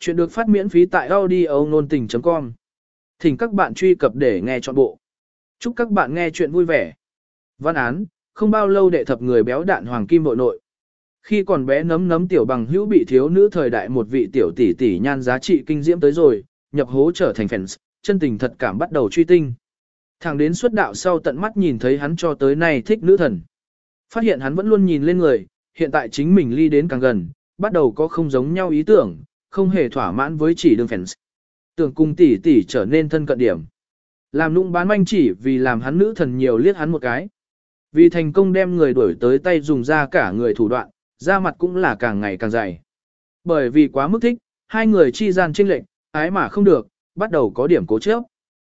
Chuyện được phát miễn phí tại audio nôn tình.com. Thỉnh các bạn truy cập để nghe trọn bộ. Chúc các bạn nghe chuyện vui vẻ. Văn án, không bao lâu đệ thập người béo đạn hoàng kim nội nội. Khi còn bé nấm nấm tiểu bằng hữu bị thiếu nữ thời đại một vị tiểu tỷ tỷ nhan giá trị kinh diễm tới rồi, nhập hố trở thành fans, chân tình thật cảm bắt đầu truy tinh. Thằng đến xuất đạo sau tận mắt nhìn thấy hắn cho tới nay thích nữ thần. Phát hiện hắn vẫn luôn nhìn lên người, hiện tại chính mình ly đến càng gần, bắt đầu có không giống nhau ý tưởng, không hề thỏa mãn với chỉ đường fans. Tưởng cùng tỷ tỷ trở nên thân cận điểm. Làm nũng bán manh chỉ vì làm hắn nữ thần nhiều liếc hắn một cái. Vì thành công đem người đuổi tới tay dùng ra cả người thủ đoạn, da mặt cũng là càng ngày càng dày. Bởi vì quá mức thích, hai người chi gian chênh lệch, ái mà không được, bắt đầu có điểm cố chấp.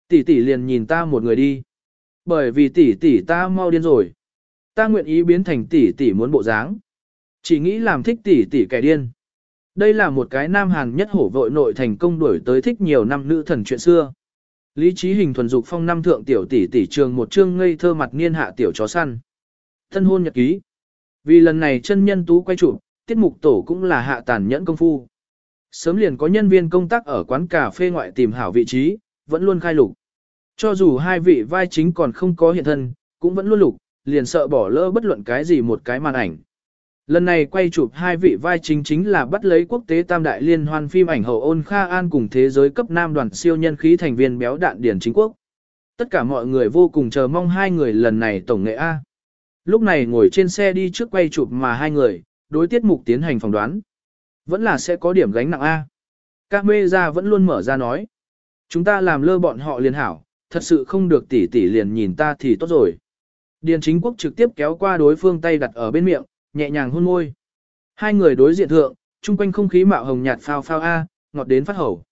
Tỷ tỷ liền nhìn ta một người đi. Bởi vì tỷ tỷ ta mau điên rồi. Ta nguyện ý biến thành tỷ tỷ muốn bộ dáng. Chỉ nghĩ làm thích tỷ tỷ kẻ điên. Đây là một cái nam hàn nhất hổ vội nội thành công đuổi tới thích nhiều năm nữ thần chuyện xưa. Lý trí hình thuần dục phong năm thượng tiểu tỷ tỷ trường một chương ngây thơ mặt niên hạ tiểu chó săn. Thân hôn nhật ký. Vì lần này chân nhân tú quay chụp, tiết mục tổ cũng là hạ tàn nhẫn công phu. Sớm liền có nhân viên công tác ở quán cà phê ngoại tìm hảo vị trí, vẫn luôn khai lục. Cho dù hai vị vai chính còn không có hiện thân, cũng vẫn luôn lục, liền sợ bỏ lỡ bất luận cái gì một cái màn ảnh. Lần này quay chụp hai vị vai chính chính là bắt lấy quốc tế tam đại liên hoan phim ảnh hậu ôn Kha An cùng thế giới cấp nam đoàn siêu nhân khí thành viên béo đạn điển chính quốc. Tất cả mọi người vô cùng chờ mong hai người lần này tổng nghệ A. Lúc này ngồi trên xe đi trước quay chụp mà hai người, đối tiết mục tiến hành phỏng đoán. Vẫn là sẽ có điểm gánh nặng A. Các mê ra vẫn luôn mở ra nói. Chúng ta làm lơ bọn họ liền hảo, thật sự không được tỉ tỉ liền nhìn ta thì tốt rồi. Điền chính quốc trực tiếp kéo qua đối phương tay đặt ở bên miệng, nhẹ nhàng hôn môi. Hai người đối diện thượng, chung quanh không khí mạo hồng nhạt phao phao A, ngọt đến phát hầu.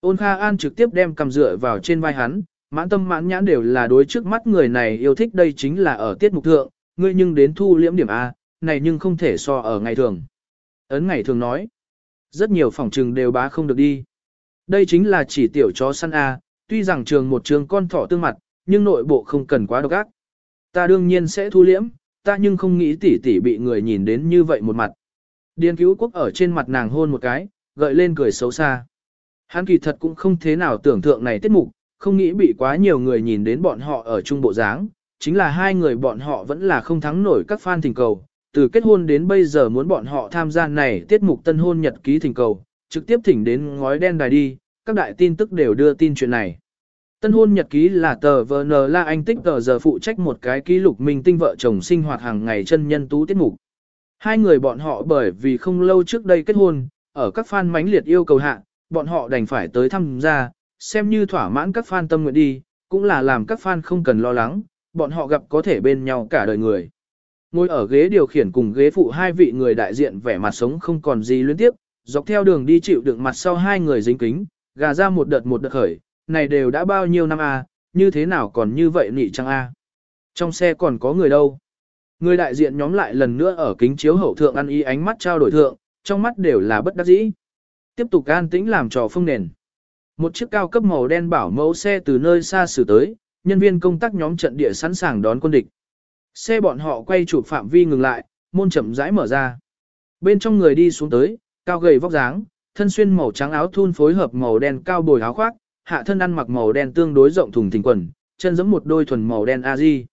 Ôn Kha An trực tiếp đem cầm dựa vào trên vai hắn, mãn tâm mãn nhãn đều là đối trước mắt người này yêu thích đây chính là ở tiết mục thượng, ngươi nhưng đến thu liễm điểm A, này nhưng không thể so ở ngày thường. Ấn ngày thường nói, rất nhiều phòng trừng đều bá không được đi. Đây chính là chỉ tiểu chó săn A, tuy rằng trường một trường con thỏ tương mặt, nhưng nội bộ không cần quá độc ác. Ta đương nhiên sẽ thu liễm, ta nhưng không nghĩ tỷ tỷ bị người nhìn đến như vậy một mặt. Điền cứu quốc ở trên mặt nàng hôn một cái, gợi lên cười xấu xa. Hắn kỳ thật cũng không thế nào tưởng tượng này tiết mục, không nghĩ bị quá nhiều người nhìn đến bọn họ ở trung bộ dáng, chính là hai người bọn họ vẫn là không thắng nổi các fan thỉnh cầu. Từ kết hôn đến bây giờ muốn bọn họ tham gia này tiết mục tân hôn nhật ký thỉnh cầu, trực tiếp thỉnh đến ngói đen đài đi, các đại tin tức đều đưa tin chuyện này. Tân hôn nhật ký là tờ VN La Anh tích tờ giờ phụ trách một cái ký lục minh tinh vợ chồng sinh hoạt hàng ngày chân nhân tú tiết mục. Hai người bọn họ bởi vì không lâu trước đây kết hôn, ở các fan mãnh liệt yêu cầu hạ, bọn họ đành phải tới thăm gia, xem như thỏa mãn các fan tâm nguyện đi, cũng là làm các fan không cần lo lắng, bọn họ gặp có thể bên nhau cả đời người. Ngồi ở ghế điều khiển cùng ghế phụ hai vị người đại diện vẻ mặt sống không còn gì liên tiếp, dọc theo đường đi chịu đựng mặt sau hai người dính kính, gà ra một đợt một đợt khởi, này đều đã bao nhiêu năm a, à, như thế nào còn như vậy nị chăng a? À? Trong xe còn có người đâu? Người đại diện nhóm lại lần nữa ở kính chiếu hậu thượng ăn ý ánh mắt trao đổi thượng, trong mắt đều là bất đắc dĩ. Tiếp tục an tĩnh làm trò phương nền. Một chiếc cao cấp màu đen bảo mẫu xe từ nơi xa xử tới, nhân viên công tác nhóm trận địa sẵn sàng đón quân địch. Xe bọn họ quay chụp phạm vi ngừng lại, môn chậm rãi mở ra. Bên trong người đi xuống tới, cao gầy vóc dáng, thân xuyên màu trắng áo thun phối hợp màu đen cao bồi áo khoác, hạ thân ăn mặc màu đen tương đối rộng thùng thình quần, chân giẫm một đôi thuần màu đen a di.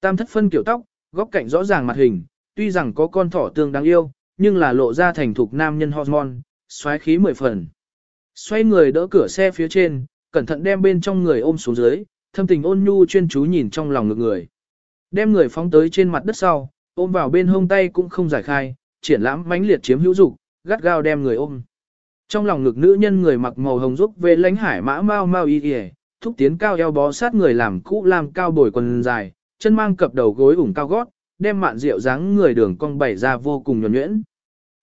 Tam thất phân kiểu tóc, góc cạnh rõ ràng mặt hình, tuy rằng có con thỏ tương đáng yêu, nhưng là lộ ra thành thục nam nhân hormone, xoáy khí mười phần. Xoay người đỡ cửa xe phía trên, cẩn thận đem bên trong người ôm xuống dưới, thâm tình ôn nhu chuyên chú nhìn trong lòng ngực người. Đem người phóng tới trên mặt đất sau, ôm vào bên hông tay cũng không giải khai, triển lãm mãnh liệt chiếm hữu dục, gắt gao đem người ôm. Trong lòng ngực nữ nhân người mặc màu hồng giúp về lãnh hải mã mau mau y y, thúc tiến cao eo bó sát người làm cũ làm cao bồi quần dài, chân mang cập đầu gối ủng cao gót, đem mạn rượu dáng người đường cong bày ra vô cùng nhuần nhuyễn.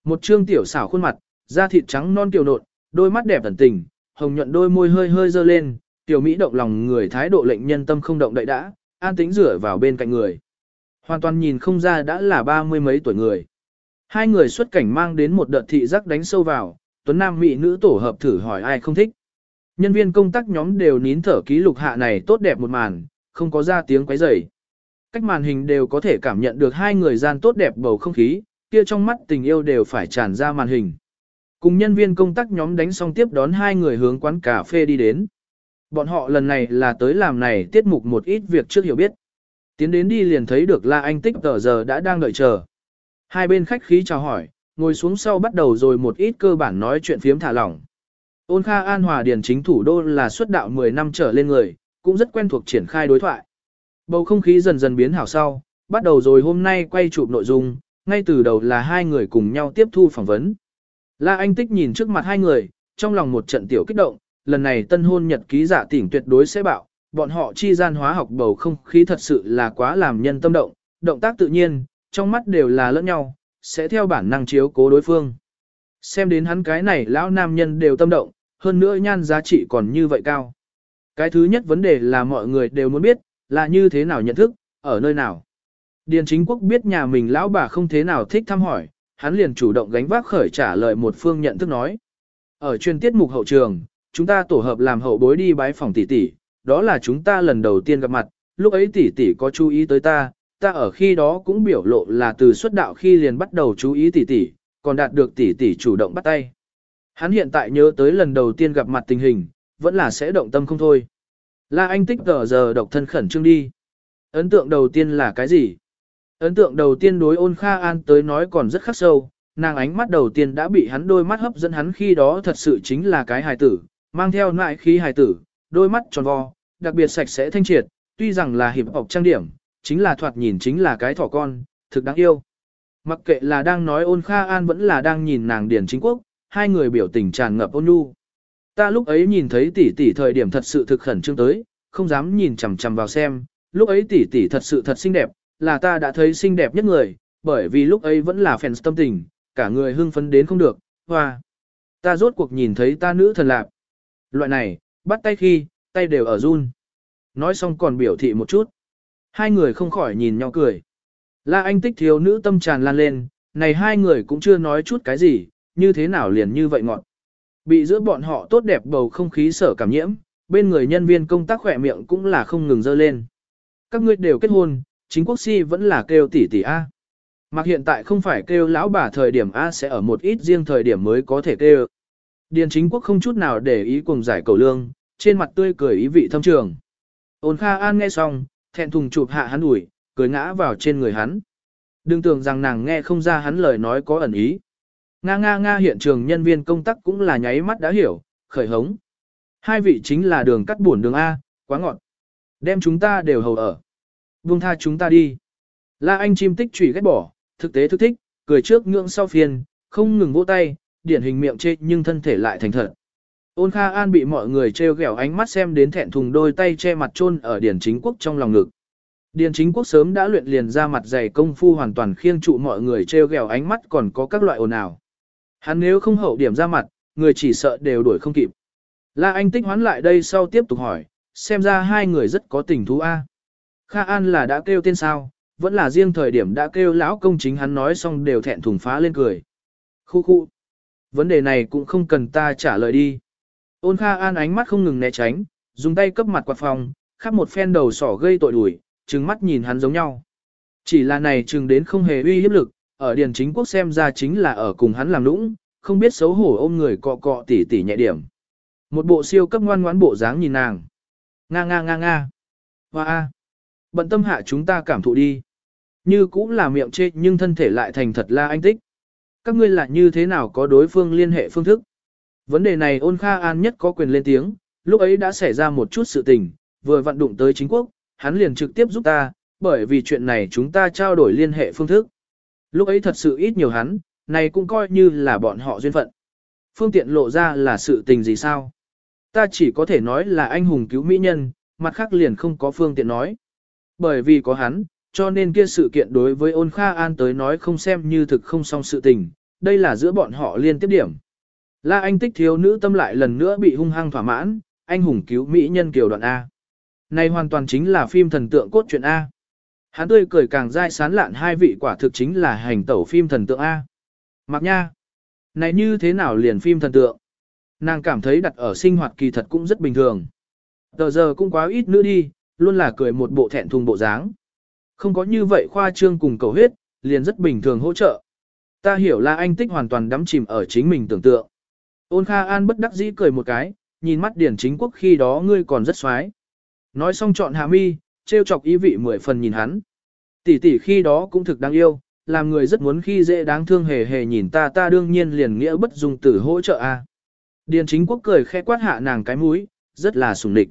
Một trương tiểu xảo khuôn mặt, da thịt trắng non tiểu nộn, đôi mắt đẹp thần tình, hồng nhuận đôi môi hơi hơi dơ lên, tiểu mỹ động lòng người thái độ lệnh nhân tâm không động đậy đã, an tĩnh rửa vào bên cạnh người. Hoàn toàn nhìn không ra đã là ba mươi mấy tuổi người. Hai người xuất cảnh mang đến một đợt thị giác đánh sâu vào, tuấn nam mỹ nữ tổ hợp thử hỏi ai không thích. Nhân viên công tác nhóm đều nín thở ký lục hạ này tốt đẹp một màn, không có ra tiếng quấy rầy. Cách màn hình đều có thể cảm nhận được hai người gian tốt đẹp bầu không khí, kia trong mắt tình yêu đều phải tràn ra màn hình. Cùng nhân viên công tác nhóm đánh xong tiếp đón hai người hướng quán cà phê đi đến. Bọn họ lần này là tới làm này tiết mục một ít việc trước hiểu biết. Tiến đến đi liền thấy được La Anh Tích tờ giờ đã đang đợi chờ. Hai bên khách khí chào hỏi, ngồi xuống sau bắt đầu rồi một ít cơ bản nói chuyện phiếm thả lỏng. Ôn Kha An Hòa Điền chính thủ đô là xuất đạo 10 năm trở lên người, cũng rất quen thuộc triển khai đối thoại. Bầu không khí dần dần biến hảo sau, bắt đầu rồi hôm nay quay chụp nội dung, ngay từ đầu là hai người cùng nhau tiếp thu phỏng vấn. La Anh Tích nhìn trước mặt hai người, trong lòng một trận tiểu kích động, lần này tân hôn nhật ký giả tỉnh tuyệt đối sẽ bạo, bọn họ chi gian hóa học bầu không khí thật sự là quá làm nhân tâm động, động tác tự nhiên, trong mắt đều là lẫn nhau, sẽ theo bản năng chiếu cố đối phương. Xem đến hắn cái này lão nam nhân đều tâm động, hơn nữa nhan giá trị còn như vậy cao. Cái thứ nhất vấn đề là mọi người đều muốn biết, là như thế nào nhận thức, ở nơi nào. Điền chính quốc biết nhà mình lão bà không thế nào thích thăm hỏi, hắn liền chủ động gánh vác khởi trả lời một phương nhận thức nói. Ở chuyên tiết mục hậu trường, chúng ta tổ hợp làm hậu bối đi bái phòng tỷ tỷ, đó là chúng ta lần đầu tiên gặp mặt, lúc ấy tỷ tỷ có chú ý tới ta, ta ở khi đó cũng biểu lộ là từ xuất đạo khi liền bắt đầu chú ý tỷ tỷ, còn đạt được tỷ tỷ chủ động bắt tay. Hắn hiện tại nhớ tới lần đầu tiên gặp mặt tình hình, vẫn là sẽ động tâm không thôi. La Anh tích tờ giờ độc thân khẩn trương đi. Ấn tượng đầu tiên là cái gì? Ấn tượng đầu tiên đối ôn Kha An tới nói còn rất khắc sâu, nàng ánh mắt đầu tiên đã bị hắn đôi mắt hấp dẫn hắn khi đó thật sự chính là cái hài tử, mang theo nại khí hài tử, đôi mắt tròn vo, đặc biệt sạch sẽ thanh triệt, tuy rằng là hiệp học trang điểm, chính là thoạt nhìn chính là cái thỏ con, thực đáng yêu. Mặc kệ là đang nói ôn Kha An vẫn là đang nhìn nàng điền Chính Quốc, hai người biểu tình tràn ngập ôn nhu. Ta lúc ấy nhìn thấy tỷ tỷ thời điểm thật sự thực khẩn trương tới, không dám nhìn chằm chằm vào xem, lúc ấy tỷ tỷ thật sự thật xinh đẹp, là ta đã thấy xinh đẹp nhất người, bởi vì lúc ấy vẫn là fans tâm tình, cả người hưng phấn đến không được, hoa. Ta rốt cuộc nhìn thấy ta nữ thần lạc. Loại này, bắt tay khi, tay đều ở run. Nói xong còn biểu thị một chút. Hai người không khỏi nhìn nhau cười. La anh tích thiếu nữ tâm tràn lan lên, này hai người cũng chưa nói chút cái gì, như thế nào liền như vậy ngọn. Bị giữa bọn họ tốt đẹp bầu không khí sở cảm nhiễm, bên người nhân viên công tác khỏe miệng cũng là không ngừng dơ lên. Các ngươi đều kết hôn, chính quốc si vẫn là kêu tỷ tỷ A. Mặc hiện tại không phải kêu lão bà thời điểm A sẽ ở một ít riêng thời điểm mới có thể kêu. Điền chính quốc không chút nào để ý cùng giải cầu lương, trên mặt tươi cười ý vị thâm trường. Ôn Kha An nghe xong, thẹn thùng chụp hạ hắn ủi, cười ngã vào trên người hắn. Đừng tưởng rằng nàng nghe không ra hắn lời nói có ẩn ý. Nga nga nga hiện trường nhân viên công tác cũng là nháy mắt đã hiểu, khởi hống. Hai vị chính là đường cắt buồn đường A, quá ngọt. Đem chúng ta đều hầu ở. Vương tha chúng ta đi. La Anh chim tích chủy ghét bỏ, thực tế thức thích, cười trước ngưỡng sau phiền, không ngừng vỗ tay, điển hình miệng chê nhưng thân thể lại thành thật. Ôn Kha An bị mọi người trêu ghẹo ánh mắt xem đến thẹn thùng đôi tay che mặt chôn ở Điền Chính Quốc trong lòng ngực. Điền Chính Quốc sớm đã luyện liền ra mặt dày công phu hoàn toàn khiêng trụ mọi người trêu ghẹo ánh mắt còn có các loại ồn ào. Hắn nếu không hậu điểm ra mặt, người chỉ sợ đều đuổi không kịp. La Anh tích hoán lại đây sau tiếp tục hỏi, xem ra hai người rất có tình thú a. Kha An là đã kêu tên sao, vẫn là riêng thời điểm đã kêu lão công chính hắn nói xong đều thẹn thùng phá lên cười. Khu khu. Vấn đề này cũng không cần ta trả lời đi. Ôn Kha An ánh mắt không ngừng né tránh, dùng tay cấp mặt quạt phòng, khắp một phen đầu sỏ gây tội đuổi, trừng mắt nhìn hắn giống nhau. Chỉ là này trừng đến không hề uy hiếp lực, ở Điền Chính Quốc xem ra chính là ở cùng hắn làm lũng, không biết xấu hổ ôm người cọ cọ tỉ tỉ nhẹ điểm. Một bộ siêu cấp ngoan ngoãn bộ dáng nhìn nàng. Nga nga nga nga. Hoa a. Bận tâm hạ chúng ta cảm thụ đi. Như cũng là miệng chê nhưng thân thể lại thành thật la anh tích. Các ngươi là như thế nào có đối phương liên hệ phương thức? Vấn đề này ôn kha an nhất có quyền lên tiếng, lúc ấy đã xảy ra một chút sự tình, vừa vận đụng tới chính quốc, hắn liền trực tiếp giúp ta, bởi vì chuyện này chúng ta trao đổi liên hệ phương thức. Lúc ấy thật sự ít nhiều hắn, này cũng coi như là bọn họ duyên phận. Phương tiện lộ ra là sự tình gì sao? Ta chỉ có thể nói là anh hùng cứu mỹ nhân, mặt khác liền không có phương tiện nói. Bởi vì có hắn, cho nên kia sự kiện đối với ôn Kha An tới nói không xem như thực không xong sự tình, đây là giữa bọn họ liên tiếp điểm. La anh tích thiếu nữ tâm lại lần nữa bị hung hăng thỏa mãn, anh hùng cứu mỹ nhân kiều đoạn A. Này hoàn toàn chính là phim thần tượng cốt truyện A. Hắn tươi cười càng dai sán lạn hai vị quả thực chính là hành tẩu phim thần tượng A. Mặc nha. Này như thế nào liền phim thần tượng? Nàng cảm thấy đặt ở sinh hoạt kỳ thật cũng rất bình thường. Tờ giờ cũng quá ít nữa đi, luôn là cười một bộ thẹn thùng bộ dáng. Không có như vậy khoa trương cùng cầu huyết, liền rất bình thường hỗ trợ. Ta hiểu là anh tích hoàn toàn đắm chìm ở chính mình tưởng tượng. Ôn Kha An bất đắc dĩ cười một cái, nhìn mắt Điển Chính Quốc khi đó ngươi còn rất xoái. Nói xong chọn hạ mi, trêu chọc ý vị mười phần nhìn hắn. Tỷ tỷ khi đó cũng thực đáng yêu, làm người rất muốn khi dễ đáng thương hề hề nhìn ta ta đương nhiên liền nghĩa bất dùng tử hỗ trợ a. Điền Chính Quốc cười khẽ quát hạ nàng cái mũi, rất là sùng địch.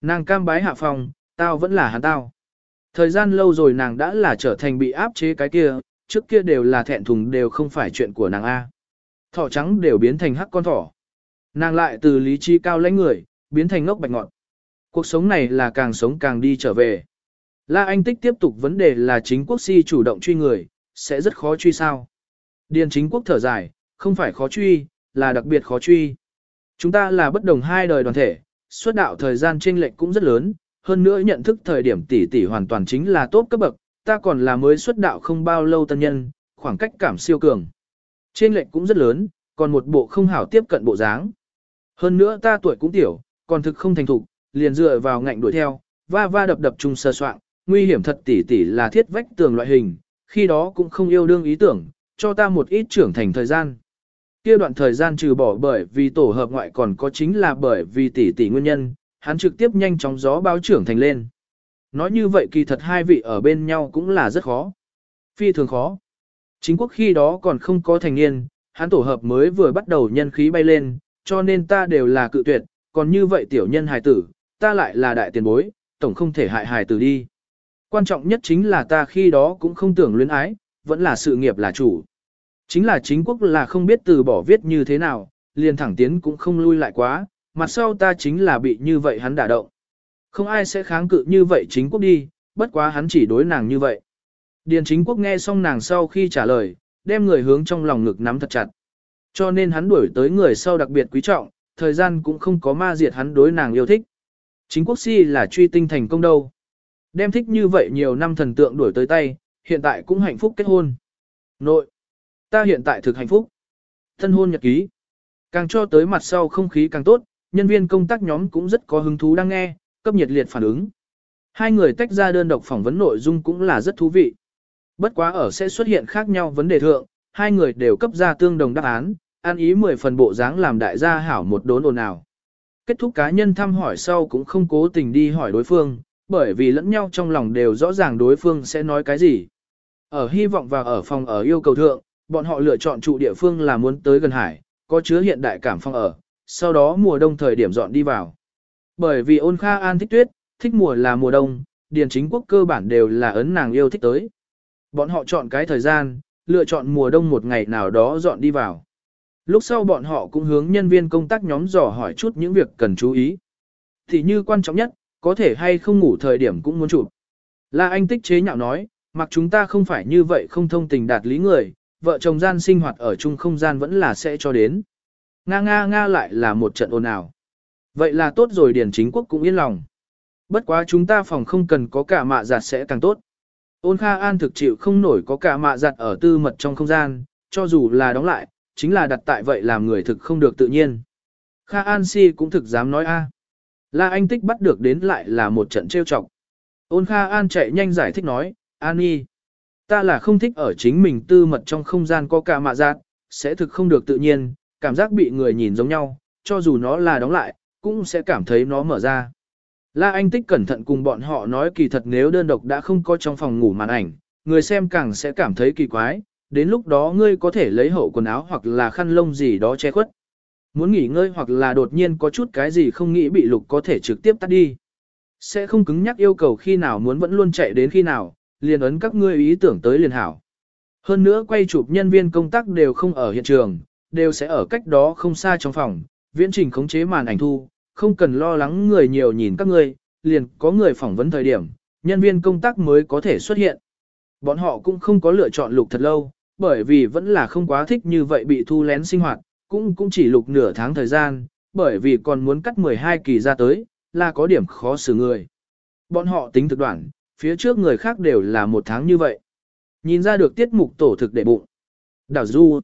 Nàng cam bái hạ phòng, tao vẫn là hắn tao. Thời gian lâu rồi nàng đã là trở thành bị áp chế cái kia, trước kia đều là thẹn thùng đều không phải chuyện của nàng A. Thỏ trắng đều biến thành hắc con thỏ. Nàng lại từ lý trí cao lãnh người, biến thành ngốc bạch ngọn. Cuộc sống này là càng sống càng đi trở về. La Anh Tích tiếp tục vấn đề là chính quốc si chủ động truy người, sẽ rất khó truy sao. Điền chính quốc thở dài, không phải khó truy, là đặc biệt khó truy. Chúng ta là bất đồng hai đời đoàn thể, xuất đạo thời gian chênh lệch cũng rất lớn, hơn nữa nhận thức thời điểm tỷ tỷ hoàn toàn chính là tốt cấp bậc, ta còn là mới xuất đạo không bao lâu tân nhân, khoảng cách cảm siêu cường. Trên lệch cũng rất lớn, còn một bộ không hảo tiếp cận bộ dáng. Hơn nữa ta tuổi cũng tiểu, còn thực không thành thục, liền dựa vào ngạnh đuổi theo, va va đập đập chung sơ soạn, nguy hiểm thật tỷ tỷ là thiết vách tường loại hình, khi đó cũng không yêu đương ý tưởng, cho ta một ít trưởng thành thời gian. Kia đoạn thời gian trừ bỏ bởi vì tổ hợp ngoại còn có chính là bởi vì tỷ tỷ nguyên nhân, hắn trực tiếp nhanh chóng gió báo trưởng thành lên. Nói như vậy kỳ thật hai vị ở bên nhau cũng là rất khó. Phi thường khó. Chính quốc khi đó còn không có thành niên, hắn tổ hợp mới vừa bắt đầu nhân khí bay lên, cho nên ta đều là cự tuyệt, còn như vậy tiểu nhân hài tử, ta lại là đại tiền bối, tổng không thể hại hài tử đi. Quan trọng nhất chính là ta khi đó cũng không tưởng luyến ái, vẫn là sự nghiệp là chủ. Chính là chính quốc là không biết từ bỏ viết như thế nào, liền thẳng tiến cũng không lui lại quá, mặt sau ta chính là bị như vậy hắn đả động. Không ai sẽ kháng cự như vậy chính quốc đi, bất quá hắn chỉ đối nàng như vậy. Điền chính quốc nghe xong nàng sau khi trả lời, đem người hướng trong lòng ngực nắm thật chặt. Cho nên hắn đuổi tới người sau đặc biệt quý trọng, thời gian cũng không có ma diệt hắn đối nàng yêu thích. Chính quốc si là truy tinh thành công đâu. Đem thích như vậy nhiều năm thần tượng đuổi tới tay, hiện tại cũng hạnh phúc kết hôn. Nội, ta hiện tại thực hạnh phúc. Thân hôn nhật ký. Càng cho tới mặt sau không khí càng tốt, nhân viên công tác nhóm cũng rất có hứng thú đang nghe, cấp nhiệt liệt phản ứng. Hai người tách ra đơn độc phỏng vấn nội dung cũng là rất thú vị. Bất quá ở sẽ xuất hiện khác nhau vấn đề thượng, hai người đều cấp ra tương đồng đáp án, an ý 10 phần bộ dáng làm đại gia hảo một đốn ồn ào. Kết thúc cá nhân thăm hỏi sau cũng không cố tình đi hỏi đối phương, bởi vì lẫn nhau trong lòng đều rõ ràng đối phương sẽ nói cái gì. Ở hy vọng và ở phòng ở yêu cầu thượng, bọn họ lựa chọn trụ địa phương là muốn tới gần hải, có chứa hiện đại cảm phong ở, sau đó mùa đông thời điểm dọn đi vào. Bởi vì ôn kha an thích tuyết, thích mùa là mùa đông, điền chính quốc cơ bản đều là ấn nàng yêu thích tới. Bọn họ chọn cái thời gian, lựa chọn mùa đông một ngày nào đó dọn đi vào. Lúc sau bọn họ cũng hướng nhân viên công tác nhóm dò hỏi chút những việc cần chú ý. Thì như quan trọng nhất, có thể hay không ngủ thời điểm cũng muốn chụp. La Anh tích chế nhạo nói, mặc chúng ta không phải như vậy không thông tình đạt lý người, vợ chồng gian sinh hoạt ở chung không gian vẫn là sẽ cho đến. Nga nga nga lại là một trận ồn ào. Vậy là tốt rồi Điền Chính Quốc cũng yên lòng. Bất quá chúng ta phòng không cần có cả mạ giặt sẽ càng tốt. Ôn Kha An thực chịu không nổi có cả mạ giặt ở tư mật trong không gian, cho dù là đóng lại, chính là đặt tại vậy làm người thực không được tự nhiên. Kha An si cũng thực dám nói a. La Anh Tích bắt được đến lại là một trận trêu chọc. Ôn Kha An chạy nhanh giải thích nói, An Nhi, ta là không thích ở chính mình tư mật trong không gian có cả mạ giặt, sẽ thực không được tự nhiên, cảm giác bị người nhìn giống nhau, cho dù nó là đóng lại, cũng sẽ cảm thấy nó mở ra. La Anh Tích cẩn thận cùng bọn họ nói kỳ thật nếu đơn độc đã không có trong phòng ngủ màn ảnh, người xem càng sẽ cảm thấy kỳ quái, đến lúc đó ngươi có thể lấy hậu quần áo hoặc là khăn lông gì đó che khuất. Muốn nghỉ ngơi hoặc là đột nhiên có chút cái gì không nghĩ bị lục có thể trực tiếp tắt đi. Sẽ không cứng nhắc yêu cầu khi nào muốn vẫn luôn chạy đến khi nào, liền ấn các ngươi ý tưởng tới liền hảo. Hơn nữa quay chụp nhân viên công tác đều không ở hiện trường, đều sẽ ở cách đó không xa trong phòng, viễn trình khống chế màn ảnh thu, không cần lo lắng người nhiều nhìn các ngươi, liền có người phỏng vấn thời điểm, nhân viên công tác mới có thể xuất hiện. Bọn họ cũng không có lựa chọn lục thật lâu, bởi vì vẫn là không quá thích như vậy bị thu lén sinh hoạt, cũng cũng chỉ lục nửa tháng thời gian, bởi vì còn muốn cắt 12 kỳ ra tới, là có điểm khó xử người. Bọn họ tính thực đoạn, phía trước người khác đều là một tháng như vậy. Nhìn ra được tiết mục tổ thực để bụng. Đảo Du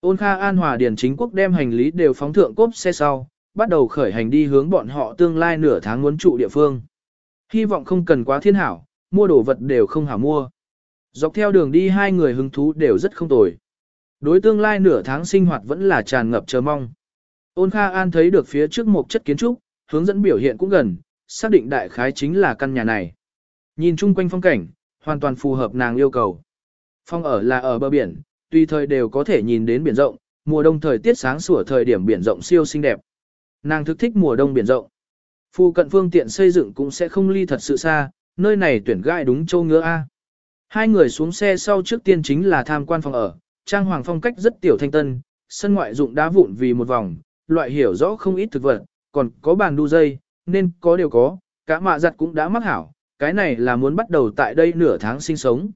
Ôn Kha An Hòa Điền Chính Quốc đem hành lý đều phóng thượng cốp xe sau, bắt đầu khởi hành đi hướng bọn họ tương lai nửa tháng muốn trụ địa phương. Hy vọng không cần quá thiên hảo, mua đồ vật đều không hảo mua. Dọc theo đường đi hai người hứng thú đều rất không tồi. Đối tương lai nửa tháng sinh hoạt vẫn là tràn ngập chờ mong. Ôn Kha An thấy được phía trước một chất kiến trúc, hướng dẫn biểu hiện cũng gần, xác định đại khái chính là căn nhà này. Nhìn chung quanh phong cảnh, hoàn toàn phù hợp nàng yêu cầu. Phong ở là ở bờ biển, tùy thời đều có thể nhìn đến biển rộng, mùa đông thời tiết sáng sủa thời điểm biển rộng siêu xinh đẹp. Nàng thực thích mùa đông biển rộng. Phu cận phương tiện xây dựng cũng sẽ không ly thật sự xa, nơi này tuyển gai đúng châu ngứa A. Hai người xuống xe sau trước tiên chính là tham quan phòng ở, trang hoàng phong cách rất tiểu thanh tân, sân ngoại dụng đá vụn vì một vòng, loại hiểu rõ không ít thực vật, còn có bàn đu dây, nên có điều có, cả mạ giặt cũng đã mắc hảo, cái này là muốn bắt đầu tại đây nửa tháng sinh sống.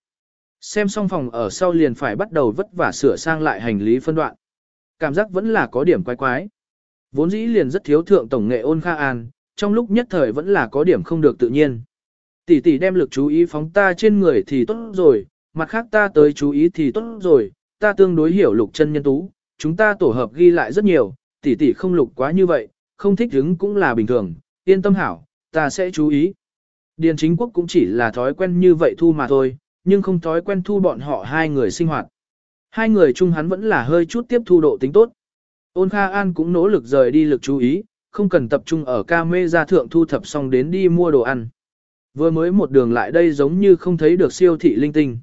Xem xong phòng ở sau liền phải bắt đầu vất vả sửa sang lại hành lý phân đoạn. Cảm giác vẫn là có điểm quái quái. Vốn dĩ liền rất thiếu thượng tổng nghệ ôn kha an, trong lúc nhất thời vẫn là có điểm không được tự nhiên. Tỷ tỷ đem lực chú ý phóng ta trên người thì tốt rồi, mặt khác ta tới chú ý thì tốt rồi, ta tương đối hiểu lục chân nhân tú, chúng ta tổ hợp ghi lại rất nhiều, tỷ tỷ không lục quá như vậy, không thích hứng cũng là bình thường, yên tâm hảo, ta sẽ chú ý. Điền chính quốc cũng chỉ là thói quen như vậy thu mà thôi, nhưng không thói quen thu bọn họ hai người sinh hoạt. Hai người chung hắn vẫn là hơi chút tiếp thu độ tính tốt. Ôn Kha An cũng nỗ lực rời đi lực chú ý, không cần tập trung ở ca mê ra thượng thu thập xong đến đi mua đồ ăn. Vừa mới một đường lại đây giống như không thấy được siêu thị linh tinh.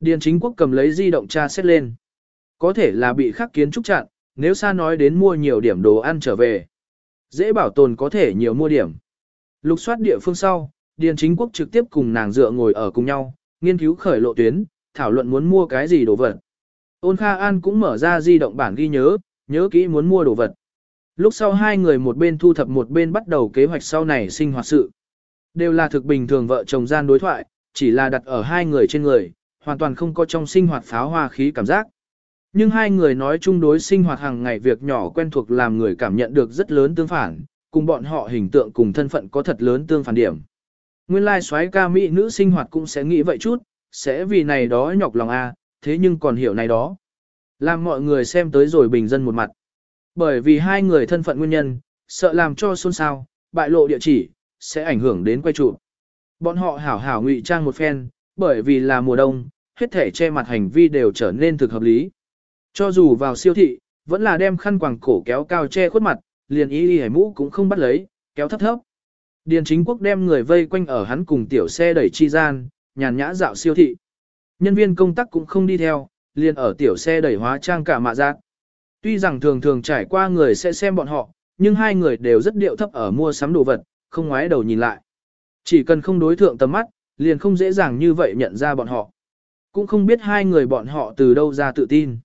Điền chính quốc cầm lấy di động tra xét lên. Có thể là bị khắc kiến trúc chặn, nếu xa nói đến mua nhiều điểm đồ ăn trở về. Dễ bảo tồn có thể nhiều mua điểm. Lục soát địa phương sau, Điền chính quốc trực tiếp cùng nàng dựa ngồi ở cùng nhau, nghiên cứu khởi lộ tuyến, thảo luận muốn mua cái gì đồ vật. Ôn Kha An cũng mở ra di động bản ghi nhớ, nhớ kỹ muốn mua đồ vật. Lúc sau hai người một bên thu thập một bên bắt đầu kế hoạch sau này sinh hoạt sự. Đều là thực bình thường vợ chồng gian đối thoại, chỉ là đặt ở hai người trên người, hoàn toàn không có trong sinh hoạt pháo hoa khí cảm giác. Nhưng hai người nói chung đối sinh hoạt hàng ngày việc nhỏ quen thuộc làm người cảm nhận được rất lớn tương phản, cùng bọn họ hình tượng cùng thân phận có thật lớn tương phản điểm. Nguyên lai like xoáy ca mỹ nữ sinh hoạt cũng sẽ nghĩ vậy chút, sẽ vì này đó nhọc lòng a, thế nhưng còn hiểu này đó. Làm mọi người xem tới rồi bình dân một mặt. Bởi vì hai người thân phận nguyên nhân, sợ làm cho xôn xao, bại lộ địa chỉ, sẽ ảnh hưởng đến quay trụ. Bọn họ hảo hảo ngụy trang một phen, bởi vì là mùa đông, hết thể che mặt hành vi đều trở nên thực hợp lý. Cho dù vào siêu thị, vẫn là đem khăn quàng cổ kéo cao che khuất mặt, liền y y hải mũ cũng không bắt lấy, kéo thấp thấp. Điền chính quốc đem người vây quanh ở hắn cùng tiểu xe đẩy chi gian, nhàn nhã dạo siêu thị. Nhân viên công tác cũng không đi theo, liền ở tiểu xe đẩy hóa trang cả mạ giác. Tuy rằng thường thường trải qua người sẽ xem bọn họ, nhưng hai người đều rất điệu thấp ở mua sắm đồ vật, không ngoái đầu nhìn lại. Chỉ cần không đối thượng tầm mắt, liền không dễ dàng như vậy nhận ra bọn họ. Cũng không biết hai người bọn họ từ đâu ra tự tin.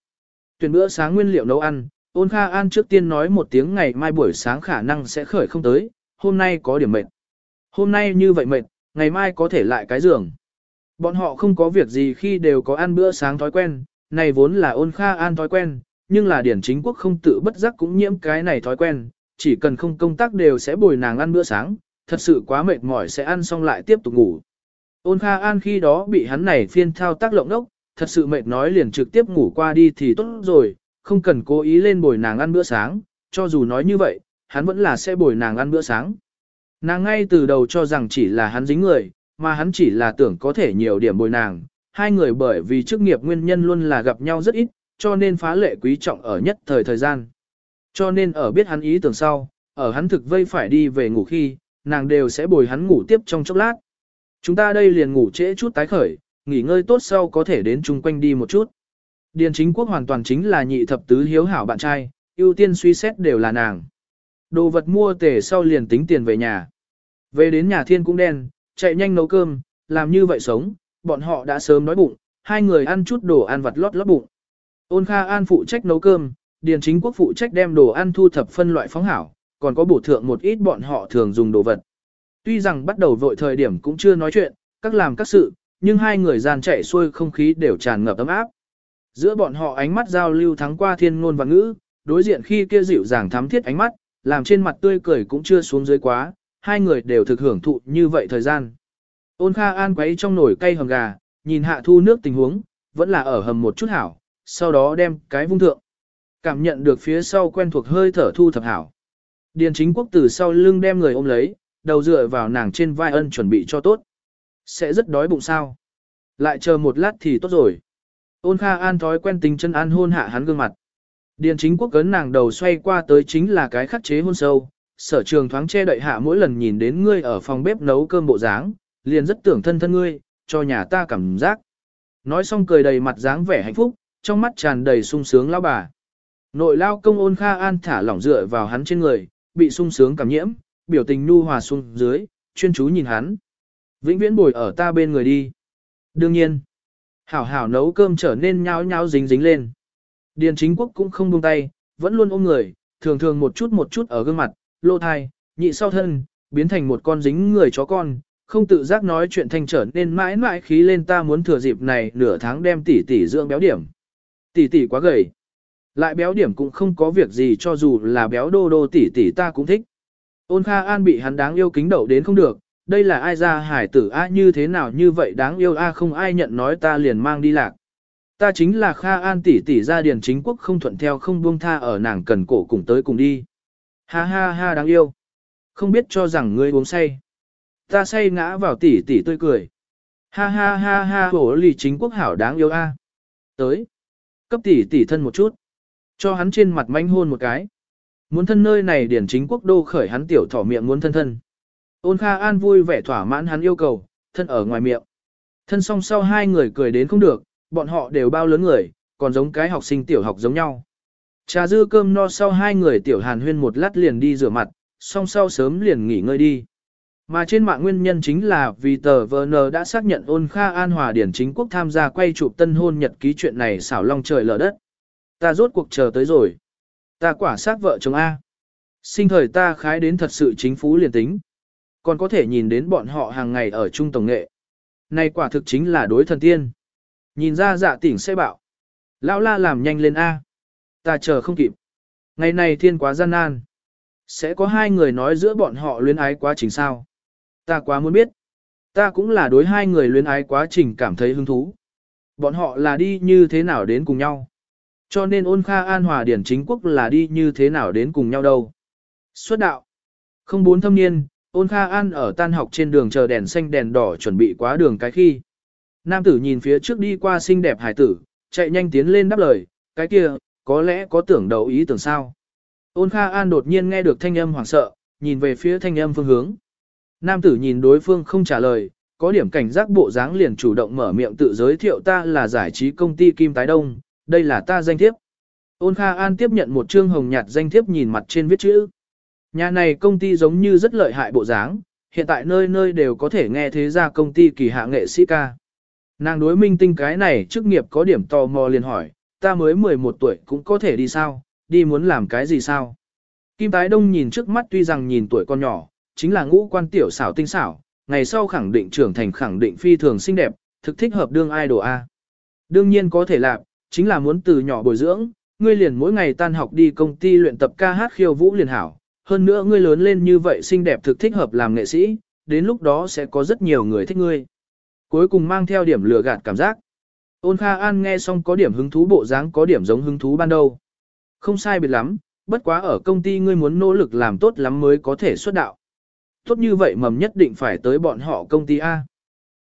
Tuyển bữa sáng nguyên liệu nấu ăn, ôn kha an trước tiên nói một tiếng ngày mai buổi sáng khả năng sẽ khởi không tới, hôm nay có điểm mệt. Hôm nay như vậy mệt, ngày mai có thể lại cái giường. Bọn họ không có việc gì khi đều có ăn bữa sáng thói quen, này vốn là ôn kha an thói quen, nhưng là điển chính quốc không tự bất giác cũng nhiễm cái này thói quen, chỉ cần không công tác đều sẽ bồi nàng ăn bữa sáng, thật sự quá mệt mỏi sẽ ăn xong lại tiếp tục ngủ. Ôn Kha An khi đó bị hắn này phiên thao tác lộng đốc, thật sự mệt nói liền trực tiếp ngủ qua đi thì tốt rồi, không cần cố ý lên bồi nàng ăn bữa sáng, cho dù nói như vậy, hắn vẫn là sẽ bồi nàng ăn bữa sáng. Nàng ngay từ đầu cho rằng chỉ là hắn dính người, mà hắn chỉ là tưởng có thể nhiều điểm bồi nàng, hai người bởi vì chức nghiệp nguyên nhân luôn là gặp nhau rất ít, cho nên phá lệ quý trọng ở nhất thời thời gian. Cho nên ở biết hắn ý tưởng sau, ở hắn thực vây phải đi về ngủ khi, nàng đều sẽ bồi hắn ngủ tiếp trong chốc lát. Chúng ta đây liền ngủ trễ chút tái khởi, nghỉ ngơi tốt sau có thể đến chung quanh đi một chút. Điền chính quốc hoàn toàn chính là nhị thập tứ hiếu hảo bạn trai, ưu tiên suy xét đều là nàng. Đồ vật mua tể sau liền tính tiền về nhà. Về đến nhà thiên cũng đen, chạy nhanh nấu cơm, làm như vậy sống, bọn họ đã sớm đói bụng, hai người ăn chút đồ ăn vặt lót lót bụng. Ôn Kha An phụ trách nấu cơm, Điền Chính Quốc phụ trách đem đồ ăn thu thập phân loại phóng hảo, còn có bổ thượng một ít bọn họ thường dùng đồ vật. Tuy rằng bắt đầu vội thời điểm cũng chưa nói chuyện, các làm các sự, nhưng hai người gian chạy xuôi không khí đều tràn ngập ấm áp. Giữa bọn họ ánh mắt giao lưu thắng qua thiên ngôn và ngữ, đối diện khi kia dịu dàng thắm thiết ánh mắt, làm trên mặt tươi cười cũng chưa xuống dưới quá, hai người đều thực hưởng thụ như vậy thời gian. Ôn Kha An quấy trong nồi cay hầm gà, nhìn hạ thu nước tình huống, vẫn là ở hầm một chút hảo, sau đó đem cái vung thượng. Cảm nhận được phía sau quen thuộc hơi thở thu thập hảo. Điền chính quốc từ sau lưng đem người ôm lấy, đầu dựa vào nàng trên vai ân chuẩn bị cho tốt. Sẽ rất đói bụng sao. Lại chờ một lát thì tốt rồi. Ôn Kha An thói quen tính chân an hôn hạ hắn gương mặt. Điền chính quốc cấn nàng đầu xoay qua tới chính là cái khắc chế hôn sâu, sở trường thoáng che đậy hạ mỗi lần nhìn đến ngươi ở phòng bếp nấu cơm bộ dáng, liền rất tưởng thân thân ngươi, cho nhà ta cảm giác. Nói xong cười đầy mặt dáng vẻ hạnh phúc, trong mắt tràn đầy sung sướng lao bà. Nội lao công ôn kha an thả lỏng dựa vào hắn trên người, bị sung sướng cảm nhiễm, biểu tình nu hòa xuống dưới, chuyên chú nhìn hắn. Vĩnh viễn bồi ở ta bên người đi. Đương nhiên, hảo hảo nấu cơm trở nên nháo nháo dính dính lên. Điền chính quốc cũng không buông tay, vẫn luôn ôm người, thường thường một chút một chút ở gương mặt, lô thai, nhị sau thân, biến thành một con dính người chó con, không tự giác nói chuyện thanh trở nên mãi mãi khí lên ta muốn thừa dịp này nửa tháng đem tỷ tỷ dưỡng béo điểm. Tỷ tỷ quá gầy. Lại béo điểm cũng không có việc gì cho dù là béo đô đô tỷ tỷ ta cũng thích. Ôn Kha An bị hắn đáng yêu kính đậu đến không được, đây là ai ra hải tử a như thế nào như vậy đáng yêu a không ai nhận nói ta liền mang đi lạc. Ta chính là Kha An tỷ tỷ gia điền chính quốc không thuận theo không buông tha ở nàng cần cổ cùng tới cùng đi. Ha ha ha đáng yêu. Không biết cho rằng ngươi uống say. Ta say ngã vào tỷ tỷ tươi cười. Ha ha ha ha hổ lì chính quốc hảo đáng yêu a. Tới. Cấp tỷ tỷ thân một chút. Cho hắn trên mặt manh hôn một cái. Muốn thân nơi này điển chính quốc đô khởi hắn tiểu thỏ miệng muốn thân thân. Ôn Kha An vui vẻ thỏa mãn hắn yêu cầu, thân ở ngoài miệng. Thân song sau hai người cười đến không được, bọn họ đều bao lớn người, còn giống cái học sinh tiểu học giống nhau. Trà dư cơm no sau hai người tiểu hàn huyên một lát liền đi rửa mặt, song sau sớm liền nghỉ ngơi đi. Mà trên mạng nguyên nhân chính là vì tờ VN đã xác nhận ôn Kha An Hòa Điển chính quốc tham gia quay chụp tân hôn nhật ký chuyện này xảo long trời lở đất. Ta rốt cuộc chờ tới rồi. Ta quả xác vợ chồng A. Sinh thời ta khái đến thật sự chính phú liền tính. Còn có thể nhìn đến bọn họ hàng ngày ở trung tổng nghệ. Này quả thực chính là đối thần tiên. Nhìn ra dạ tỉnh sẽ bảo. Lão la làm nhanh lên A. Ta chờ không kịp. Ngày này thiên quá gian nan. Sẽ có hai người nói giữa bọn họ luyến ái quá trình sao. Ta quá muốn biết. Ta cũng là đối hai người luyến ái quá trình cảm thấy hứng thú. Bọn họ là đi như thế nào đến cùng nhau. Cho nên ôn kha an hòa điển chính quốc là đi như thế nào đến cùng nhau đâu. Xuất đạo. Không bốn thâm niên, ôn kha an ở tan học trên đường chờ đèn xanh đèn đỏ chuẩn bị quá đường cái khi. Nam tử nhìn phía trước đi qua xinh đẹp hải tử, chạy nhanh tiến lên đáp lời, cái kia, có lẽ có tưởng đầu ý tưởng sao. Ôn kha an đột nhiên nghe được thanh âm hoảng sợ, nhìn về phía thanh âm phương hướng. Nam tử nhìn đối phương không trả lời, có điểm cảnh giác bộ dáng liền chủ động mở miệng tự giới thiệu ta là giải trí công ty Kim Tái Đông, đây là ta danh thiếp. Ôn Kha An tiếp nhận một trương hồng nhạt danh thiếp nhìn mặt trên viết chữ. Nhà này công ty giống như rất lợi hại bộ dáng, hiện tại nơi nơi đều có thể nghe thế ra công ty kỳ hạ nghệ sĩ ca. Nàng đối minh tinh cái này chức nghiệp có điểm tò mò liền hỏi, ta mới 11 tuổi cũng có thể đi sao, đi muốn làm cái gì sao? Kim Tái Đông nhìn trước mắt tuy rằng nhìn tuổi con nhỏ, chính là ngũ quan tiểu xảo tinh xảo, ngày sau khẳng định trưởng thành khẳng định phi thường xinh đẹp, thực thích hợp đương idol A. Đương nhiên có thể làm, chính là muốn từ nhỏ bồi dưỡng, ngươi liền mỗi ngày tan học đi công ty luyện tập ca hát khiêu vũ liền hảo. Hơn nữa ngươi lớn lên như vậy xinh đẹp thực thích hợp làm nghệ sĩ, đến lúc đó sẽ có rất nhiều người thích ngươi. Cuối cùng mang theo điểm lừa gạt cảm giác. Ôn Kha An nghe xong có điểm hứng thú bộ dáng có điểm giống hứng thú ban đầu. Không sai biệt lắm, bất quá ở công ty ngươi muốn nỗ lực làm tốt lắm mới có thể xuất đạo. Tốt như vậy mầm nhất định phải tới bọn họ công ty A.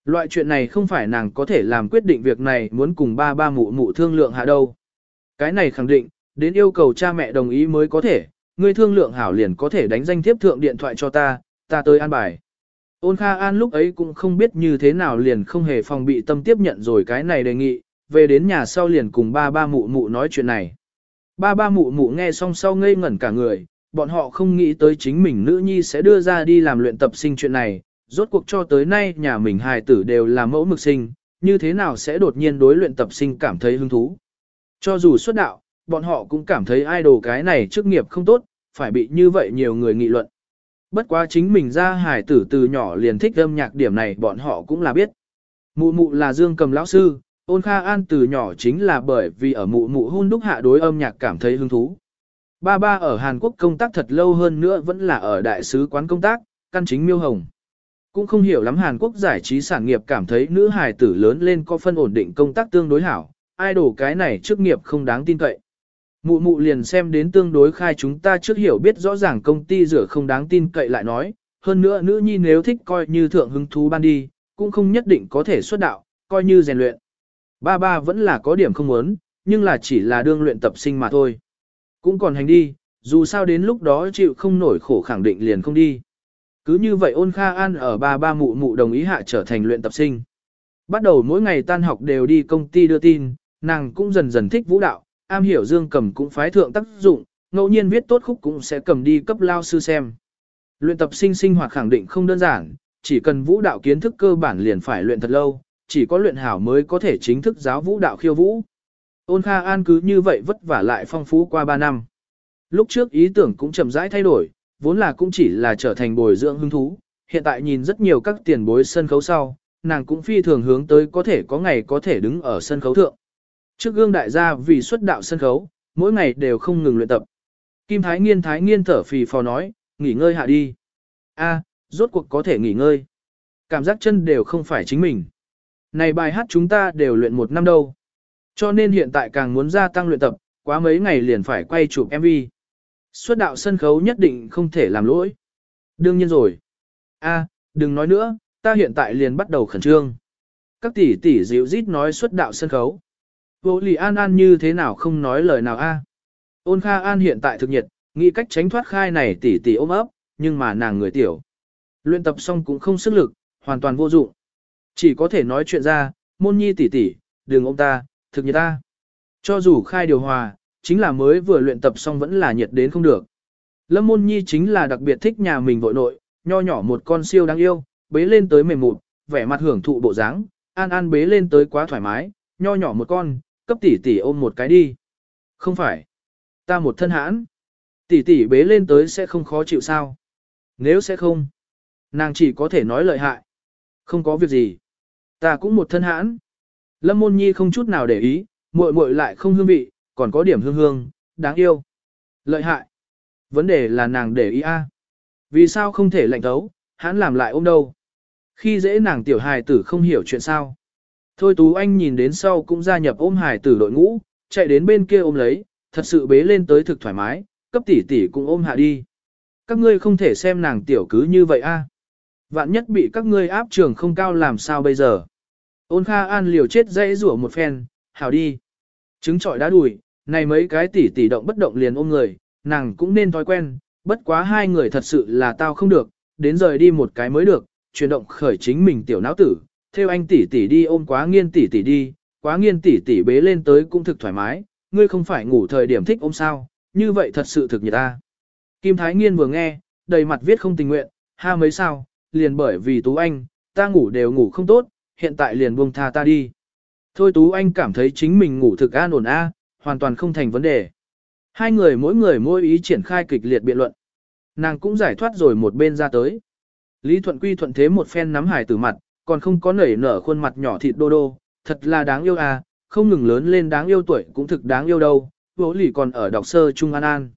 Loại chuyện này không phải nàng có thể làm quyết định việc này muốn cùng ba ba mụ mụ thương lượng hạ đâu. Cái này khẳng định, đến yêu cầu cha mẹ đồng ý mới có thể, ngươi thương lượng hảo liền có thể đánh danh thiếp thượng điện thoại cho ta, ta tới an bài. Ôn Kha An lúc ấy cũng không biết như thế nào liền không hề phòng bị tâm tiếp nhận rồi cái này đề nghị, về đến nhà sau liền cùng ba ba mụ mụ nói chuyện này. Ba ba mụ mụ nghe xong sau ngây ngẩn cả người, bọn họ không nghĩ tới chính mình nữ nhi sẽ đưa ra đi làm luyện tập sinh chuyện này, rốt cuộc cho tới nay nhà mình hài tử đều là mẫu mực sinh, như thế nào sẽ đột nhiên đối luyện tập sinh cảm thấy hứng thú. Cho dù xuất đạo, bọn họ cũng cảm thấy idol cái này chức nghiệp không tốt, phải bị như vậy nhiều người nghị luận. Bất quá chính mình ra hài tử từ nhỏ liền thích âm nhạc điểm này bọn họ cũng là biết. Mụ mụ là dương cầm lão sư, ôn kha an từ nhỏ chính là bởi vì ở mụ mụ hôn đúc hạ đối âm nhạc cảm thấy hứng thú. Ba ba ở Hàn Quốc công tác thật lâu hơn nữa vẫn là ở đại sứ quán công tác, căn chính miêu hồng. Cũng không hiểu lắm Hàn Quốc giải trí sản nghiệp cảm thấy nữ hài tử lớn lên có phân ổn định công tác tương đối hảo, idol cái này chức nghiệp không đáng tin cậy. Mụ mụ liền xem đến tương đối khai chúng ta trước hiểu biết rõ ràng công ty rửa không đáng tin cậy lại nói, hơn nữa nữ nhi nếu thích coi như thượng hứng thú ban đi, cũng không nhất định có thể xuất đạo, coi như rèn luyện. Ba ba vẫn là có điểm không muốn, nhưng là chỉ là đương luyện tập sinh mà thôi. Cũng còn hành đi, dù sao đến lúc đó chịu không nổi khổ khẳng định liền không đi. Cứ như vậy ôn Kha An ở ba ba mụ mụ đồng ý hạ trở thành luyện tập sinh. Bắt đầu mỗi ngày tan học đều đi công ty đưa tin, nàng cũng dần dần thích vũ đạo, am hiểu dương cầm cũng phái thượng tác dụng, ngẫu nhiên viết tốt khúc cũng sẽ cầm đi cấp lao sư xem. Luyện tập sinh sinh hoạt khẳng định không đơn giản, chỉ cần vũ đạo kiến thức cơ bản liền phải luyện thật lâu, chỉ có luyện hảo mới có thể chính thức giáo vũ đạo khiêu vũ. Ôn Kha An cứ như vậy vất vả lại phong phú qua 3 năm. Lúc trước ý tưởng cũng chậm rãi thay đổi, vốn là cũng chỉ là trở thành bồi dưỡng hứng thú, hiện tại nhìn rất nhiều các tiền bối sân khấu sau, nàng cũng phi thường hướng tới có thể có ngày có thể đứng ở sân khấu thượng. Trước gương đại gia vì xuất đạo sân khấu, mỗi ngày đều không ngừng luyện tập. Kim Thái Nghiên Thái Nghiên thở phì phò nói, nghỉ ngơi hạ đi. A, rốt cuộc có thể nghỉ ngơi. Cảm giác chân đều không phải chính mình. Này bài hát chúng ta đều luyện một năm đâu. Cho nên hiện tại càng muốn gia tăng luyện tập, quá mấy ngày liền phải quay chụp MV. Xuất đạo sân khấu nhất định không thể làm lỗi. Đương nhiên rồi. A, đừng nói nữa, ta hiện tại liền bắt đầu khẩn trương. Các tỷ tỷ dịu rít nói xuất đạo sân khấu. Vô lì an an như thế nào không nói lời nào a? Ôn Kha An hiện tại thực nhiệt, nghĩ cách tránh thoát khai này tỷ tỷ ôm ấp, nhưng mà nàng người tiểu. Luyện tập xong cũng không sức lực, hoàn toàn vô dụng. Chỉ có thể nói chuyện ra, môn nhi tỷ tỷ, đừng ôm ta, thực nhiệt ta. Cho dù khai điều hòa, chính là mới vừa luyện tập xong vẫn là nhiệt đến không được. Lâm môn nhi chính là đặc biệt thích nhà mình vội nội, nho nhỏ một con siêu đáng yêu, bế lên tới mềm mượt, vẻ mặt hưởng thụ bộ dáng, an an bế lên tới quá thoải mái, nho nhỏ một con, cấp tỷ tỷ ôm một cái đi. Không phải, ta một thân hãn, tỷ tỷ bế lên tới sẽ không khó chịu sao? Nếu sẽ không, nàng chỉ có thể nói lợi hại. Không có việc gì, ta cũng một thân hãn. Lâm môn nhi không chút nào để ý, muội muội lại không hương vị, còn có điểm hương hương, đáng yêu. Lợi hại. Vấn đề là nàng để ý a. Vì sao không thể lạnh thấu, hắn làm lại ôm đâu. Khi dễ nàng tiểu hài tử không hiểu chuyện sao. Thôi Tú Anh nhìn đến sau cũng gia nhập ôm hài tử đội ngũ, chạy đến bên kia ôm lấy, thật sự bế lên tới thực thoải mái, cấp tỷ tỷ cũng ôm hạ đi. Các ngươi không thể xem nàng tiểu cứ như vậy a. Vạn nhất bị các ngươi áp trường không cao làm sao bây giờ. Ôn Kha An liều chết dãy rủa một phen, hảo đi. Trứng trọi đá đùi, này mấy cái tỷ tỷ động bất động liền ôm người, nàng cũng nên thói quen, bất quá hai người thật sự là tao không được, đến rời đi một cái mới được, chuyển động khởi chính mình tiểu não tử, theo anh tỷ tỷ đi ôm quá nghiên tỷ tỷ đi, quá nghiên tỷ tỷ bế lên tới cũng thực thoải mái, ngươi không phải ngủ thời điểm thích ôm sao, như vậy thật sự thực nhiệt ta. Kim Thái Nghiên vừa nghe, đầy mặt viết không tình nguyện, ha mấy sao, liền bởi vì Tú Anh, ta ngủ đều ngủ không tốt, hiện tại liền buông tha ta đi. Thôi Tú Anh cảm thấy chính mình ngủ thực an ổn a, hoàn toàn không thành vấn đề. Hai người mỗi người mỗi ý triển khai kịch liệt biện luận. Nàng cũng giải thoát rồi một bên ra tới. Lý Thuận Quy thuận thế một phen nắm hải tử mặt, còn không có nảy nở khuôn mặt nhỏ thịt đô đô, thật là đáng yêu à, không ngừng lớn lên đáng yêu tuổi cũng thực đáng yêu đâu, vô lì còn ở đọc sơ Trung An An.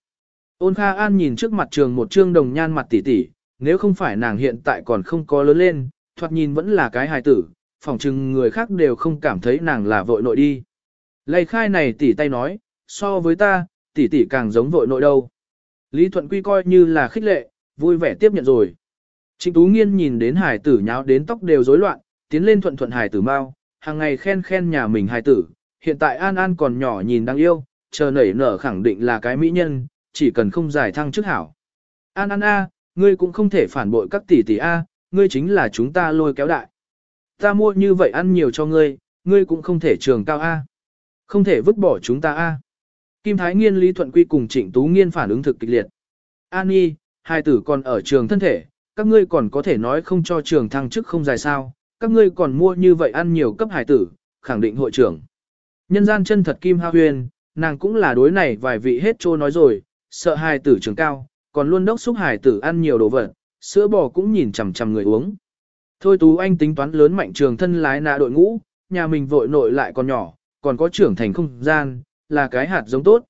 Ôn Kha An nhìn trước mặt trường một trương đồng nhan mặt tỉ tỉ, nếu không phải nàng hiện tại còn không có lớn lên, thoạt nhìn vẫn là cái hài tử, phỏng chừng người khác đều không cảm thấy nàng là vội nội đi. Lây khai này tỉ tay nói, so với ta, tỉ tỉ càng giống vội nội đâu. Lý Thuận Quy coi như là khích lệ, vui vẻ tiếp nhận rồi. Trịnh Tú Nghiên nhìn đến hải tử nháo đến tóc đều rối loạn, tiến lên thuận thuận hải tử mau, hàng ngày khen khen nhà mình hải tử, hiện tại An An còn nhỏ nhìn đang yêu, chờ nảy nở khẳng định là cái mỹ nhân, chỉ cần không giải thăng chức hảo. An An A, ngươi cũng không thể phản bội các tỷ tỷ A, ngươi chính là chúng ta lôi kéo đại. Ta mua như vậy ăn nhiều cho ngươi, ngươi cũng không thể trường cao A. Không thể vứt bỏ chúng ta A. Kim Thái Nghiên Lý Thuận Quy cùng Trịnh Tú Nghiên phản ứng thực kịch liệt. An Nhi, hai tử còn ở trường thân thể, các ngươi còn có thể nói không cho trường thăng chức không dài sao, các ngươi còn mua như vậy ăn nhiều cấp hải tử, khẳng định hội trưởng. Nhân gian chân thật Kim Ha Huyền, nàng cũng là đối này vài vị hết trô nói rồi, sợ hài tử trường cao, còn luôn đốc xúc hài tử ăn nhiều đồ vật, sữa bò cũng nhìn chằm chằm người uống. Thôi Tú Anh tính toán lớn mạnh trường thân lái nạ đội ngũ, nhà mình vội nội lại còn nhỏ, còn có trưởng thành không gian, là cái hạt giống tốt.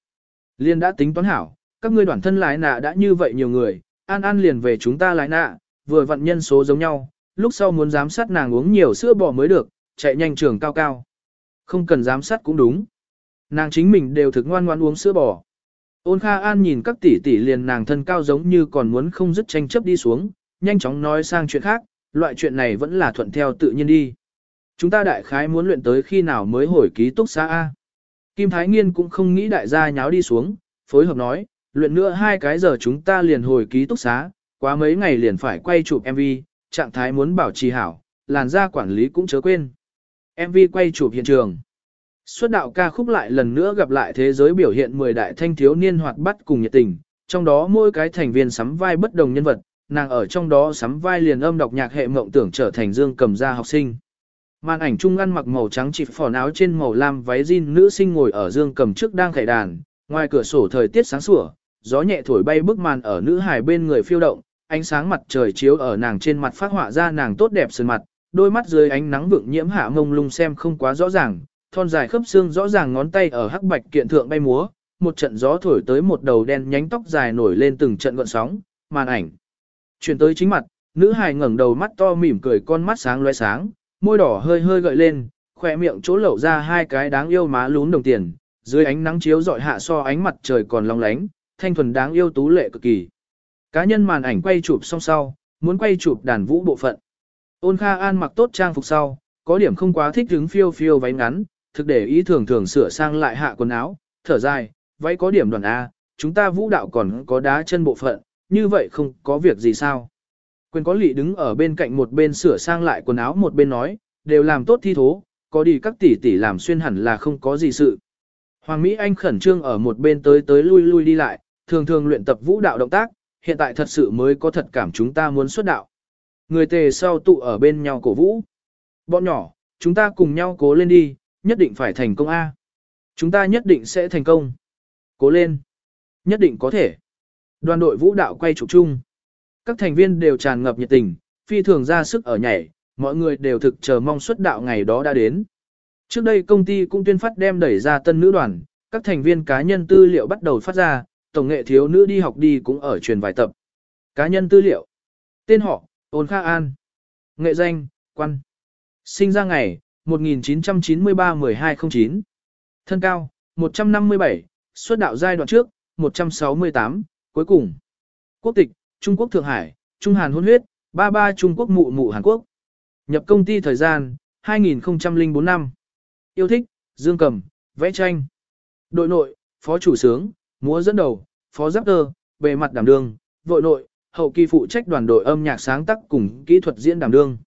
Liên đã tính toán hảo, các ngươi đoàn thân lái nạ đã như vậy nhiều người, an an liền về chúng ta lái nạ, vừa vận nhân số giống nhau, lúc sau muốn giám sát nàng uống nhiều sữa bò mới được, chạy nhanh trường cao cao. Không cần giám sát cũng đúng. Nàng chính mình đều thực ngoan ngoan uống sữa bò. Ôn Kha An nhìn các tỷ tỷ liền nàng thân cao giống như còn muốn không dứt tranh chấp đi xuống, nhanh chóng nói sang chuyện khác, loại chuyện này vẫn là thuận theo tự nhiên đi. Chúng ta đại khái muốn luyện tới khi nào mới hồi ký túc xá A. Kim Thái Nghiên cũng không nghĩ đại gia nháo đi xuống, phối hợp nói, luyện nữa hai cái giờ chúng ta liền hồi ký túc xá, quá mấy ngày liền phải quay chụp MV, trạng thái muốn bảo trì hảo, làn da quản lý cũng chớ quên. MV quay chụp hiện trường. Xuất đạo ca khúc lại lần nữa gặp lại thế giới biểu hiện 10 đại thanh thiếu niên hoạt bắt cùng nhiệt tình, trong đó mỗi cái thành viên sắm vai bất đồng nhân vật, nàng ở trong đó sắm vai liền âm đọc nhạc hệ mộng tưởng trở thành dương cầm gia học sinh. Màn ảnh trung ăn mặc màu trắng chỉ phỏ áo trên màu lam váy jean nữ sinh ngồi ở dương cầm trước đang khải đàn, ngoài cửa sổ thời tiết sáng sủa, gió nhẹ thổi bay bức màn ở nữ hài bên người phiêu động, ánh sáng mặt trời chiếu ở nàng trên mặt phát họa ra nàng tốt đẹp sơn mặt, đôi mắt dưới ánh nắng vượng nhiễm hạ mông lung xem không quá rõ ràng, thon dài khớp xương rõ ràng ngón tay ở hắc bạch kiện thượng bay múa, một trận gió thổi tới một đầu đen nhánh tóc dài nổi lên từng trận gợn sóng, màn ảnh. Chuyển tới chính mặt, nữ hài ngẩng đầu mắt to mỉm cười con mắt sáng loe sáng, môi đỏ hơi hơi gợi lên, khỏe miệng chỗ lẩu ra hai cái đáng yêu má lún đồng tiền, dưới ánh nắng chiếu dọi hạ so ánh mặt trời còn long lánh, thanh thuần đáng yêu tú lệ cực kỳ. Cá nhân màn ảnh quay chụp xong sau, muốn quay chụp đàn vũ bộ phận. Ôn Kha An mặc tốt trang phục sau, có điểm không quá thích đứng phiêu phiêu váy ngắn, thực để ý thường thường sửa sang lại hạ quần áo, thở dài, váy có điểm đoàn A, chúng ta vũ đạo còn có đá chân bộ phận, như vậy không có việc gì sao. Quyền có lị đứng ở bên cạnh một bên sửa sang lại quần áo một bên nói, đều làm tốt thi thố, có đi các tỷ tỷ làm xuyên hẳn là không có gì sự. Hoàng Mỹ Anh khẩn trương ở một bên tới tới lui lui đi lại, thường thường luyện tập vũ đạo động tác, hiện tại thật sự mới có thật cảm chúng ta muốn xuất đạo. Người tề sau tụ ở bên nhau cổ vũ. Bọn nhỏ, chúng ta cùng nhau cố lên đi, nhất định phải thành công A. Chúng ta nhất định sẽ thành công. Cố lên. Nhất định có thể. Đoàn đội vũ đạo quay trục chung. Các thành viên đều tràn ngập nhiệt tình, phi thường ra sức ở nhảy, mọi người đều thực chờ mong xuất đạo ngày đó đã đến. Trước đây công ty cũng tuyên phát đem đẩy ra tân nữ đoàn, các thành viên cá nhân tư liệu bắt đầu phát ra, tổng nghệ thiếu nữ đi học đi cũng ở truyền vài tập. Cá nhân tư liệu. Tên họ, Ôn Kha An. Nghệ danh, Quan. Sinh ra ngày, 1993-1209. Thân cao, 157, xuất đạo giai đoạn trước, 168, cuối cùng. Quốc tịch, Trung Quốc Thượng Hải, Trung Hàn hôn huyết, 33 Trung Quốc mụ mụ Hàn Quốc. Nhập công ty thời gian, 2004 năm. Yêu thích, dương cầm, vẽ tranh. Đội nội, phó chủ sướng, múa dẫn đầu, phó giáp tơ, bề mặt đảm đương, vội nội, hậu kỳ phụ trách đoàn đội âm nhạc sáng tác cùng kỹ thuật diễn đảm đương.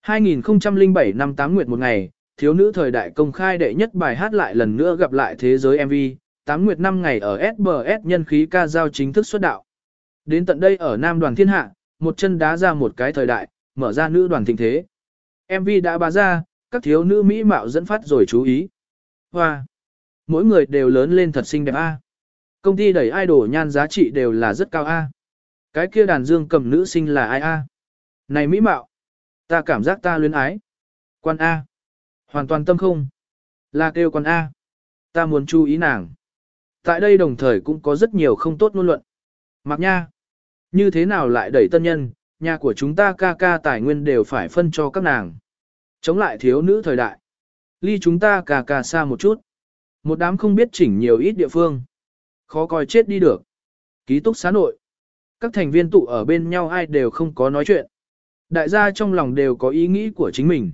2007 năm 8 nguyệt một ngày, thiếu nữ thời đại công khai đệ nhất bài hát lại lần nữa gặp lại thế giới MV, 8 nguyệt 5 ngày ở SBS nhân khí ca giao chính thức xuất đạo. Đến tận đây ở Nam đoàn thiên hạ, một chân đá ra một cái thời đại, mở ra nữ đoàn thịnh thế. MV đã bá ra, các thiếu nữ mỹ mạo dẫn phát rồi chú ý. Hoa! Mỗi người đều lớn lên thật xinh đẹp A. Công ty đẩy idol nhan giá trị đều là rất cao A. Cái kia đàn dương cầm nữ sinh là ai A? Này mỹ mạo! Ta cảm giác ta luyến ái. Quan A! Hoàn toàn tâm không. Là kêu quan A. Ta muốn chú ý nàng. Tại đây đồng thời cũng có rất nhiều không tốt ngôn luận. Mặc nha! Như thế nào lại đẩy tân nhân, nhà của chúng ta ca ca tài nguyên đều phải phân cho các nàng. Chống lại thiếu nữ thời đại. Ly chúng ta ca ca xa một chút. Một đám không biết chỉnh nhiều ít địa phương. Khó coi chết đi được. Ký túc xá nội. Các thành viên tụ ở bên nhau ai đều không có nói chuyện. Đại gia trong lòng đều có ý nghĩ của chính mình.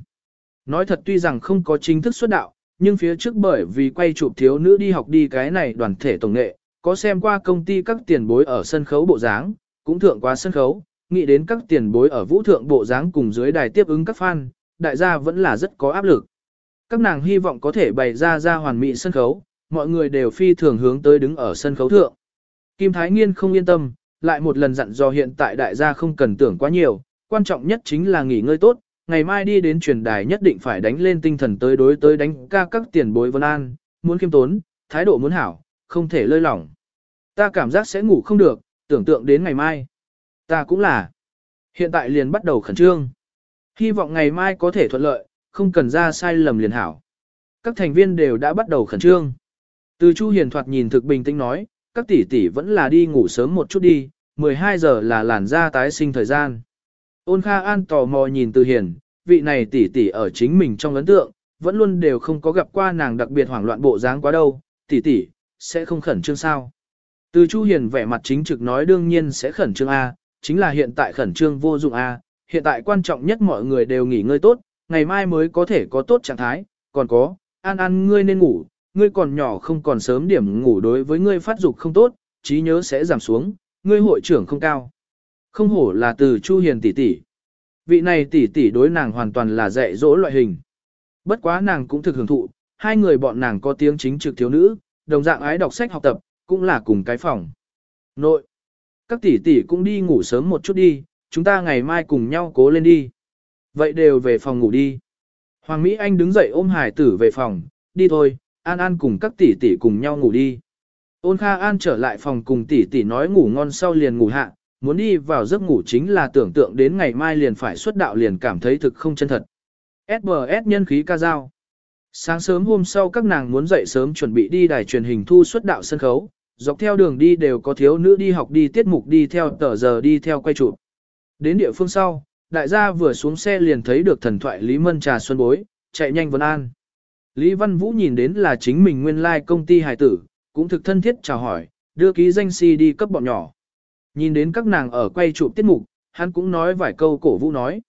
Nói thật tuy rằng không có chính thức xuất đạo, nhưng phía trước bởi vì quay chụp thiếu nữ đi học đi cái này đoàn thể tổng nghệ, có xem qua công ty các tiền bối ở sân khấu bộ dáng, cũng thượng qua sân khấu, nghĩ đến các tiền bối ở vũ thượng bộ dáng cùng dưới đài tiếp ứng các fan, đại gia vẫn là rất có áp lực. Các nàng hy vọng có thể bày ra ra hoàn mỹ sân khấu, mọi người đều phi thường hướng tới đứng ở sân khấu thượng. Kim Thái Nghiên không yên tâm, lại một lần dặn dò hiện tại đại gia không cần tưởng quá nhiều, quan trọng nhất chính là nghỉ ngơi tốt, ngày mai đi đến truyền đài nhất định phải đánh lên tinh thần tới đối tới đánh ca các tiền bối vân an, muốn kiêm tốn, thái độ muốn hảo, không thể lơi lỏng. Ta cảm giác sẽ ngủ không được, tưởng tượng đến ngày mai. Ta cũng là. Hiện tại liền bắt đầu khẩn trương. Hy vọng ngày mai có thể thuận lợi, không cần ra sai lầm liền hảo. Các thành viên đều đã bắt đầu khẩn trương. Từ Chu Hiền thoạt nhìn thực bình tĩnh nói, các tỷ tỷ vẫn là đi ngủ sớm một chút đi, 12 giờ là làn da tái sinh thời gian. Ôn Kha An tò mò nhìn Từ Hiền, vị này tỷ tỷ ở chính mình trong ấn tượng, vẫn luôn đều không có gặp qua nàng đặc biệt hoảng loạn bộ dáng quá đâu, tỷ tỷ, sẽ không khẩn trương sao. Từ Chu Hiền vẻ mặt chính trực nói đương nhiên sẽ khẩn trương A, chính là hiện tại khẩn trương vô dụng A, hiện tại quan trọng nhất mọi người đều nghỉ ngơi tốt, ngày mai mới có thể có tốt trạng thái, còn có, an an ngươi nên ngủ, ngươi còn nhỏ không còn sớm điểm ngủ đối với ngươi phát dục không tốt, trí nhớ sẽ giảm xuống, ngươi hội trưởng không cao. Không hổ là từ Chu Hiền tỷ tỷ. Vị này tỷ tỷ đối nàng hoàn toàn là dạy dỗ loại hình. Bất quá nàng cũng thực hưởng thụ, hai người bọn nàng có tiếng chính trực thiếu nữ, đồng dạng ái đọc sách học tập, cũng là cùng cái phòng. Nội, các tỷ tỷ cũng đi ngủ sớm một chút đi, chúng ta ngày mai cùng nhau cố lên đi. Vậy đều về phòng ngủ đi. Hoàng Mỹ Anh đứng dậy ôm hải tử về phòng, đi thôi, An An cùng các tỷ tỷ cùng nhau ngủ đi. Ôn Kha An trở lại phòng cùng tỷ tỷ nói ngủ ngon sau liền ngủ hạ, muốn đi vào giấc ngủ chính là tưởng tượng đến ngày mai liền phải xuất đạo liền cảm thấy thực không chân thật. SBS nhân khí ca dao. Sáng sớm hôm sau các nàng muốn dậy sớm chuẩn bị đi đài truyền hình thu xuất đạo sân khấu, dọc theo đường đi đều có thiếu nữ đi học đi tiết mục đi theo tờ giờ đi theo quay chụp. Đến địa phương sau, đại gia vừa xuống xe liền thấy được thần thoại Lý Mân Trà Xuân Bối, chạy nhanh vấn an. Lý Văn Vũ nhìn đến là chính mình nguyên lai like công ty hài tử, cũng thực thân thiết chào hỏi, đưa ký danh si đi cấp bọn nhỏ. Nhìn đến các nàng ở quay chụp tiết mục, hắn cũng nói vài câu cổ vũ nói.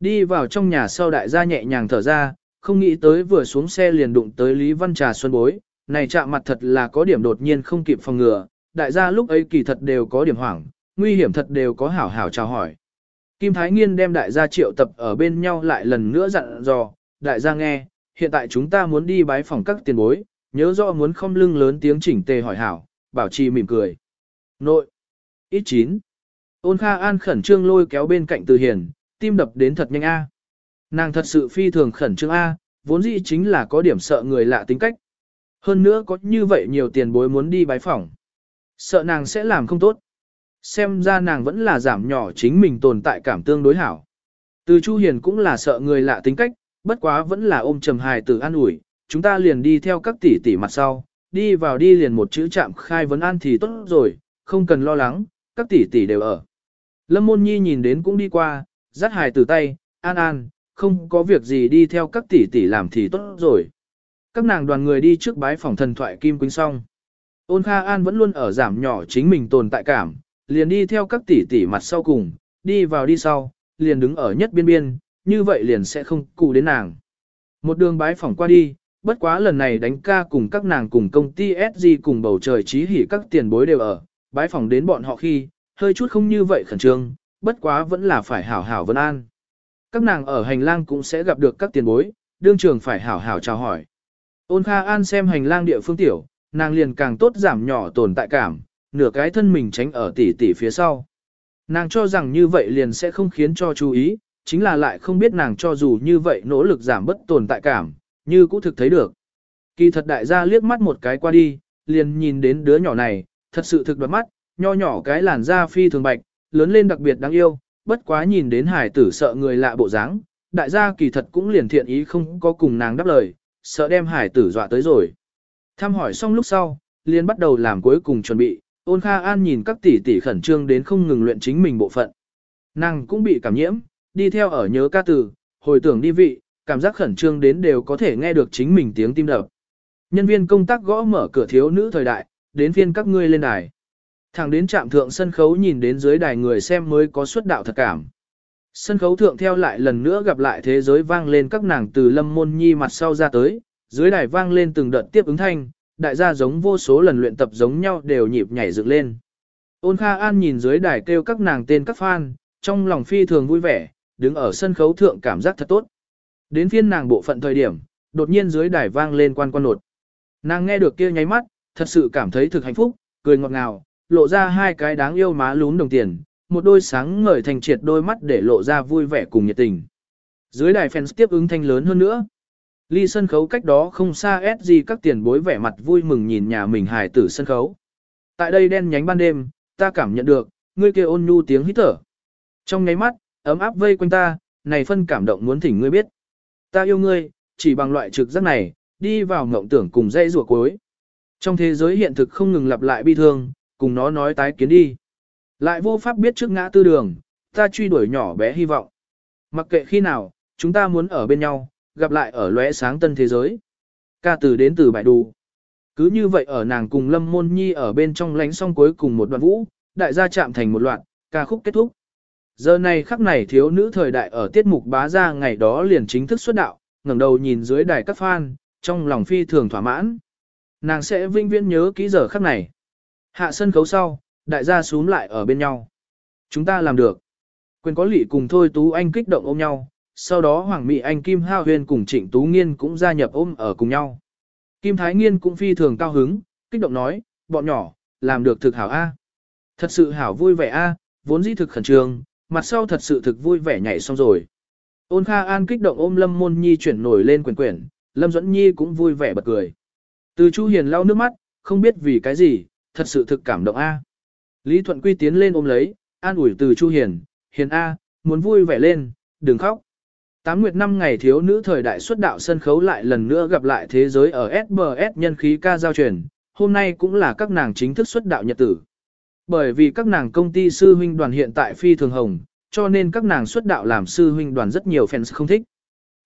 Đi vào trong nhà sau đại gia nhẹ nhàng thở ra, không nghĩ tới vừa xuống xe liền đụng tới Lý Văn Trà Xuân Bối, này chạm mặt thật là có điểm đột nhiên không kịp phòng ngừa, đại gia lúc ấy kỳ thật đều có điểm hoảng, nguy hiểm thật đều có hảo hảo chào hỏi. Kim Thái Nghiên đem đại gia triệu tập ở bên nhau lại lần nữa dặn dò, đại gia nghe, hiện tại chúng ta muốn đi bái phòng các tiền bối, nhớ rõ muốn không lưng lớn tiếng chỉnh tề hỏi hảo, bảo trì mỉm cười. Nội, ít chín. Ôn Kha An khẩn trương lôi kéo bên cạnh Từ Hiền, tim đập đến thật nhanh A. Nàng thật sự phi thường khẩn trương A, vốn dĩ chính là có điểm sợ người lạ tính cách. Hơn nữa có như vậy nhiều tiền bối muốn đi bái phỏng. Sợ nàng sẽ làm không tốt. Xem ra nàng vẫn là giảm nhỏ chính mình tồn tại cảm tương đối hảo. Từ Chu Hiền cũng là sợ người lạ tính cách, bất quá vẫn là ôm trầm hài tử an ủi, chúng ta liền đi theo các tỷ tỷ mặt sau, đi vào đi liền một chữ chạm khai vấn an thì tốt rồi, không cần lo lắng, các tỷ tỷ đều ở. Lâm Môn Nhi nhìn đến cũng đi qua, dắt hài từ tay, an an, không có việc gì đi theo các tỷ tỷ làm thì tốt rồi. Các nàng đoàn người đi trước bái phòng thần thoại Kim Quỳnh xong. Ôn Kha An vẫn luôn ở giảm nhỏ chính mình tồn tại cảm, liền đi theo các tỷ tỷ mặt sau cùng, đi vào đi sau, liền đứng ở nhất biên biên, như vậy liền sẽ không cụ đến nàng. Một đường bái phỏng qua đi, bất quá lần này đánh ca cùng các nàng cùng công ty SG cùng bầu trời trí hỉ các tiền bối đều ở, bái phỏng đến bọn họ khi, hơi chút không như vậy khẩn trương, bất quá vẫn là phải hảo hảo vân an. Các nàng ở hành lang cũng sẽ gặp được các tiền bối, đương trường phải hảo hảo chào hỏi. Ôn Kha An xem hành lang địa phương tiểu, nàng liền càng tốt giảm nhỏ tồn tại cảm, nửa cái thân mình tránh ở tỉ tỉ phía sau. Nàng cho rằng như vậy liền sẽ không khiến cho chú ý, chính là lại không biết nàng cho dù như vậy nỗ lực giảm bất tồn tại cảm, như cũng thực thấy được. Kỳ thật đại gia liếc mắt một cái qua đi, liền nhìn đến đứa nhỏ này, thật sự thực đoạt mắt, nho nhỏ cái làn da phi thường bạch, lớn lên đặc biệt đáng yêu, bất quá nhìn đến hải tử sợ người lạ bộ dáng, đại gia kỳ thật cũng liền thiện ý không có cùng nàng đáp lời, sợ đem hải tử dọa tới rồi. Thăm hỏi xong lúc sau, liền bắt đầu làm cuối cùng chuẩn bị, ôn kha an nhìn các tỷ tỷ khẩn trương đến không ngừng luyện chính mình bộ phận. Nàng cũng bị cảm nhiễm, đi theo ở nhớ ca từ, hồi tưởng đi vị, cảm giác khẩn trương đến đều có thể nghe được chính mình tiếng tim đập. Nhân viên công tác gõ mở cửa thiếu nữ thời đại, đến phiên các ngươi lên đài. Thẳng đến trạm thượng sân khấu nhìn đến dưới đài người xem mới có xuất đạo thật cảm. Sân khấu thượng theo lại lần nữa gặp lại thế giới vang lên các nàng từ lâm môn nhi mặt sau ra tới, dưới đài vang lên từng đợt tiếp ứng thanh, đại gia giống vô số lần luyện tập giống nhau đều nhịp nhảy dựng lên. Ôn Kha An nhìn dưới đài kêu các nàng tên các fan, trong lòng phi thường vui vẻ, đứng ở sân khấu thượng cảm giác thật tốt. Đến phiên nàng bộ phận thời điểm, đột nhiên dưới đài vang lên quan quan nột. Nàng nghe được kia nháy mắt, thật sự cảm thấy thực hạnh phúc, cười ngọt ngào, lộ ra hai cái đáng yêu má lún đồng tiền, một đôi sáng ngời thành triệt đôi mắt để lộ ra vui vẻ cùng nhiệt tình. Dưới đài fans tiếp ứng thanh lớn hơn nữa. Ly sân khấu cách đó không xa SG các tiền bối vẻ mặt vui mừng nhìn nhà mình hài tử sân khấu. Tại đây đen nhánh ban đêm, ta cảm nhận được, ngươi kia ôn nhu tiếng hít thở. Trong nháy mắt, ấm áp vây quanh ta, này phân cảm động muốn thỉnh ngươi biết. Ta yêu ngươi, chỉ bằng loại trực giác này, đi vào ngộng tưởng cùng dây rùa cuối. Trong thế giới hiện thực không ngừng lặp lại bi thương, cùng nó nói tái kiến đi. Lại vô pháp biết trước ngã tư đường, ta truy đuổi nhỏ bé hy vọng. Mặc kệ khi nào, chúng ta muốn ở bên nhau, gặp lại ở lóe sáng tân thế giới. Ca từ đến từ bại đù. Cứ như vậy ở nàng cùng Lâm Môn Nhi ở bên trong lánh xong cuối cùng một đoạn vũ, đại gia chạm thành một loạt, ca khúc kết thúc. Giờ này khắc này thiếu nữ thời đại ở tiết mục bá ra ngày đó liền chính thức xuất đạo, ngẩng đầu nhìn dưới đài các fan, trong lòng phi thường thỏa mãn. Nàng sẽ vinh viễn nhớ kỹ giờ khắc này. Hạ sân khấu sau, đại gia xuống lại ở bên nhau. Chúng ta làm được. Quyền có lị cùng Thôi Tú Anh kích động ôm nhau, sau đó Hoàng Mỹ Anh Kim Hao Huyền cùng Trịnh Tú Nghiên cũng gia nhập ôm ở cùng nhau. Kim Thái Nghiên cũng phi thường cao hứng, kích động nói, bọn nhỏ, làm được thực hảo A. Thật sự hảo vui vẻ A, vốn dĩ thực khẩn trương, mặt sau thật sự thực vui vẻ nhảy xong rồi. Ôn Kha An kích động ôm Lâm Môn Nhi chuyển nổi lên quyển quyển, Lâm Duẫn Nhi cũng vui vẻ bật cười. Từ Chu Hiền lau nước mắt, không biết vì cái gì, thật sự thực cảm động A. Lý Thuận Quy tiến lên ôm lấy, an ủi từ Chu Hiền, Hiền A, muốn vui vẻ lên, đừng khóc. Tám nguyệt năm ngày thiếu nữ thời đại xuất đạo sân khấu lại lần nữa gặp lại thế giới ở SBS nhân khí ca giao truyền, hôm nay cũng là các nàng chính thức xuất đạo nhật tử. Bởi vì các nàng công ty sư huynh đoàn hiện tại phi thường hồng, cho nên các nàng xuất đạo làm sư huynh đoàn rất nhiều fans không thích.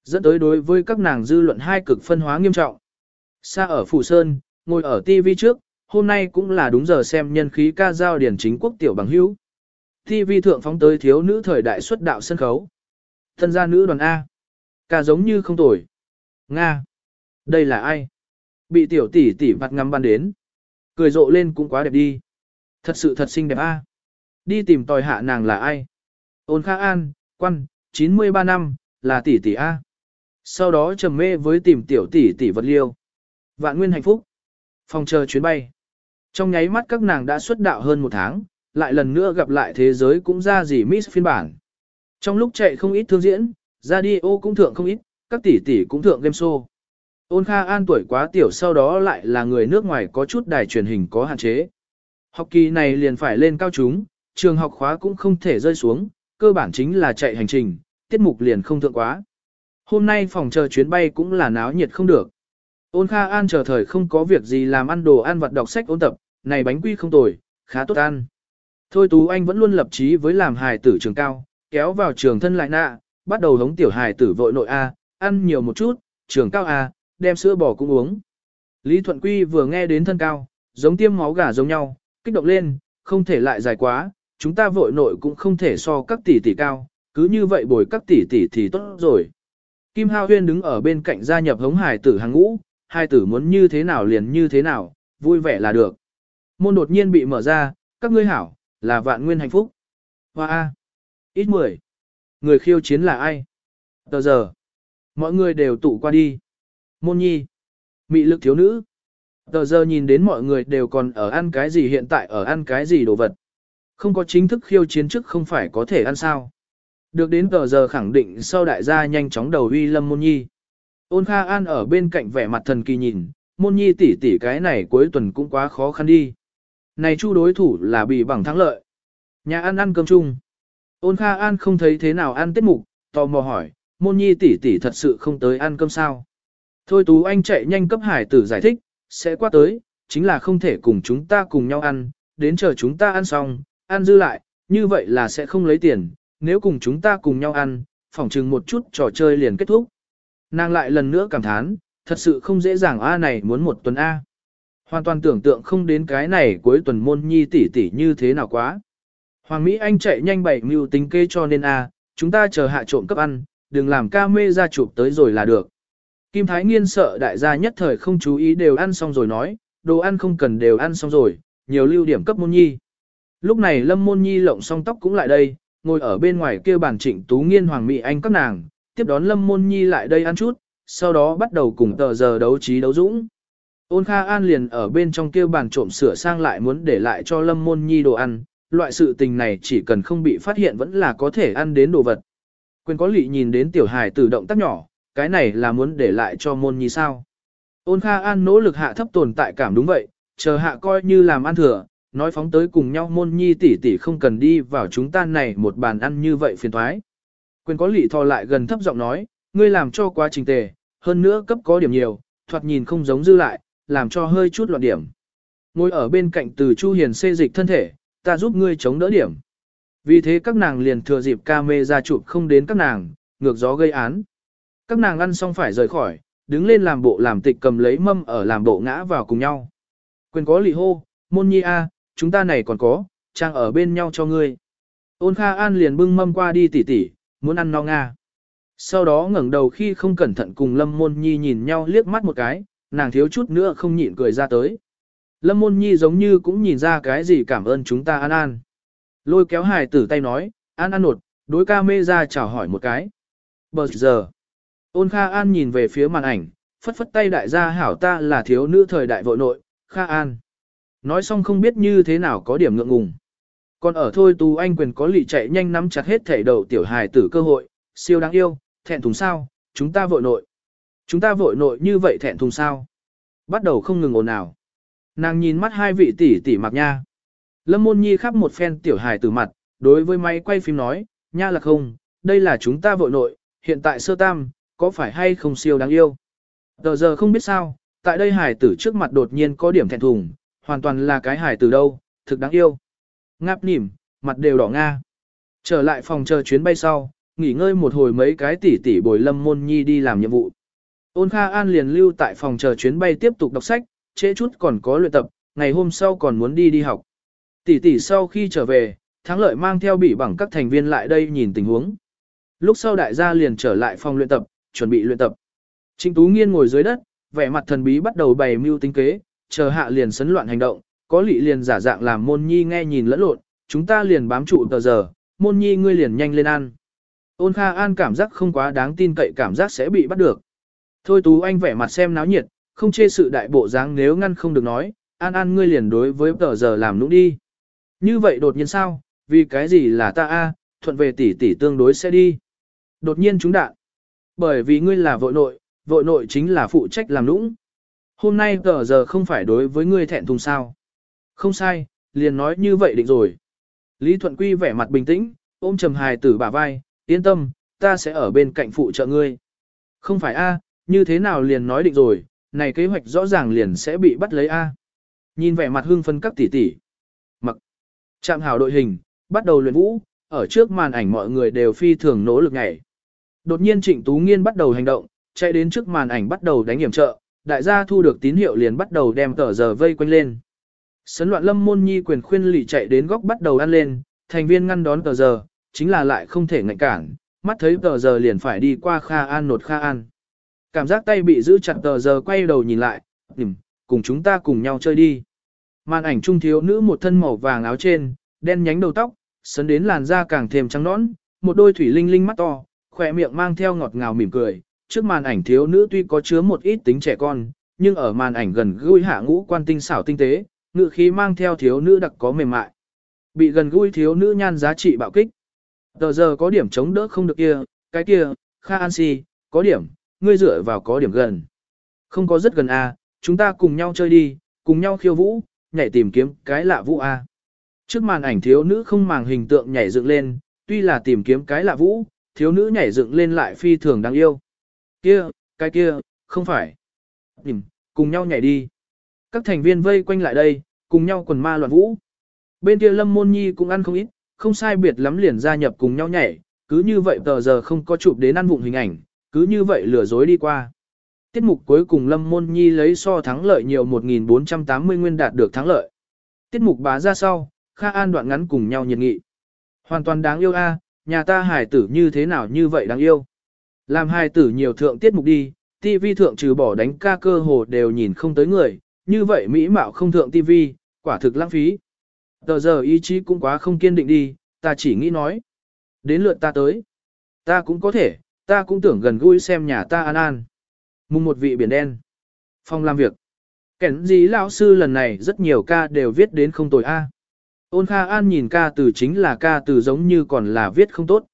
Dẫn tới đối với các nàng dư luận hai cực phân hóa nghiêm trọng. Xa ở Phủ Sơn, ngồi ở TV trước, hôm nay cũng là đúng giờ xem nhân khí ca giao điển chính quốc tiểu bằng hữu. TV thượng phóng tới thiếu nữ thời đại xuất đạo sân khấu. Thân gia nữ đoàn A. Ca giống như không tồi. Nga. Đây là ai? Bị tiểu tỷ tỷ mặt ngắm ban đến. Cười rộ lên cũng quá đẹp đi. Thật sự thật xinh đẹp A. Đi tìm tòi hạ nàng là ai? Ôn Kha An, quan, 93 năm, là tỷ tỷ A. Sau đó trầm mê với tìm tiểu tỷ tỷ vật liêu. Vạn nguyên hạnh phúc. Phòng chờ chuyến bay. Trong nháy mắt các nàng đã xuất đạo hơn một tháng, lại lần nữa gặp lại thế giới cũng ra gì Miss phiên bản. Trong lúc chạy không ít thương diễn, radio cũng thượng không ít, các tỷ tỷ cũng thượng game show. Ôn Kha An tuổi quá tiểu sau đó lại là người nước ngoài có chút đài truyền hình có hạn chế. Học kỳ này liền phải lên cao chúng, trường học khóa cũng không thể rơi xuống, cơ bản chính là chạy hành trình, tiết mục liền không thượng quá. Hôm nay phòng chờ chuyến bay cũng là náo nhiệt không được. Ôn Kha An chờ thời không có việc gì làm ăn đồ ăn vặt đọc sách ôn tập, này bánh quy không tồi, khá tốt ăn. Thôi Tú Anh vẫn luôn lập chí với làm hài tử trường cao, kéo vào trường thân lại nạ, bắt đầu hống tiểu hài tử vội nội A, ăn nhiều một chút, trường cao A, đem sữa bò cũng uống. Lý Thuận Quy vừa nghe đến thân cao, giống tiêm máu gà giống nhau, kích động lên, không thể lại dài quá, chúng ta vội nội cũng không thể so các tỷ tỷ cao, cứ như vậy bồi các tỷ tỷ thì tốt rồi. Kim Hao Huyên đứng ở bên cạnh gia nhập hống hài tử hàng ngũ, hai tử muốn như thế nào liền như thế nào, vui vẻ là được. Môn đột nhiên bị mở ra, các ngươi hảo, là vạn nguyên hạnh phúc. Hoa A. Ít mười. Người khiêu chiến là ai? Tờ giờ. Mọi người đều tụ qua đi. Môn nhi. Mị lực thiếu nữ. Tờ giờ nhìn đến mọi người đều còn ở ăn cái gì hiện tại ở ăn cái gì đồ vật. Không có chính thức khiêu chiến trước không phải có thể ăn sao. Được đến tờ giờ khẳng định sau đại gia nhanh chóng đầu uy lâm môn nhi. Ôn Kha An ở bên cạnh vẻ mặt thần kỳ nhìn, môn nhi tỷ tỷ cái này cuối tuần cũng quá khó khăn đi. Này chu đối thủ là bị bằng thắng lợi. Nhà ăn ăn cơm chung. Ôn Kha An không thấy thế nào ăn tiết mục, tò mò hỏi, môn nhi tỷ tỷ thật sự không tới ăn cơm sao. Thôi Tú Anh chạy nhanh cấp hải tử giải thích, sẽ qua tới, chính là không thể cùng chúng ta cùng nhau ăn, đến chờ chúng ta ăn xong, ăn dư lại, như vậy là sẽ không lấy tiền, nếu cùng chúng ta cùng nhau ăn, phỏng chừng một chút trò chơi liền kết thúc. Nàng lại lần nữa cảm thán, thật sự không dễ dàng A này muốn một tuần A. Hoàn toàn tưởng tượng không đến cái này cuối tuần môn nhi tỷ tỷ như thế nào quá. Hoàng Mỹ Anh chạy nhanh bảy mưu tính kê cho nên A, chúng ta chờ hạ trộm cấp ăn, đừng làm ca mê ra chụp tới rồi là được. Kim Thái Nghiên sợ đại gia nhất thời không chú ý đều ăn xong rồi nói, đồ ăn không cần đều ăn xong rồi, nhiều lưu điểm cấp môn nhi. Lúc này Lâm Môn Nhi lộng xong tóc cũng lại đây, ngồi ở bên ngoài kia bàn trịnh tú nghiên hoàng mỹ anh các nàng, tiếp đón Lâm Môn Nhi lại đây ăn chút, sau đó bắt đầu cùng tờ giờ đấu trí đấu dũng. Ôn Kha An liền ở bên trong kia bàn trộm sửa sang lại muốn để lại cho Lâm Môn Nhi đồ ăn, loại sự tình này chỉ cần không bị phát hiện vẫn là có thể ăn đến đồ vật. Quyền có lị nhìn đến tiểu hài tự động tác nhỏ, cái này là muốn để lại cho Môn Nhi sao. Ôn Kha An nỗ lực hạ thấp tồn tại cảm đúng vậy, chờ hạ coi như làm ăn thừa, nói phóng tới cùng nhau môn nhi tỷ tỷ không cần đi vào chúng ta này một bàn ăn như vậy phiền thoái. Quyền có lị thò lại gần thấp giọng nói, ngươi làm cho quá trình tề, hơn nữa cấp có điểm nhiều, thoạt nhìn không giống dư lại, làm cho hơi chút loạn điểm. Ngồi ở bên cạnh từ Chu Hiền xê dịch thân thể, ta giúp ngươi chống đỡ điểm. Vì thế các nàng liền thừa dịp ca mê ra chụp không đến các nàng, ngược gió gây án. Các nàng ăn xong phải rời khỏi, đứng lên làm bộ làm tịch cầm lấy mâm ở làm bộ ngã vào cùng nhau. Quyền có lị hô, môn nhi a, chúng ta này còn có, trang ở bên nhau cho ngươi. Ôn Kha An liền bưng mâm qua đi tỉ tỉ, muốn ăn no nga. Sau đó ngẩng đầu khi không cẩn thận cùng Lâm Môn Nhi nhìn nhau liếc mắt một cái, nàng thiếu chút nữa không nhịn cười ra tới. Lâm môn nhi giống như cũng nhìn ra cái gì cảm ơn chúng ta an an. Lôi kéo hài tử tay nói, an an nột, đối ca mê ra chào hỏi một cái. Bờ giờ, ôn Kha An nhìn về phía màn ảnh, phất phất tay đại gia hảo ta là thiếu nữ thời đại vội nội, Kha An. Nói xong không biết như thế nào có điểm ngượng ngùng. Còn ở thôi Tú Anh quyền có lị chạy nhanh nắm chặt hết thể đầu tiểu hài tử cơ hội, siêu đáng yêu, thẹn thùng sao, chúng ta vội nội. Chúng ta vội nội như vậy thẹn thùng sao. Bắt đầu không ngừng ồn ào. Nàng nhìn mắt hai vị tỷ tỷ mặc nha. Lâm môn nhi khắp một phen tiểu hài tử mặt, đối với máy quay phim nói, nha là không, đây là chúng ta vội nội, hiện tại sơ tam, có phải hay không siêu đáng yêu. Tờ giờ không biết sao, tại đây hài tử trước mặt đột nhiên có điểm thẹn thùng, hoàn toàn là cái hài tử đâu, thực đáng yêu. Ngáp nỉm, mặt đều đỏ nga. Trở lại phòng chờ chuyến bay sau, nghỉ ngơi một hồi mấy cái tỷ tỷ bồi lâm môn nhi đi làm nhiệm vụ. Ôn Kha An liền lưu tại phòng chờ chuyến bay tiếp tục đọc sách, trễ chút còn có luyện tập, ngày hôm sau còn muốn đi đi học. Tỷ tỷ sau khi trở về, thắng lợi mang theo bị bằng các thành viên lại đây nhìn tình huống. Lúc sau đại gia liền trở lại phòng luyện tập, chuẩn bị luyện tập. Trịnh Tú Nghiên ngồi dưới đất, vẻ mặt thần bí bắt đầu bày mưu tính kế, chờ hạ liền sấn loạn hành động, có lị liền giả dạng làm môn nhi nghe nhìn lẫn lộn, chúng ta liền bám trụ tờ giờ, môn nhi ngươi liền nhanh lên ăn. Ôn Kha An cảm giác không quá đáng tin cậy cảm giác sẽ bị bắt được. Thôi Tú Anh vẻ mặt xem náo nhiệt, không chê sự đại bộ dáng nếu ngăn không được nói, An An ngươi liền đối với tờ giờ làm nũng đi. Như vậy đột nhiên sao, vì cái gì là ta a, thuận về tỷ tỷ tương đối sẽ đi. Đột nhiên chúng đạn. Bởi vì ngươi là vội nội, vội nội chính là phụ trách làm nũng. Hôm nay tờ giờ không phải đối với ngươi thẹn thùng sao. Không sai, liền nói như vậy định rồi. Lý Thuận Quy vẻ mặt bình tĩnh, ôm trầm hài tử bả vai, yên tâm, ta sẽ ở bên cạnh phụ trợ ngươi. Không phải a, như thế nào liền nói định rồi, này kế hoạch rõ ràng liền sẽ bị bắt lấy a. Nhìn vẻ mặt hưng phân các tỷ tỷ. Mặc. Trạm hào đội hình, bắt đầu luyện vũ, ở trước màn ảnh mọi người đều phi thường nỗ lực nhảy. Đột nhiên Trịnh Tú Nghiên bắt đầu hành động, chạy đến trước màn ảnh bắt đầu đánh hiểm trợ, đại gia thu được tín hiệu liền bắt đầu đem tờ giờ vây quanh lên. Sấn loạn lâm môn nhi quyền khuyên lì chạy đến góc bắt đầu ăn lên, thành viên ngăn đón tờ giờ, chính là lại không thể ngạnh cản, mắt thấy tờ giờ liền phải đi qua Kha An nột Kha An. Cảm giác tay bị giữ chặt tờ giờ quay đầu nhìn lại, tìm, cùng chúng ta cùng nhau chơi đi. Màn ảnh trung thiếu nữ một thân màu vàng áo trên, đen nhánh đầu tóc, sấn đến làn da càng thêm trắng nõn, một đôi thủy linh linh mắt to, khỏe miệng mang theo ngọt ngào mỉm cười. Trước màn ảnh thiếu nữ tuy có chứa một ít tính trẻ con, nhưng ở màn ảnh gần gũi hạ ngũ quan tinh xảo tinh tế, ngự khí mang theo thiếu nữ đặc có mềm mại. Bị gần gũi thiếu nữ nhan giá trị bạo kích. Tờ giờ có điểm chống đỡ không được kia, cái kia, Kha An Si, có điểm, ngươi dựa vào có điểm gần. Không có rất gần a, à, chúng ta cùng nhau chơi đi, cùng nhau khiêu vũ, nhảy tìm kiếm cái lạ vũ a. À. Trước màn ảnh thiếu nữ không màng hình tượng nhảy dựng lên, tuy là tìm kiếm cái lạ vũ, thiếu nữ nhảy dựng lên lại phi thường đáng yêu. Kia, cái kia, không phải. Nhìn, cùng nhau nhảy đi. Các thành viên vây quanh lại đây, cùng nhau quần ma loạn vũ. Bên kia Lâm Môn Nhi cũng ăn không ít, không sai biệt lắm liền gia nhập cùng nhau nhảy, cứ như vậy tờ giờ không có chụp đến ăn vụng hình ảnh, cứ như vậy lừa dối đi qua. Tiết mục cuối cùng Lâm Môn Nhi lấy so thắng lợi nhiều 1.480 nguyên đạt được thắng lợi. Tiết mục bá ra sau, Kha An đoạn ngắn cùng nhau nhiệt nghị. Hoàn toàn đáng yêu a, nhà ta hài tử như thế nào như vậy đáng yêu. Làm hài tử nhiều thượng tiết mục đi, TV thượng trừ bỏ đánh ca cơ hồ đều nhìn không tới người, như vậy mỹ mạo không thượng TV, quả thực lãng phí. Tờ giờ ý chí cũng quá không kiên định đi, ta chỉ nghĩ nói. Đến lượt ta tới. Ta cũng có thể, ta cũng tưởng gần gũi xem nhà ta an an. Mùng một vị biển đen. Phòng làm việc. Kẻn gì lão sư lần này rất nhiều ca đều viết đến không tồi A. Ôn Kha An nhìn ca từ chính là ca từ giống như còn là viết không tốt.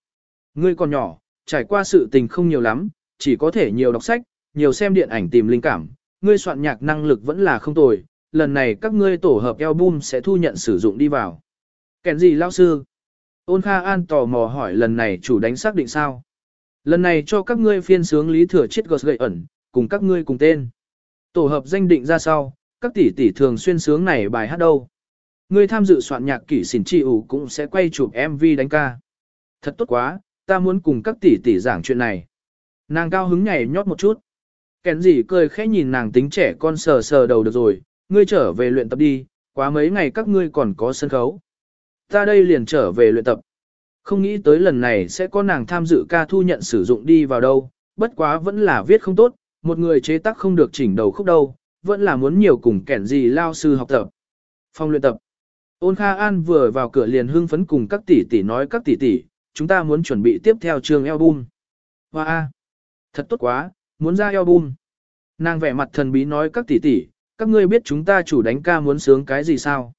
Ngươi còn nhỏ, trải qua sự tình không nhiều lắm, chỉ có thể nhiều đọc sách, nhiều xem điện ảnh tìm linh cảm. Ngươi soạn nhạc năng lực vẫn là không tồi, lần này các ngươi tổ hợp album sẽ thu nhận sử dụng đi vào. Kèn gì lão sư? Ôn Kha An tò mò hỏi lần này chủ đánh xác định sao? Lần này cho các ngươi phiên sướng lý thừa chết gọt gậy ẩn, cùng các ngươi cùng tên. Tổ hợp danh định ra sau, các tỷ tỷ thường xuyên sướng này bài hát đâu. Ngươi tham dự soạn nhạc kỷ xỉn chi ủ cũng sẽ quay chụp MV đánh ca. Thật tốt quá, ta muốn cùng các tỷ tỷ giảng chuyện này. Nàng cao hứng nhảy nhót một chút. Kén gì cười khẽ nhìn nàng tính trẻ con sờ sờ đầu được rồi, ngươi trở về luyện tập đi, quá mấy ngày các ngươi còn có sân khấu. Ta đây liền trở về luyện tập. Không nghĩ tới lần này sẽ có nàng tham dự ca thu nhận sử dụng đi vào đâu, bất quá vẫn là viết không tốt, một người chế tác không được chỉnh đầu khúc đâu, vẫn là muốn nhiều cùng kẻn gì lao sư học tập. Phòng luyện tập. Ôn Kha An vừa vào cửa liền hưng phấn cùng các tỷ tỷ nói các tỷ tỷ, chúng ta muốn chuẩn bị tiếp theo chương album. Hoa wow. Thật tốt quá, muốn ra album. Nàng vẻ mặt thần bí nói các tỷ tỷ, các ngươi biết chúng ta chủ đánh ca muốn sướng cái gì sao?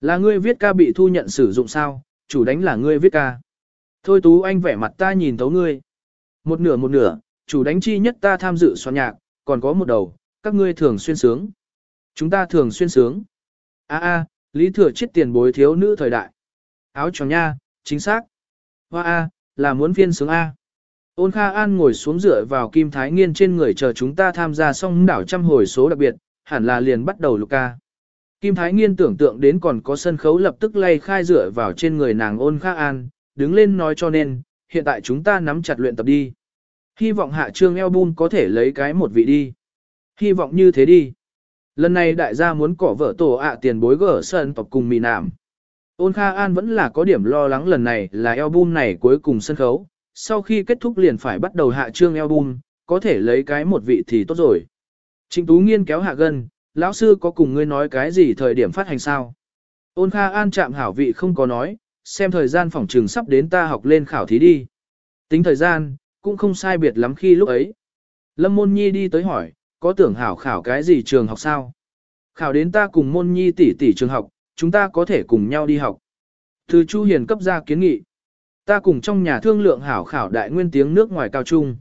Là ngươi viết ca bị thu nhận sử dụng sao, chủ đánh là ngươi viết ca. Thôi Tú Anh vẻ mặt ta nhìn thấu ngươi. Một nửa một nửa, chủ đánh chi nhất ta tham dự soạn nhạc, còn có một đầu, các ngươi thường xuyên sướng. Chúng ta thường xuyên sướng. A a, Lý Thừa chết tiền bối thiếu nữ thời đại. Áo tròn nha, chính xác. Hoa a, là muốn phiên sướng A. Ôn Kha An ngồi xuống dựa vào Kim Thái Nghiên trên người chờ chúng ta tham gia xong đảo trăm hồi số đặc biệt, hẳn là liền bắt đầu lục ca. Kim Thái Nghiên tưởng tượng đến còn có sân khấu lập tức lay khai dựa vào trên người nàng ôn Kha An, đứng lên nói cho nên, hiện tại chúng ta nắm chặt luyện tập đi. Hy vọng hạ trương album có thể lấy cái một vị đi. Hy vọng như thế đi. Lần này đại gia muốn cỏ vợ tổ ạ tiền bối gở sân tộc cùng mì nảm. Ôn Kha An vẫn là có điểm lo lắng lần này là album này cuối cùng sân khấu, sau khi kết thúc liền phải bắt đầu hạ trương album, có thể lấy cái một vị thì tốt rồi. Trịnh Tú Nghiên kéo hạ gân, lão sư có cùng ngươi nói cái gì thời điểm phát hành sao? Ôn Kha An chạm hảo vị không có nói, xem thời gian phòng trường sắp đến ta học lên khảo thí đi. Tính thời gian, cũng không sai biệt lắm khi lúc ấy. Lâm Môn Nhi đi tới hỏi, có tưởng hảo khảo cái gì trường học sao? Khảo đến ta cùng Môn Nhi tỷ tỷ trường học, chúng ta có thể cùng nhau đi học. Từ Chu Hiền cấp ra kiến nghị. Ta cùng trong nhà thương lượng hảo khảo đại nguyên tiếng nước ngoài cao trung.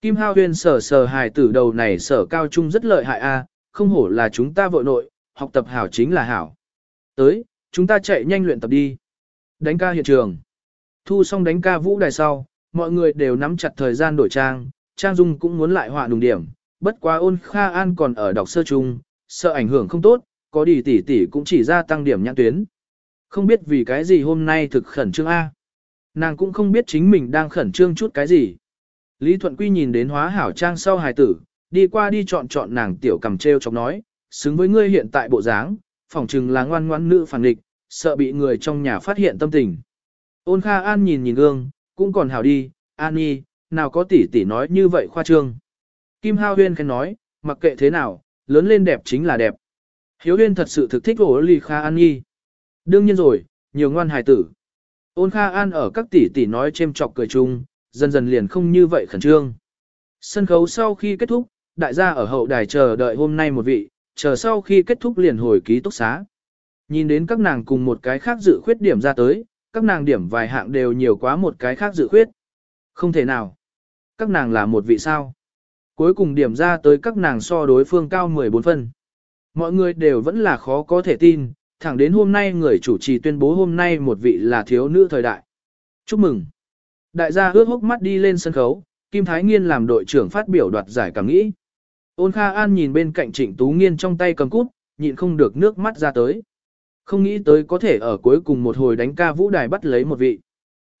Kim Hao Huyên sở sở hài tử đầu này sở cao trung rất lợi hại a, không hổ là chúng ta vội nội, học tập hảo chính là hảo. Tới, chúng ta chạy nhanh luyện tập đi. Đánh ca hiện trường. Thu xong đánh ca vũ đài sau, mọi người đều nắm chặt thời gian đổi trang, Trang Dung cũng muốn lại họa đùng điểm, bất quá ôn Kha An còn ở đọc sơ trung, sợ ảnh hưởng không tốt, có đi tỷ tỷ cũng chỉ ra tăng điểm nhãn tuyến. Không biết vì cái gì hôm nay thực khẩn trương A. Nàng cũng không biết chính mình đang khẩn trương chút cái gì. Lý Thuận Quy nhìn đến hóa hảo trang sau hài tử, đi qua đi chọn chọn nàng tiểu cầm treo chọc nói, xứng với ngươi hiện tại bộ dáng, phỏng chừng là ngoan ngoãn nữ phản địch, sợ bị người trong nhà phát hiện tâm tình. Ôn Kha An nhìn nhìn gương, cũng còn hảo đi, An Nhi, nào có tỷ tỷ nói như vậy khoa trương. Kim Hao Huyên khen nói, mặc kệ thế nào, lớn lên đẹp chính là đẹp. Hiếu Huyên thật sự thực thích ổ lì Kha An Nhi. Đương nhiên rồi, nhiều ngoan hài tử. Ôn Kha An ở các tỷ tỷ nói chêm chọc cười chung, dần dần liền không như vậy khẩn trương. Sân khấu sau khi kết thúc, đại gia ở hậu đài chờ đợi hôm nay một vị, chờ sau khi kết thúc liền hồi ký túc xá. Nhìn đến các nàng cùng một cái khác dự khuyết điểm ra tới, các nàng điểm vài hạng đều nhiều quá một cái khác dự khuyết. Không thể nào. Các nàng là một vị sao. Cuối cùng điểm ra tới các nàng so đối phương cao 14 phân. Mọi người đều vẫn là khó có thể tin, thẳng đến hôm nay người chủ trì tuyên bố hôm nay một vị là thiếu nữ thời đại. Chúc mừng. Đại gia ước hốc mắt đi lên sân khấu, Kim Thái Nghiên làm đội trưởng phát biểu đoạt giải cảm nghĩ. Ôn Kha An nhìn bên cạnh Trịnh Tú Nghiên trong tay cầm cút, nhịn không được nước mắt ra tới. Không nghĩ tới có thể ở cuối cùng một hồi đánh ca vũ đài bắt lấy một vị.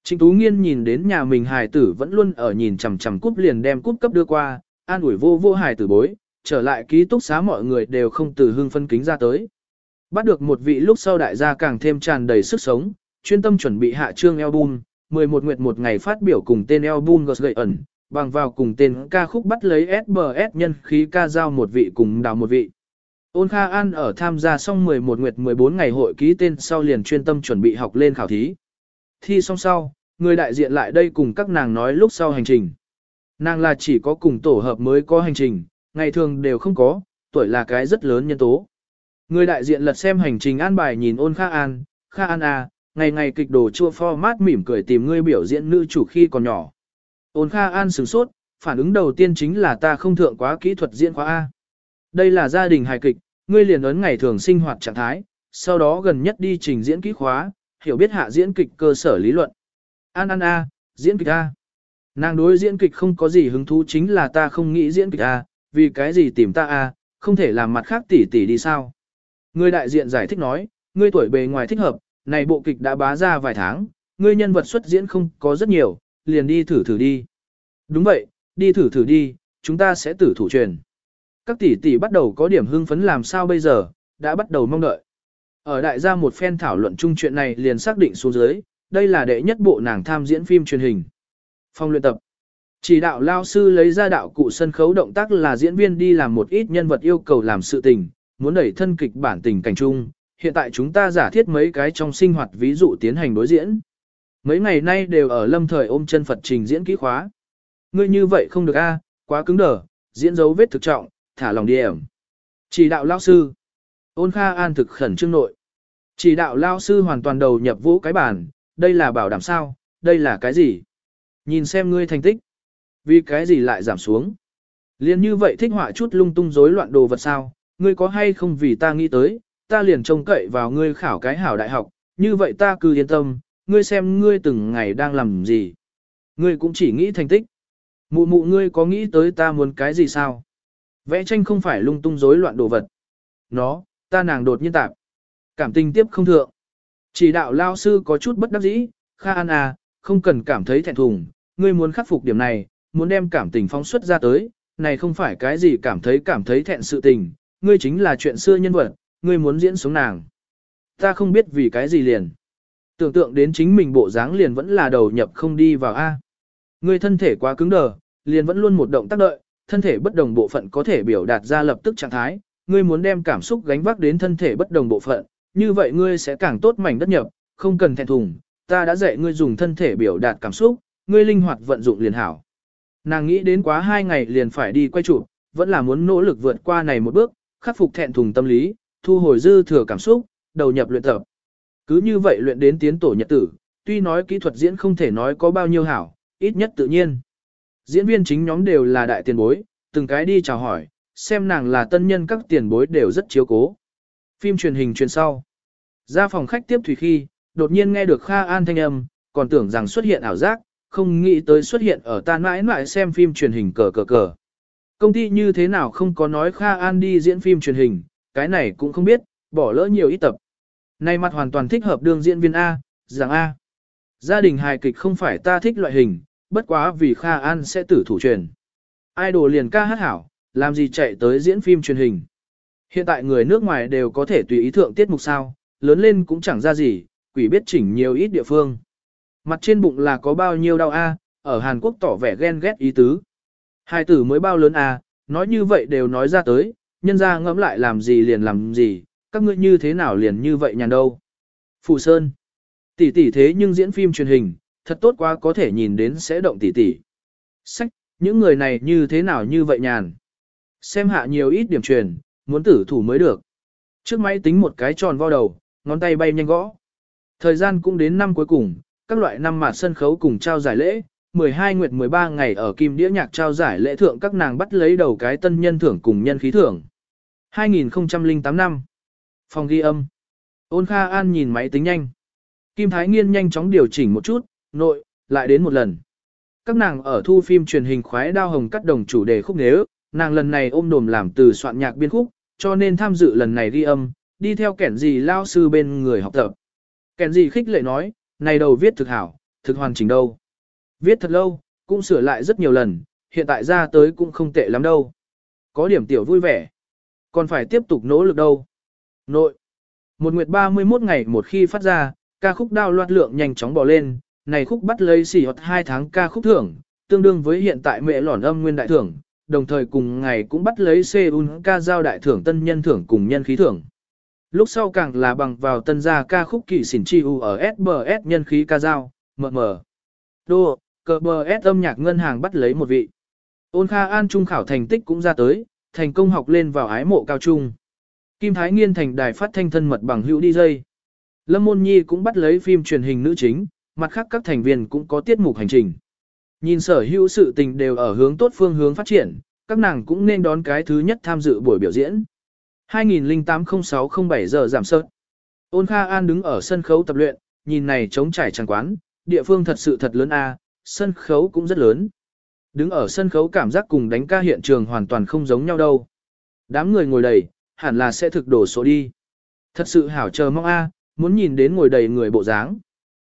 Trịnh Tú Nghiên nhìn đến nhà mình hài tử vẫn luôn ở nhìn chằm chằm cúp liền đem cúp cấp đưa qua, an ủi vô vô hài tử bối, trở lại ký túc xá mọi người đều không từ hương phân kính ra tới. Bắt được một vị lúc sau đại gia càng thêm tràn đầy sức sống, chuyên tâm chuẩn bị hạ trương album, 11 nguyệt một ngày phát biểu cùng tên album gật gậy ẩn, bằng vào cùng tên ca khúc bắt lấy SBS nhân khí ca giao một vị cùng đào một vị. Ôn Kha An ở tham gia xong 11 nguyệt 14 ngày hội ký tên sau liền chuyên tâm chuẩn bị học lên khảo thí. Thi xong sau, người đại diện lại đây cùng các nàng nói lúc sau hành trình. Nàng là chỉ có cùng tổ hợp mới có hành trình, ngày thường đều không có, tuổi là cái rất lớn nhân tố. Người đại diện lật xem hành trình an bài nhìn ôn Kha An, Kha An à, ngày ngày kịch đồ chua format mỉm cười tìm ngươi biểu diễn nữ chủ khi còn nhỏ. Ôn Kha An sửng sốt, phản ứng đầu tiên chính là ta không thượng quá kỹ thuật diễn khóa A. Đây là gia đình hài kịch, ngươi liền ấn ngày thường sinh hoạt trạng thái, sau đó gần nhất đi trình diễn kỹ khóa, hiểu biết hạ diễn kịch cơ sở lý luận. An An A, diễn kịch A. Nàng đối diễn kịch không có gì hứng thú chính là ta không nghĩ diễn kịch A, vì cái gì tìm ta A, không thể làm mặt khác tỉ tỉ đi sao. Người đại diện giải thích nói, ngươi tuổi bề ngoài thích hợp, này bộ kịch đã bá ra vài tháng, ngươi nhân vật xuất diễn không có rất nhiều, liền đi thử thử đi. Đúng vậy, đi thử thử đi, chúng ta sẽ tử thủ truyền. Các tỷ tỷ bắt đầu có điểm hưng phấn làm sao bây giờ, đã bắt đầu mong đợi. Ở đại gia một phen thảo luận chung chuyện này liền xác định xuống dưới, đây là đệ nhất bộ nàng tham diễn phim truyền hình. Phong luyện tập. Chỉ đạo lao sư lấy ra đạo cụ sân khấu động tác là diễn viên đi làm một ít nhân vật yêu cầu làm sự tình, muốn đẩy thân kịch bản tình cảnh chung. Hiện tại chúng ta giả thiết mấy cái trong sinh hoạt ví dụ tiến hành đối diễn. Mấy ngày nay đều ở lâm thời ôm chân Phật trình diễn kỹ khóa. Ngươi như vậy không được a, quá cứng đờ, diễn dấu vết thực trọng, thả lòng đi em Chỉ đạo lao sư. Ôn Kha An thực khẩn trương nội. Chỉ đạo lao sư hoàn toàn đầu nhập vũ cái bản, đây là bảo đảm sao, đây là cái gì? Nhìn xem ngươi thành tích. Vì cái gì lại giảm xuống? Liên như vậy thích họa chút lung tung rối loạn đồ vật sao, ngươi có hay không vì ta nghĩ tới, ta liền trông cậy vào ngươi khảo cái hảo đại học, như vậy ta cứ yên tâm, ngươi xem ngươi từng ngày đang làm gì. Ngươi cũng chỉ nghĩ thành tích. Mụ mụ ngươi có nghĩ tới ta muốn cái gì sao? Vẽ tranh không phải lung tung rối loạn đồ vật. Nó, ta nàng đột nhiên tạp. Cảm tình tiếp không thượng. Chỉ đạo lao sư có chút bất đắc dĩ, Kha An à, không cần cảm thấy thẹn thùng, ngươi muốn khắc phục điểm này, muốn đem cảm tình phóng xuất ra tới, này không phải cái gì cảm thấy cảm thấy thẹn sự tình, ngươi chính là chuyện xưa nhân vật, ngươi muốn diễn sống nàng. Ta không biết vì cái gì liền. Tưởng tượng đến chính mình bộ dáng liền vẫn là đầu nhập không đi vào A. Ngươi thân thể quá cứng đờ, liền vẫn luôn một động tác đợi, thân thể bất đồng bộ phận có thể biểu đạt ra lập tức trạng thái, ngươi muốn đem cảm xúc gánh vác đến thân thể bất đồng bộ phận, như vậy ngươi sẽ càng tốt mảnh đất nhập, không cần thẹn thùng, ta đã dạy ngươi dùng thân thể biểu đạt cảm xúc, ngươi linh hoạt vận dụng liền hảo. Nàng nghĩ đến quá hai ngày liền phải đi quay chụp, vẫn là muốn nỗ lực vượt qua này một bước, khắc phục thẹn thùng tâm lý, thu hồi dư thừa cảm xúc, đầu nhập luyện tập. Cứ như vậy luyện đến tiến tổ nhật tử, tuy nói kỹ thuật diễn không thể nói có bao nhiêu hảo, ít nhất tự nhiên. Diễn viên chính nhóm đều là đại tiền bối, từng cái đi chào hỏi, xem nàng là tân nhân các tiền bối đều rất chiếu cố. Phim truyền hình truyền sau. Ra phòng khách tiếp thủy khi, đột nhiên nghe được Kha An thanh âm, còn tưởng rằng xuất hiện ảo giác, không nghĩ tới xuất hiện ở ta mãi mãi xem phim truyền hình cờ cờ cờ. Công ty như thế nào không có nói Kha An đi diễn phim truyền hình, cái này cũng không biết, bỏ lỡ nhiều ít tập. Này mặt hoàn toàn thích hợp đường diễn viên A, rằng A. Gia đình hài kịch không phải ta thích loại hình, bất quá vì Kha An sẽ tử thủ truyền. Idol liền ca hát hảo, làm gì chạy tới diễn phim truyền hình. Hiện tại người nước ngoài đều có thể tùy ý thượng tiết mục sao, lớn lên cũng chẳng ra gì, quỷ biết chỉnh nhiều ít địa phương. Mặt trên bụng là có bao nhiêu đau a, ở Hàn Quốc tỏ vẻ ghen ghét ý tứ. Hai tử mới bao lớn à nói như vậy đều nói ra tới, nhân ra ngẫm lại làm gì liền làm gì, các ngươi như thế nào liền như vậy nhàn đâu. Phụ Sơn, tỷ tỷ thế nhưng diễn phim truyền hình, thật tốt quá có thể nhìn đến sẽ động tỷ tỷ. Sách, những người này như thế nào như vậy nhàn. Xem hạ nhiều ít điểm truyền, muốn tử thủ mới được. Trước máy tính một cái tròn vo đầu, ngón tay bay nhanh gõ. Thời gian cũng đến năm cuối cùng, các loại năm mà sân khấu cùng trao giải lễ, 12 nguyệt 13 ngày ở Kim Đĩa Nhạc trao giải lễ thượng các nàng bắt lấy đầu cái tân nhân thưởng cùng nhân khí thưởng. 2008 năm. Phòng ghi âm. Ôn Kha An nhìn máy tính nhanh. Kim Thái Nghiên nhanh chóng điều chỉnh một chút, nội, lại đến một lần. Các nàng ở thu phim truyền hình khoái đao hồng cắt đồng chủ đề khúc nếu, nàng lần này ôm đồm làm từ soạn nhạc biên khúc, cho nên tham dự lần này ghi âm, đi theo kẻn gì lao sư bên người học tập. Kẻn gì khích lệ nói, này đầu viết thực hảo, thực hoàn chỉnh đâu. Viết thật lâu, cũng sửa lại rất nhiều lần, hiện tại ra tới cũng không tệ lắm đâu. Có điểm tiểu vui vẻ. Còn phải tiếp tục nỗ lực đâu. Nội. Một nguyệt 31 ngày một khi phát ra, ca khúc đao loạt lượng nhanh chóng bỏ lên, này khúc bắt lấy xỉ hoạt 2 tháng ca khúc thưởng, tương đương với hiện tại mẹ lỏn âm nguyên đại thưởng, đồng thời cùng ngày cũng bắt lấy Seoul ca giao đại thưởng tân nhân thưởng cùng nhân khí thưởng. Lúc sau càng là bằng vào tân gia ca khúc kỳ xỉn chi u ở SBS nhân khí ca giao, mờ mờ. Đô, cờ bờ S âm nhạc ngân hàng bắt lấy một vị. Ôn Kha An trung khảo thành tích cũng ra tới, thành công học lên vào ái mộ cao trung. Kim Thái Nghiên thành đài phát thanh thân mật bằng hữu DJ. Lâm Môn Nhi cũng bắt lấy phim truyền hình nữ chính, mặt khác các thành viên cũng có tiết mục hành trình. Nhìn sở hữu sự tình đều ở hướng tốt phương hướng phát triển, các nàng cũng nên đón cái thứ nhất tham dự buổi biểu diễn. 2008-06-07 giờ giảm sớt. Ôn Kha An đứng ở sân khấu tập luyện, nhìn này trống trải tràng quán, địa phương thật sự thật lớn a, sân khấu cũng rất lớn. Đứng ở sân khấu cảm giác cùng đánh ca hiện trường hoàn toàn không giống nhau đâu. Đám người ngồi đầy, hẳn là sẽ thực đổ số đi. Thật sự hảo chờ mong a, à, muốn nhìn đến ngồi đầy người bộ dáng.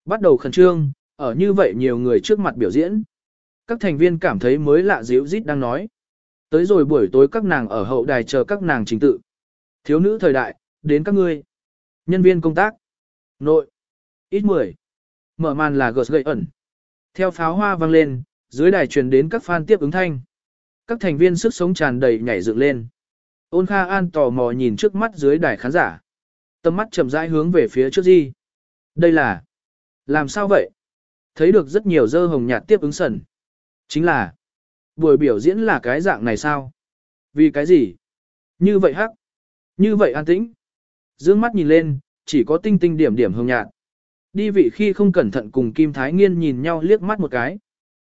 Bắt đầu khẩn trương, ở như vậy nhiều người trước mặt biểu diễn. Các thành viên cảm thấy mới lạ díu dít đang nói. Tới rồi buổi tối các nàng ở hậu đài chờ các nàng trình tự. Thiếu nữ thời đại, đến các ngươi. Nhân viên công tác. Nội. Ít mười. Mở màn là gợt gậy ẩn. Theo pháo hoa vang lên, dưới đài truyền đến các fan tiếp ứng thanh. Các thành viên sức sống tràn đầy nhảy dựng lên. Ôn Kha An tò mò nhìn trước mắt dưới đài khán giả. Tâm mắt chậm rãi hướng về phía trước Di. Đây là... Làm sao vậy? Thấy được rất nhiều dơ hồng nhạt tiếp ứng sần. Chính là... Buổi biểu diễn là cái dạng này sao? Vì cái gì? Như vậy hắc. Như vậy an tĩnh. Dương mắt nhìn lên, chỉ có tinh tinh điểm điểm hồng nhạt. Đi vị khi không cẩn thận cùng Kim Thái Nghiên nhìn nhau liếc mắt một cái.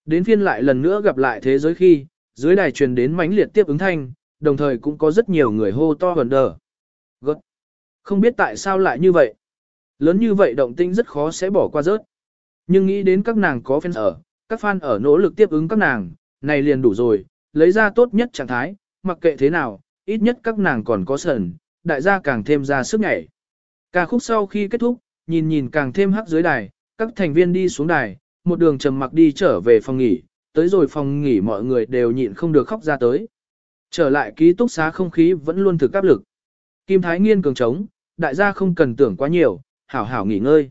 Đến phiên lại lần nữa gặp lại thế giới khi, dưới đài truyền đến mãnh liệt tiếp ứng thanh, đồng thời cũng có rất nhiều người hô to gần đờ. Gật. Không biết tại sao lại như vậy. Lớn như vậy động tinh rất khó sẽ bỏ qua rớt. Nhưng nghĩ đến các nàng có fan ở, các fan ở nỗ lực tiếp ứng các nàng, này liền đủ rồi, lấy ra tốt nhất trạng thái, mặc kệ thế nào, ít nhất các nàng còn có sần, đại gia càng thêm ra sức nhảy. Ca khúc sau khi kết thúc, nhìn nhìn càng thêm hắc dưới đài, các thành viên đi xuống đài, một đường trầm mặc đi trở về phòng nghỉ, tới rồi phòng nghỉ mọi người đều nhịn không được khóc ra tới. Trở lại ký túc xá không khí vẫn luôn thực áp lực. Kim Thái Nghiên cường trống, đại gia không cần tưởng quá nhiều, hảo hảo nghỉ ngơi.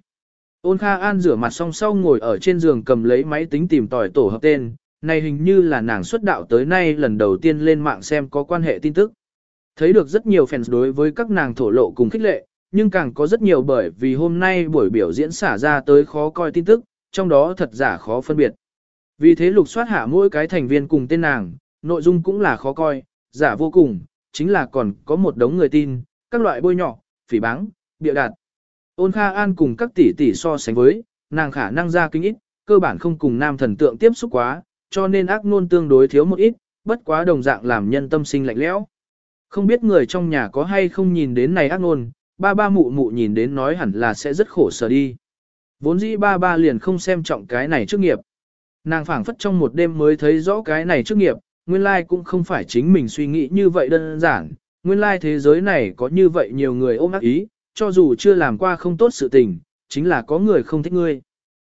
Ôn Kha An rửa mặt xong sau ngồi ở trên giường cầm lấy máy tính tìm tòi tổ hợp tên, này hình như là nàng xuất đạo tới nay lần đầu tiên lên mạng xem có quan hệ tin tức. Thấy được rất nhiều fans đối với các nàng thổ lộ cùng khích lệ, nhưng càng có rất nhiều bởi vì hôm nay buổi biểu diễn xả ra tới khó coi tin tức, trong đó thật giả khó phân biệt. Vì thế lục soát hạ mỗi cái thành viên cùng tên nàng, nội dung cũng là khó coi, giả vô cùng, chính là còn có một đống người tin, các loại bôi nhỏ, phỉ báng, bịa đặt. Ôn Kha An cùng các tỷ tỷ so sánh với, nàng khả năng ra kinh ít, cơ bản không cùng nam thần tượng tiếp xúc quá, cho nên ác ngôn tương đối thiếu một ít, bất quá đồng dạng làm nhân tâm sinh lạnh lẽo. Không biết người trong nhà có hay không nhìn đến này ác ngôn, ba ba mụ mụ nhìn đến nói hẳn là sẽ rất khổ sở đi. Vốn dĩ ba ba liền không xem trọng cái này trước nghiệp. Nàng phảng phất trong một đêm mới thấy rõ cái này trước nghiệp, nguyên lai cũng không phải chính mình suy nghĩ như vậy đơn giản, nguyên lai thế giới này có như vậy nhiều người ôm ác ý, cho dù chưa làm qua không tốt sự tình, chính là có người không thích ngươi.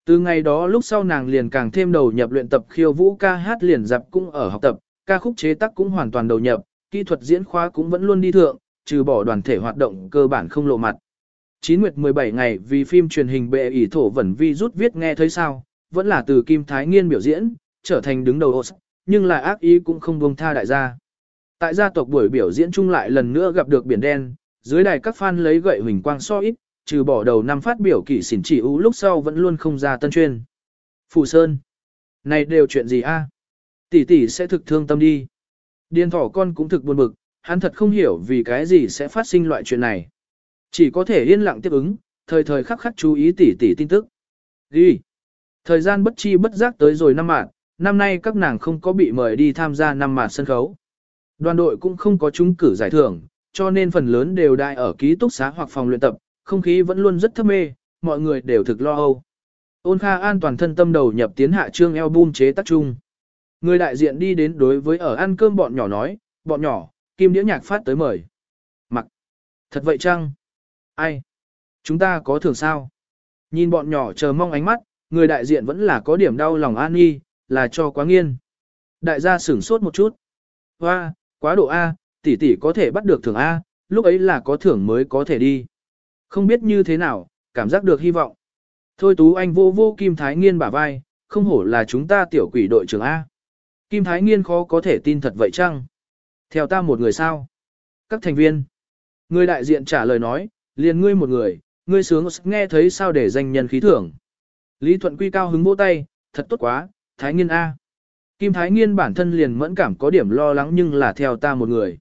Từ ngày đó lúc sau nàng liền càng thêm đầu nhập luyện tập khiêu vũ ca hát liền dập cũng ở học tập, ca khúc chế tác cũng hoàn toàn đầu nhập, kỹ thuật diễn khóa cũng vẫn luôn đi thượng, trừ bỏ đoàn thể hoạt động cơ bản không lộ mặt. 9 nguyệt 17 ngày vì phim truyền hình bệ ỷ thổ vẩn vi rút viết nghe thấy sao, vẫn là từ Kim Thái Nghiên biểu diễn, trở thành đứng đầu Oscar, nhưng lại ác ý cũng không buông tha đại gia. Tại gia tộc buổi biểu diễn chung lại lần nữa gặp được biển đen, dưới đài các fan lấy gậy huỳnh quang so ít, trừ bỏ đầu năm phát biểu kỷ xỉn chỉ ú lúc sau vẫn luôn không ra tân chuyên. Phù Sơn. Này đều chuyện gì a? Tỷ tỷ sẽ thực thương tâm đi. Điên thỏ con cũng thực buồn bực, hắn thật không hiểu vì cái gì sẽ phát sinh loại chuyện này. Chỉ có thể yên lặng tiếp ứng, thời thời khắc khắc chú ý tỉ tỉ tin tức. Đi. Thời gian bất chi bất giác tới rồi năm mạng, năm nay các nàng không có bị mời đi tham gia năm mạng sân khấu. Đoàn đội cũng không có trúng cử giải thưởng, cho nên phần lớn đều đại ở ký túc xá hoặc phòng luyện tập, không khí vẫn luôn rất thấp mê, mọi người đều thực lo âu. Ôn Kha an toàn thân tâm đầu nhập tiến hạ trương album chế tác chung. Người đại diện đi đến đối với ở ăn cơm bọn nhỏ nói, bọn nhỏ, kim đĩa nhạc phát tới mời. Mặc. Thật vậy chăng? Ai? Chúng ta có thưởng sao? Nhìn bọn nhỏ chờ mong ánh mắt, người đại diện vẫn là có điểm đau lòng an nghi, là cho quá nghiên. Đại gia sửng sốt một chút. Hoa, quá độ A, tỷ tỷ có thể bắt được thưởng A, lúc ấy là có thưởng mới có thể đi. Không biết như thế nào, cảm giác được hy vọng. Thôi Tú Anh vô vô Kim Thái Nghiên bả vai, không hổ là chúng ta tiểu quỷ đội trưởng A. Kim Thái Nghiên khó có thể tin thật vậy chăng? Theo ta một người sao? Các thành viên. Người đại diện trả lời nói, liền ngươi một người, ngươi sướng nghe thấy sao để danh nhân khí thưởng. Lý Thuận Quy cao hứng vỗ tay, thật tốt quá, Thái Nghiên A. Kim Thái Nghiên bản thân liền mẫn cảm có điểm lo lắng nhưng là theo ta một người.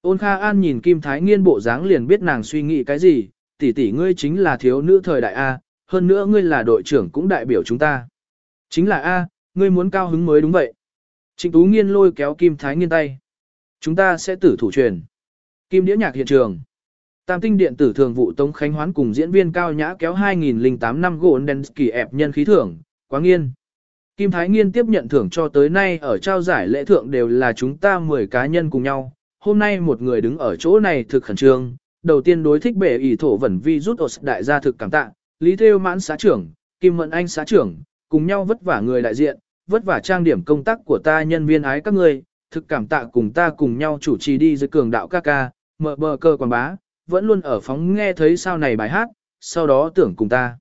Ôn Kha An nhìn Kim Thái Nghiên bộ dáng liền biết nàng suy nghĩ cái gì, tỷ tỷ ngươi chính là thiếu nữ thời đại A, hơn nữa ngươi là đội trưởng cũng đại biểu chúng ta. Chính là A, ngươi muốn cao hứng mới đúng vậy. Trịnh Tú Nghiên lôi kéo Kim Thái Nghiên tay. Chúng ta sẽ tử thủ truyền. Kim đĩa nhạc hiện trường. Tam tinh điện tử thường vụ Tống Khánh Hoán cùng diễn viên cao nhã kéo 2008 năm Golden đen kỳ ẹp nhân khí thưởng, quá nghiên. Kim Thái Nghiên tiếp nhận thưởng cho tới nay ở trao giải lễ thượng đều là chúng ta 10 cá nhân cùng nhau. Hôm nay một người đứng ở chỗ này thực khẩn trương, đầu tiên đối thích bể ỷ thổ vẩn vi rút ổ đại gia thực cảm tạ, Lý Thêu Mãn xã trưởng, Kim Mận Anh xã trưởng, cùng nhau vất vả người đại diện, vất vả trang điểm công tác của ta nhân viên ái các người, thực cảm tạ cùng ta cùng nhau chủ trì đi dưới cường đạo ca ca, mở bờ cơ quảng bá, vẫn luôn ở phóng nghe thấy sao này bài hát, sau đó tưởng cùng ta.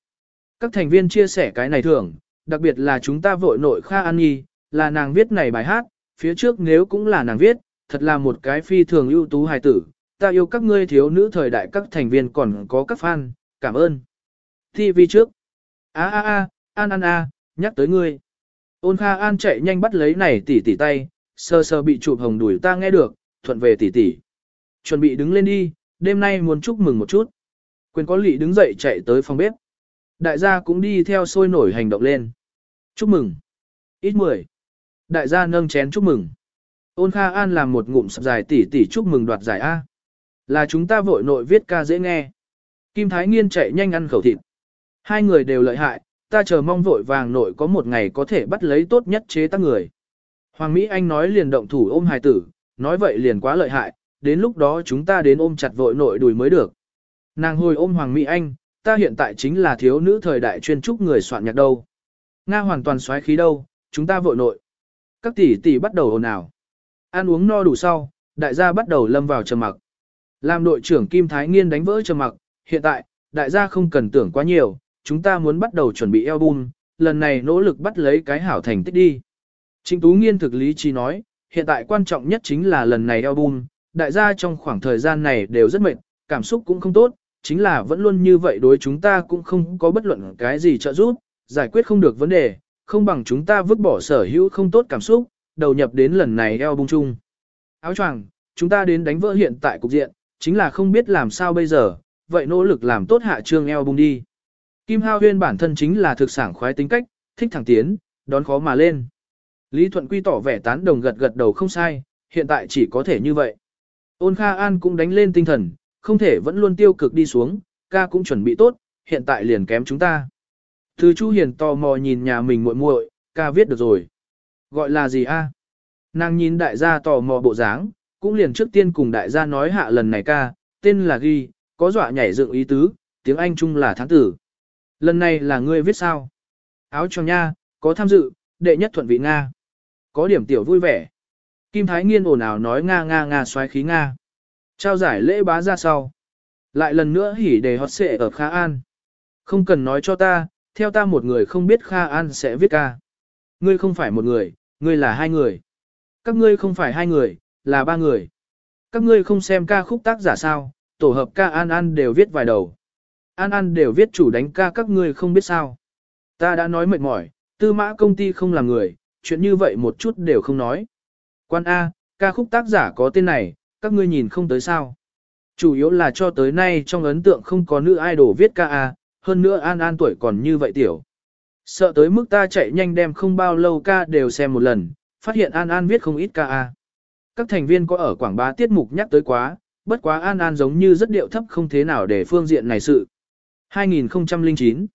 Các thành viên chia sẻ cái này thường, đặc biệt là chúng ta vội nội Kha An Nhi, là nàng viết này bài hát, phía trước nếu cũng là nàng viết, thật là một cái phi thường ưu tú hài tử, ta yêu các ngươi thiếu nữ thời đại các thành viên còn có các fan, cảm ơn. TV trước. A a a, an an a, nhắc tới ngươi. Ôn Kha An chạy nhanh bắt lấy này tỉ tỉ tay, sơ sơ bị chụp hồng đuổi ta nghe được, thuận về tỉ tỉ. Chuẩn bị đứng lên đi, đêm nay muốn chúc mừng một chút. Quyền có lị đứng dậy chạy tới phòng bếp. Đại gia cũng đi theo sôi nổi hành động lên. Chúc mừng. Ít mười. Đại gia nâng chén chúc mừng. Ôn Kha An làm một ngụm sập dài tỉ tỉ chúc mừng đoạt giải A. Là chúng ta vội nội viết ca dễ nghe. Kim Thái Nghiên chạy nhanh ăn khẩu thịt. Hai người đều lợi hại, ta chờ mong vội vàng nội có một ngày có thể bắt lấy tốt nhất chế tác người. Hoàng Mỹ Anh nói liền động thủ ôm hài tử, nói vậy liền quá lợi hại, đến lúc đó chúng ta đến ôm chặt vội nội đùi mới được. Nàng hồi ôm Hoàng Mỹ Anh, ta hiện tại chính là thiếu nữ thời đại chuyên trúc người soạn nhạc đâu. Nga hoàn toàn xoáy khí đâu, chúng ta vội nội. Các tỷ tỷ bắt đầu ồn ào. Ăn uống no đủ sau, đại gia bắt đầu lâm vào trầm mặc. Làm đội trưởng Kim Thái Nghiên đánh vỡ trầm mặc, hiện tại, đại gia không cần tưởng quá nhiều, chúng ta muốn bắt đầu chuẩn bị album, lần này nỗ lực bắt lấy cái hảo thành tích đi. Trịnh Tú Nghiên thực lý trí nói, hiện tại quan trọng nhất chính là lần này album, đại gia trong khoảng thời gian này đều rất mệt, cảm xúc cũng không tốt, chính là vẫn luôn như vậy đối chúng ta cũng không có bất luận cái gì trợ giúp, giải quyết không được vấn đề, không bằng chúng ta vứt bỏ sở hữu không tốt cảm xúc, đầu nhập đến lần này album chung. Áo choàng, chúng ta đến đánh vỡ hiện tại cục diện, chính là không biết làm sao bây giờ, vậy nỗ lực làm tốt hạ trương album đi. Kim Hao Huyên bản thân chính là thực sản khoái tính cách, thích thẳng tiến, đón khó mà lên. Lý Thuận Quy tỏ vẻ tán đồng gật gật đầu không sai, hiện tại chỉ có thể như vậy. Ôn Kha An cũng đánh lên tinh thần, không thể vẫn luôn tiêu cực đi xuống, ca cũng chuẩn bị tốt, hiện tại liền kém chúng ta. Từ Chu Hiền tò mò nhìn nhà mình muội muội, ca viết được rồi. Gọi là gì a? Nàng nhìn đại gia tò mò bộ dáng, cũng liền trước tiên cùng đại gia nói hạ lần này ca, tên là ghi, có dọa nhảy dựng ý tứ, tiếng Anh chung là tháng tử. Lần này là ngươi viết sao? Áo cho nha, có tham dự, đệ nhất thuận vị Nga. Có điểm tiểu vui vẻ. Kim Thái Nghiên ồn ào nói Nga Nga Nga xoáy khí Nga. Trao giải lễ bá ra sau. Lại lần nữa hỉ đề hót xệ ở Kha An. Không cần nói cho ta, theo ta một người không biết Kha An sẽ viết ca. Ngươi không phải một người, ngươi là hai người. Các ngươi không phải hai người, là ba người. Các ngươi không xem ca khúc tác giả sao, tổ hợp ca An An đều viết vài đầu. An An đều viết chủ đánh ca các ngươi không biết sao. Ta đã nói mệt mỏi, tư mã công ty không làm người, chuyện như vậy một chút đều không nói. Quan A, ca khúc tác giả có tên này, các ngươi nhìn không tới sao. Chủ yếu là cho tới nay trong ấn tượng không có nữ idol viết ca A, hơn nữa An An tuổi còn như vậy tiểu. Sợ tới mức ta chạy nhanh đem không bao lâu ca đều xem một lần, phát hiện An An viết không ít ca A. Các thành viên có ở quảng bá tiết mục nhắc tới quá, bất quá An An giống như rất điệu thấp không thế nào để phương diện này sự. 2009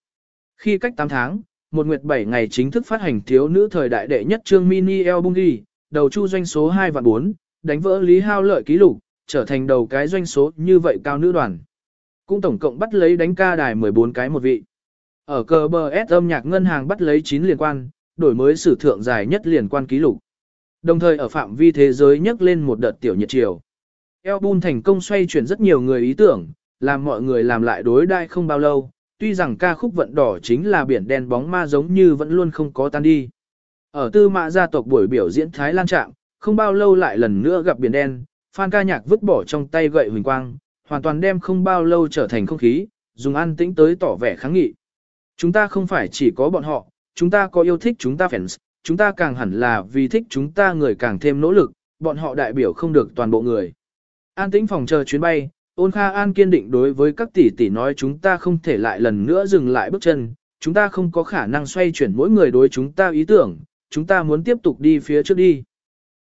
Khi cách 8 tháng, một nguyệt 7 ngày chính thức phát hành thiếu nữ thời đại đệ nhất chương mini album ghi, đầu chu doanh số 2 và 4, đánh vỡ Lý Hao lợi ký lục, trở thành đầu cái doanh số như vậy cao nữ đoàn. Cũng tổng cộng bắt lấy đánh ca đài 14 cái một vị. Ở cờ bờ S âm nhạc ngân hàng bắt lấy 9 liên quan, đổi mới sử thượng dài nhất liên quan ký lục. Đồng thời ở phạm vi thế giới nhấc lên một đợt tiểu nhiệt chiều. Album thành công xoay chuyển rất nhiều người ý tưởng, làm mọi người làm lại đối đai không bao lâu, tuy rằng ca khúc vận đỏ chính là biển đen bóng ma giống như vẫn luôn không có tan đi. Ở tư mã gia tộc buổi biểu diễn Thái Lan Trạng, không bao lâu lại lần nữa gặp biển đen, Phan ca nhạc vứt bỏ trong tay gậy huỳnh quang, hoàn toàn đem không bao lâu trở thành không khí, dùng an tĩnh tới tỏ vẻ kháng nghị. Chúng ta không phải chỉ có bọn họ, chúng ta có yêu thích chúng ta fans, chúng ta càng hẳn là vì thích chúng ta người càng thêm nỗ lực, bọn họ đại biểu không được toàn bộ người. An tĩnh phòng chờ chuyến bay, ôn kha an kiên định đối với các tỷ tỷ nói chúng ta không thể lại lần nữa dừng lại bước chân, chúng ta không có khả năng xoay chuyển mỗi người đối chúng ta ý tưởng, chúng ta muốn tiếp tục đi phía trước đi.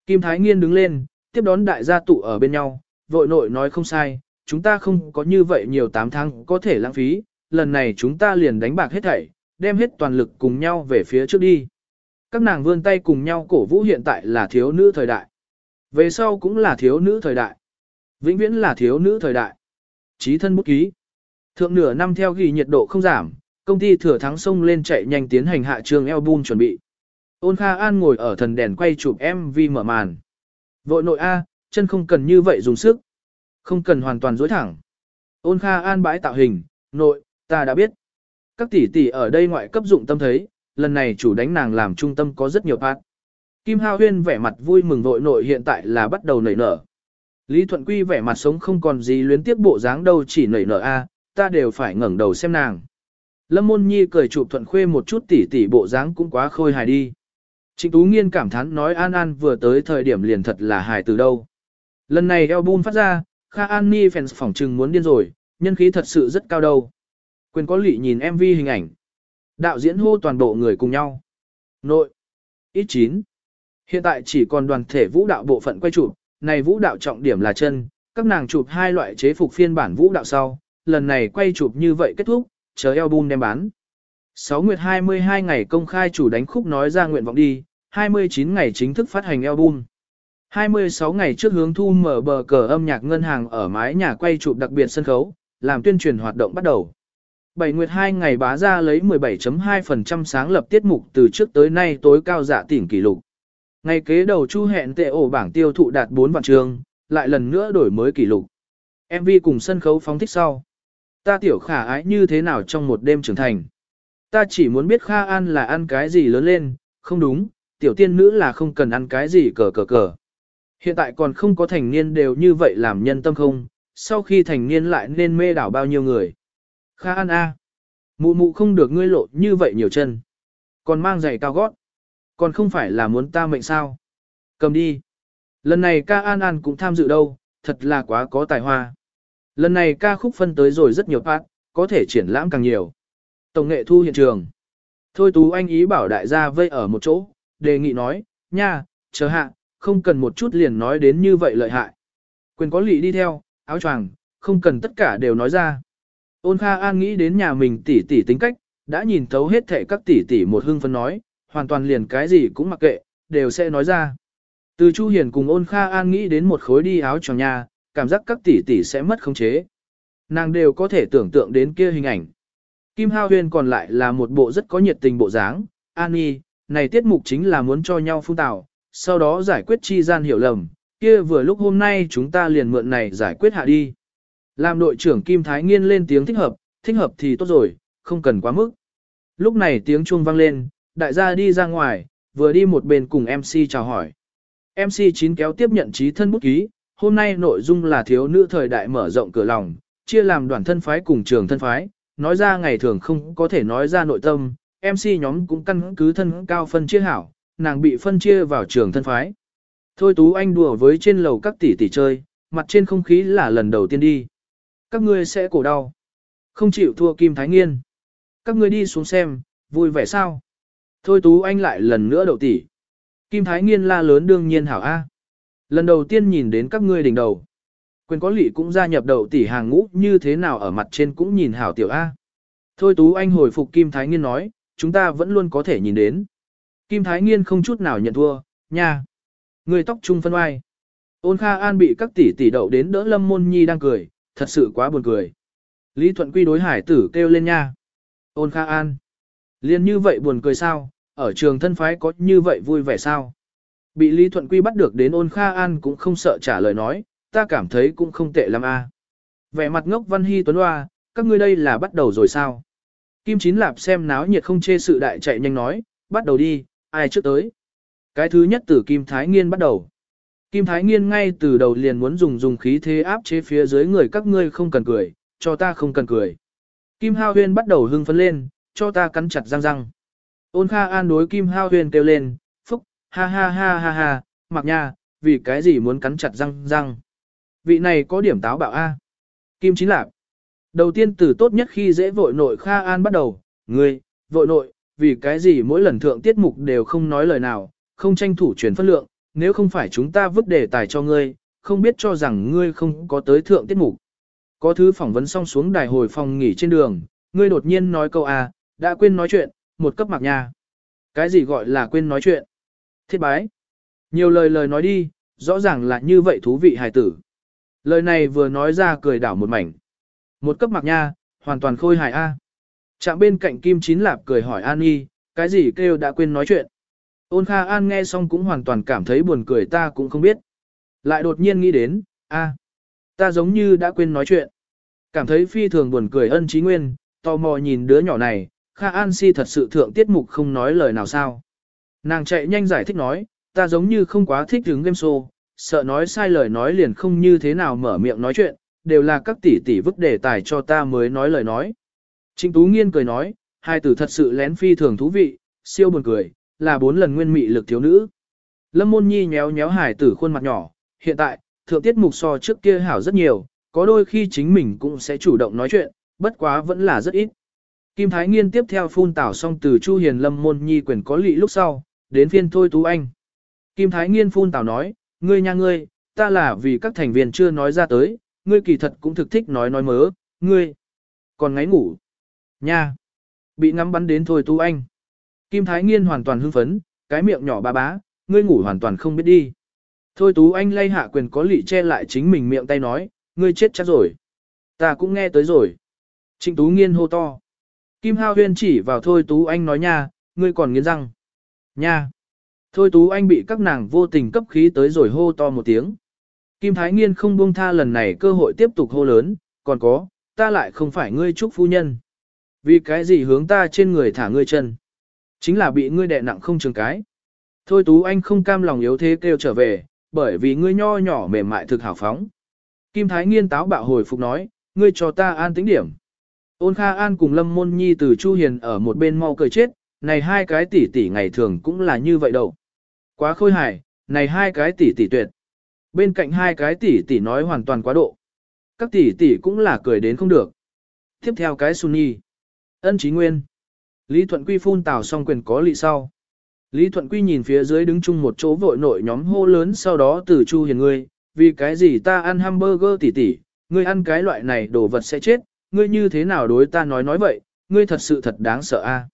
Kim Thái Nghiên đứng lên, tiếp đón đại gia tụ ở bên nhau, vội nội nói không sai, chúng ta không có như vậy nhiều 8 tháng có thể lãng phí, lần này chúng ta liền đánh bạc hết thảy, đem hết toàn lực cùng nhau về phía trước đi. Các nàng vươn tay cùng nhau cổ vũ hiện tại là thiếu nữ thời đại. Về sau cũng là thiếu nữ thời đại. Vĩnh viễn là thiếu nữ thời đại. Chí thân bút ký. Thượng nửa năm theo ghi nhiệt độ không giảm, công ty thừa thắng sông lên chạy nhanh tiến hành hạ trường album chuẩn bị. Ôn Kha An ngồi ở thần đèn quay chụp MV mở màn. Vội nội A, chân không cần như vậy dùng sức. Không cần hoàn toàn dối thẳng. Ôn Kha An bãi tạo hình, nội, ta đã biết. Các tỷ tỷ ở đây ngoại cấp dụng tâm thấy, lần này chủ đánh nàng làm trung tâm có rất nhiều part. Kim Hao Huyên vẻ mặt vui mừng vội nội hiện tại là bắt đầu nảy nở. Lý Thuận Quy vẻ mặt sống không còn gì luyến tiếc bộ dáng đâu chỉ nảy nở a, ta đều phải ngẩng đầu xem nàng. Lâm Môn Nhi cười chụp Thuận Khuê một chút tỉ tỉ bộ dáng cũng quá khôi hài đi. Trịnh Tú Nghiên cảm thán nói An An vừa tới thời điểm liền thật là hài từ đâu. Lần này album phát ra, Kha An Ni fans phỏng trừng muốn điên rồi, nhân khí thật sự rất cao đâu. Quyền có lị nhìn MV hình ảnh. Đạo diễn hô toàn bộ người cùng nhau. Nội. Ít 9. Hiện tại chỉ còn đoàn thể vũ đạo bộ phận quay chụp, này vũ đạo trọng điểm là chân, các nàng chụp hai loại chế phục phiên bản vũ đạo sau, lần này quay chụp như vậy kết thúc, chờ album đem bán. 6 nguyệt 22 ngày công khai chủ đánh khúc nói ra nguyện vọng đi, 29 ngày chính thức phát hành album. 26 ngày trước hướng thu mở bờ cờ âm nhạc ngân hàng ở mái nhà quay chụp đặc biệt sân khấu, làm tuyên truyền hoạt động bắt đầu. 7 nguyệt 2 ngày bá ra lấy 17.2% sáng lập tiết mục từ trước tới nay tối cao giả tỉnh kỷ lục. Ngày kế đầu chu hẹn tệ ổ bảng tiêu thụ đạt 4 vạn trường, lại lần nữa đổi mới kỷ lục. MV cùng sân khấu phóng thích sau. Ta tiểu khả ái như thế nào trong một đêm trưởng thành. Ta chỉ muốn biết Kha An là ăn cái gì lớn lên, không đúng, tiểu tiên nữ là không cần ăn cái gì cờ cờ cờ. Hiện tại còn không có thành niên đều như vậy làm nhân tâm không, sau khi thành niên lại nên mê đảo bao nhiêu người. Kha An A. Mụ mụ không được ngươi lộ như vậy nhiều chân. Còn mang giày cao gót. Còn không phải là muốn ta mệnh sao. Cầm đi. Lần này ca An An cũng tham dự đâu, thật là quá có tài hoa. Lần này ca khúc phân tới rồi rất nhiều phát, có thể triển lãm càng nhiều. Tổng nghệ thu hiện trường. Thôi Tú Anh ý bảo đại gia vây ở một chỗ, đề nghị nói, nha, chờ hạ, không cần một chút liền nói đến như vậy lợi hại. Quyền có lị đi theo, áo choàng, không cần tất cả đều nói ra. Ôn Kha An nghĩ đến nhà mình tỷ tỷ tính cách, đã nhìn thấu hết thệ các tỷ tỷ một hưng phân nói, hoàn toàn liền cái gì cũng mặc kệ, đều sẽ nói ra. Từ Chu Hiền cùng Ôn Kha An nghĩ đến một khối đi áo choàng nhà, cảm giác các tỷ tỷ sẽ mất khống chế. Nàng đều có thể tưởng tượng đến kia hình ảnh. Kim Hao Huyên còn lại là một bộ rất có nhiệt tình bộ dáng, An Nhi, này tiết mục chính là muốn cho nhau phun tạo, sau đó giải quyết chi gian hiểu lầm, kia vừa lúc hôm nay chúng ta liền mượn này giải quyết hạ đi. Làm đội trưởng Kim Thái Nghiên lên tiếng thích hợp, thích hợp thì tốt rồi, không cần quá mức. Lúc này tiếng chuông vang lên, đại gia đi ra ngoài, vừa đi một bên cùng MC chào hỏi. MC chín kéo tiếp nhận trí thân bút ký, hôm nay nội dung là thiếu nữ thời đại mở rộng cửa lòng, chia làm đoàn thân phái cùng trường thân phái, nói ra ngày thường không có thể nói ra nội tâm, MC nhóm cũng căn cứ thân cao phân chia hảo, nàng bị phân chia vào trường thân phái. Thôi Tú Anh đùa với trên lầu các tỷ tỷ chơi, mặt trên không khí là lần đầu tiên đi. Các ngươi sẽ cổ đau. Không chịu thua Kim Thái Nghiên. Các ngươi đi xuống xem, vui vẻ sao? Thôi Tú Anh lại lần nữa đậu tỷ. Kim Thái Nghiên la lớn đương nhiên hảo A. Lần đầu tiên nhìn đến các ngươi đỉnh đầu. Quyền có lị cũng gia nhập đậu tỷ hàng ngũ như thế nào ở mặt trên cũng nhìn hảo tiểu A. Thôi Tú Anh hồi phục Kim Thái Nghiên nói, chúng ta vẫn luôn có thể nhìn đến. Kim Thái Nghiên không chút nào nhận thua, nha. Người tóc trung phân oai. Ôn Kha An bị các tỷ tỷ đậu đến đỡ Lâm Môn Nhi đang cười, thật sự quá buồn cười. Lý Thuận Quy đối hải tử kêu lên nha. Ôn Kha An. Liên như vậy buồn cười sao, ở trường thân phái có như vậy vui vẻ sao? Bị Lý Thuận Quy bắt được đến ôn Kha An cũng không sợ trả lời nói, ta cảm thấy cũng không tệ lắm a. Vẻ mặt ngốc Văn Hy Tuấn Hoa, các ngươi đây là bắt đầu rồi sao? Kim Chín Lạp xem náo nhiệt không chê sự đại chạy nhanh nói, bắt đầu đi, ai trước tới? Cái thứ nhất từ Kim Thái Nghiên bắt đầu. Kim Thái Nghiên ngay từ đầu liền muốn dùng dùng khí thế áp chế phía dưới người các ngươi không cần cười, cho ta không cần cười. Kim Hao Huyên bắt đầu hưng phấn lên, cho ta cắn chặt răng răng. Ôn Kha An đối Kim Hao huyền kêu lên, phúc, ha ha ha ha ha, mặc nha, vì cái gì muốn cắn chặt răng răng. Vị này có điểm táo bạo A. Kim Chính Lạp. Đầu tiên từ tốt nhất khi dễ vội nội Kha An bắt đầu, ngươi, vội nội, vì cái gì mỗi lần thượng tiết mục đều không nói lời nào, không tranh thủ truyền phân lượng, nếu không phải chúng ta vứt đề tài cho ngươi, không biết cho rằng ngươi không có tới thượng tiết mục. Có thứ phỏng vấn xong xuống đài hồi phòng nghỉ trên đường, ngươi đột nhiên nói câu A, đã quên nói chuyện, một cấp mặc nha. Cái gì gọi là quên nói chuyện? Thiết bái. Nhiều lời lời nói đi, rõ ràng là như vậy thú vị hài tử. Lời này vừa nói ra cười đảo một mảnh. Một cấp mặc nha, hoàn toàn khôi hài A. Chạm bên cạnh Kim Chín Lạp cười hỏi An y, cái gì kêu đã quên nói chuyện. Ôn Kha An nghe xong cũng hoàn toàn cảm thấy buồn cười ta cũng không biết. Lại đột nhiên nghĩ đến, a, ta giống như đã quên nói chuyện. Cảm thấy phi thường buồn cười ân trí nguyên, tò mò nhìn đứa nhỏ này, Kha An si thật sự thượng tiết mục không nói lời nào sao. Nàng chạy nhanh giải thích nói, ta giống như không quá thích đứng game show, sợ nói sai lời nói liền không như thế nào mở miệng nói chuyện, đều là các tỷ tỷ vứt đề tài cho ta mới nói lời nói. Trịnh Tú Nghiên cười nói, hai tử thật sự lén phi thường thú vị, siêu buồn cười, là bốn lần nguyên mị lực thiếu nữ. Lâm Môn Nhi nhéo nhéo hải tử khuôn mặt nhỏ, hiện tại, thượng tiết mục so trước kia hảo rất nhiều, có đôi khi chính mình cũng sẽ chủ động nói chuyện, bất quá vẫn là rất ít. Kim Thái Nghiên tiếp theo phun tảo xong từ Chu Hiền Lâm Môn Nhi quyền có lị lúc sau, đến phiên Thôi Tú Anh. Kim Thái Nghiên phun tảo nói, ngươi nha ngươi, ta là vì các thành viên chưa nói ra tới, ngươi kỳ thật cũng thực thích nói nói mớ, ngươi. Còn ngáy ngủ. Nha. Bị ngắm bắn đến Thôi Tú Anh. Kim Thái Nghiên hoàn toàn hưng phấn, cái miệng nhỏ ba bá, ngươi ngủ hoàn toàn không biết đi. Thôi Tú Anh lay hạ quyền có lị che lại chính mình miệng tay nói, ngươi chết chắc rồi. Ta cũng nghe tới rồi. Trịnh Tú Nghiên hô to. Kim Hao Huyên chỉ vào Thôi Tú Anh nói nha, ngươi còn nghiến răng. Nha. Thôi Tú Anh bị các nàng vô tình cấp khí tới rồi hô to một tiếng. Kim Thái Nghiên không buông tha lần này cơ hội tiếp tục hô lớn, còn có, ta lại không phải ngươi trúc phu nhân. Vì cái gì hướng ta trên người thả ngươi chân? Chính là bị ngươi đè nặng không trường cái. Thôi Tú Anh không cam lòng yếu thế kêu trở về, bởi vì ngươi nho nhỏ mềm mại thực hào phóng. Kim Thái Nghiên táo bạo hồi phục nói, ngươi cho ta an tĩnh điểm. Ôn Kha An cùng Lâm Môn Nhi từ Chu Hiền ở một bên mau cười chết, này hai cái tỷ tỷ ngày thường cũng là như vậy đâu. Quá khôi hài, này hai cái tỷ tỷ tuyệt. Bên cạnh hai cái tỷ tỷ nói hoàn toàn quá độ. Các tỷ tỷ cũng là cười đến không được. Tiếp theo cái Sunny. Ân Chí Nguyên. Lý Thuận Quy phun tào xong quyền có lị sau. Lý Thuận Quy nhìn phía dưới đứng chung một chỗ vội nội nhóm hô lớn sau đó từ Chu Hiền ngươi, vì cái gì ta ăn hamburger tỷ tỷ, ngươi ăn cái loại này đồ vật sẽ chết, ngươi như thế nào đối ta nói nói vậy, ngươi thật sự thật đáng sợ a.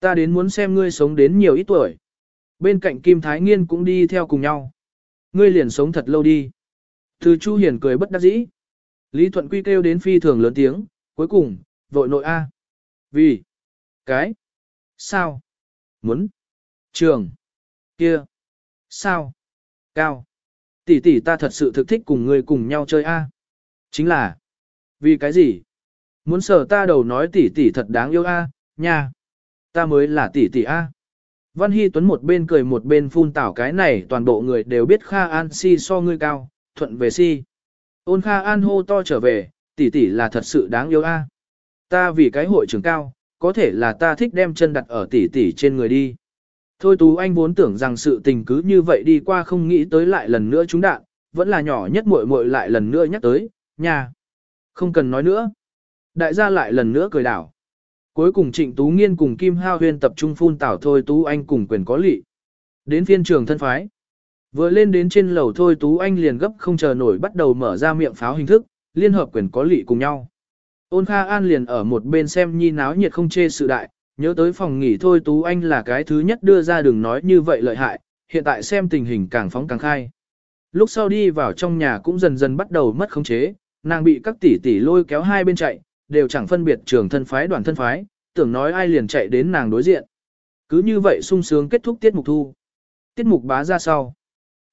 Ta đến muốn xem ngươi sống đến nhiều ít tuổi. Bên cạnh Kim Thái Nghiên cũng đi theo cùng nhau. Ngươi liền sống thật lâu đi. Từ Chu Hiền cười bất đắc dĩ. Lý Thuận Quy kêu đến phi thường lớn tiếng, cuối cùng, vội nội A. Vì? Cái? Sao? Muốn? Trường? Kia? Sao? Cao? Tỷ tỷ ta thật sự thực thích cùng ngươi cùng nhau chơi A. Chính là? Vì cái gì? Muốn sở ta đầu nói tỷ tỷ thật đáng yêu A, nha. Ta mới là tỷ tỷ A. Văn Hy Tuấn một bên cười một bên phun tảo cái này toàn bộ người đều biết Kha An si so ngươi cao, thuận về si. Ôn Kha An hô to trở về, tỷ tỷ là thật sự đáng yêu a. Ta vì cái hội trưởng cao, có thể là ta thích đem chân đặt ở tỷ tỷ trên người đi. Thôi Tú Anh vốn tưởng rằng sự tình cứ như vậy đi qua không nghĩ tới lại lần nữa chúng đạn, vẫn là nhỏ nhất muội muội lại lần nữa nhắc tới, nha. Không cần nói nữa. Đại gia lại lần nữa cười đảo. Cuối cùng Trịnh Tú Nghiên cùng Kim Hao Huyên tập trung phun tảo Thôi Tú Anh cùng quyền có lị. Đến phiên trường thân phái. Vừa lên đến trên lầu Thôi Tú Anh liền gấp không chờ nổi bắt đầu mở ra miệng pháo hình thức, liên hợp quyền có lị cùng nhau. Ôn Kha An liền ở một bên xem nhi náo nhiệt không chê sự đại, nhớ tới phòng nghỉ Thôi Tú Anh là cái thứ nhất đưa ra đừng nói như vậy lợi hại, hiện tại xem tình hình càng phóng càng khai. Lúc sau đi vào trong nhà cũng dần dần bắt đầu mất khống chế, nàng bị các tỷ tỷ lôi kéo hai bên chạy, đều chẳng phân biệt trường thân phái đoàn thân phái, tưởng nói ai liền chạy đến nàng đối diện. Cứ như vậy sung sướng kết thúc tiết mục thu. Tiết mục bá ra sau.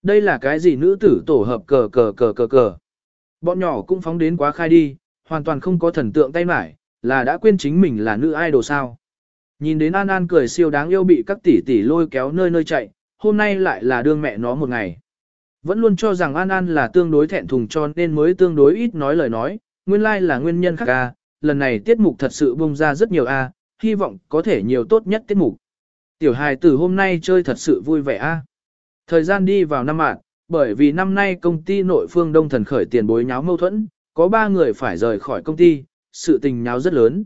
Đây là cái gì nữ tử tổ hợp cờ cờ cờ cờ cờ. Bọn nhỏ cũng phóng đến quá khai đi, hoàn toàn không có thần tượng tay mải, là đã quên chính mình là nữ idol sao. Nhìn đến An An cười siêu đáng yêu bị các tỷ tỷ lôi kéo nơi nơi chạy, hôm nay lại là đương mẹ nó một ngày. Vẫn luôn cho rằng An An là tương đối thẹn thùng cho nên mới tương đối ít nói lời nói, nguyên lai like là nguyên nhân khác ca, lần này tiết mục thật sự bung ra rất nhiều a, hy vọng có thể nhiều tốt nhất tiết mục. Tiểu hài tử hôm nay chơi thật sự vui vẻ a. Thời gian đi vào năm mạng, bởi vì năm nay công ty nội phương Đông Thần khởi tiền bối nháo mâu thuẫn, có ba người phải rời khỏi công ty, sự tình nháo rất lớn.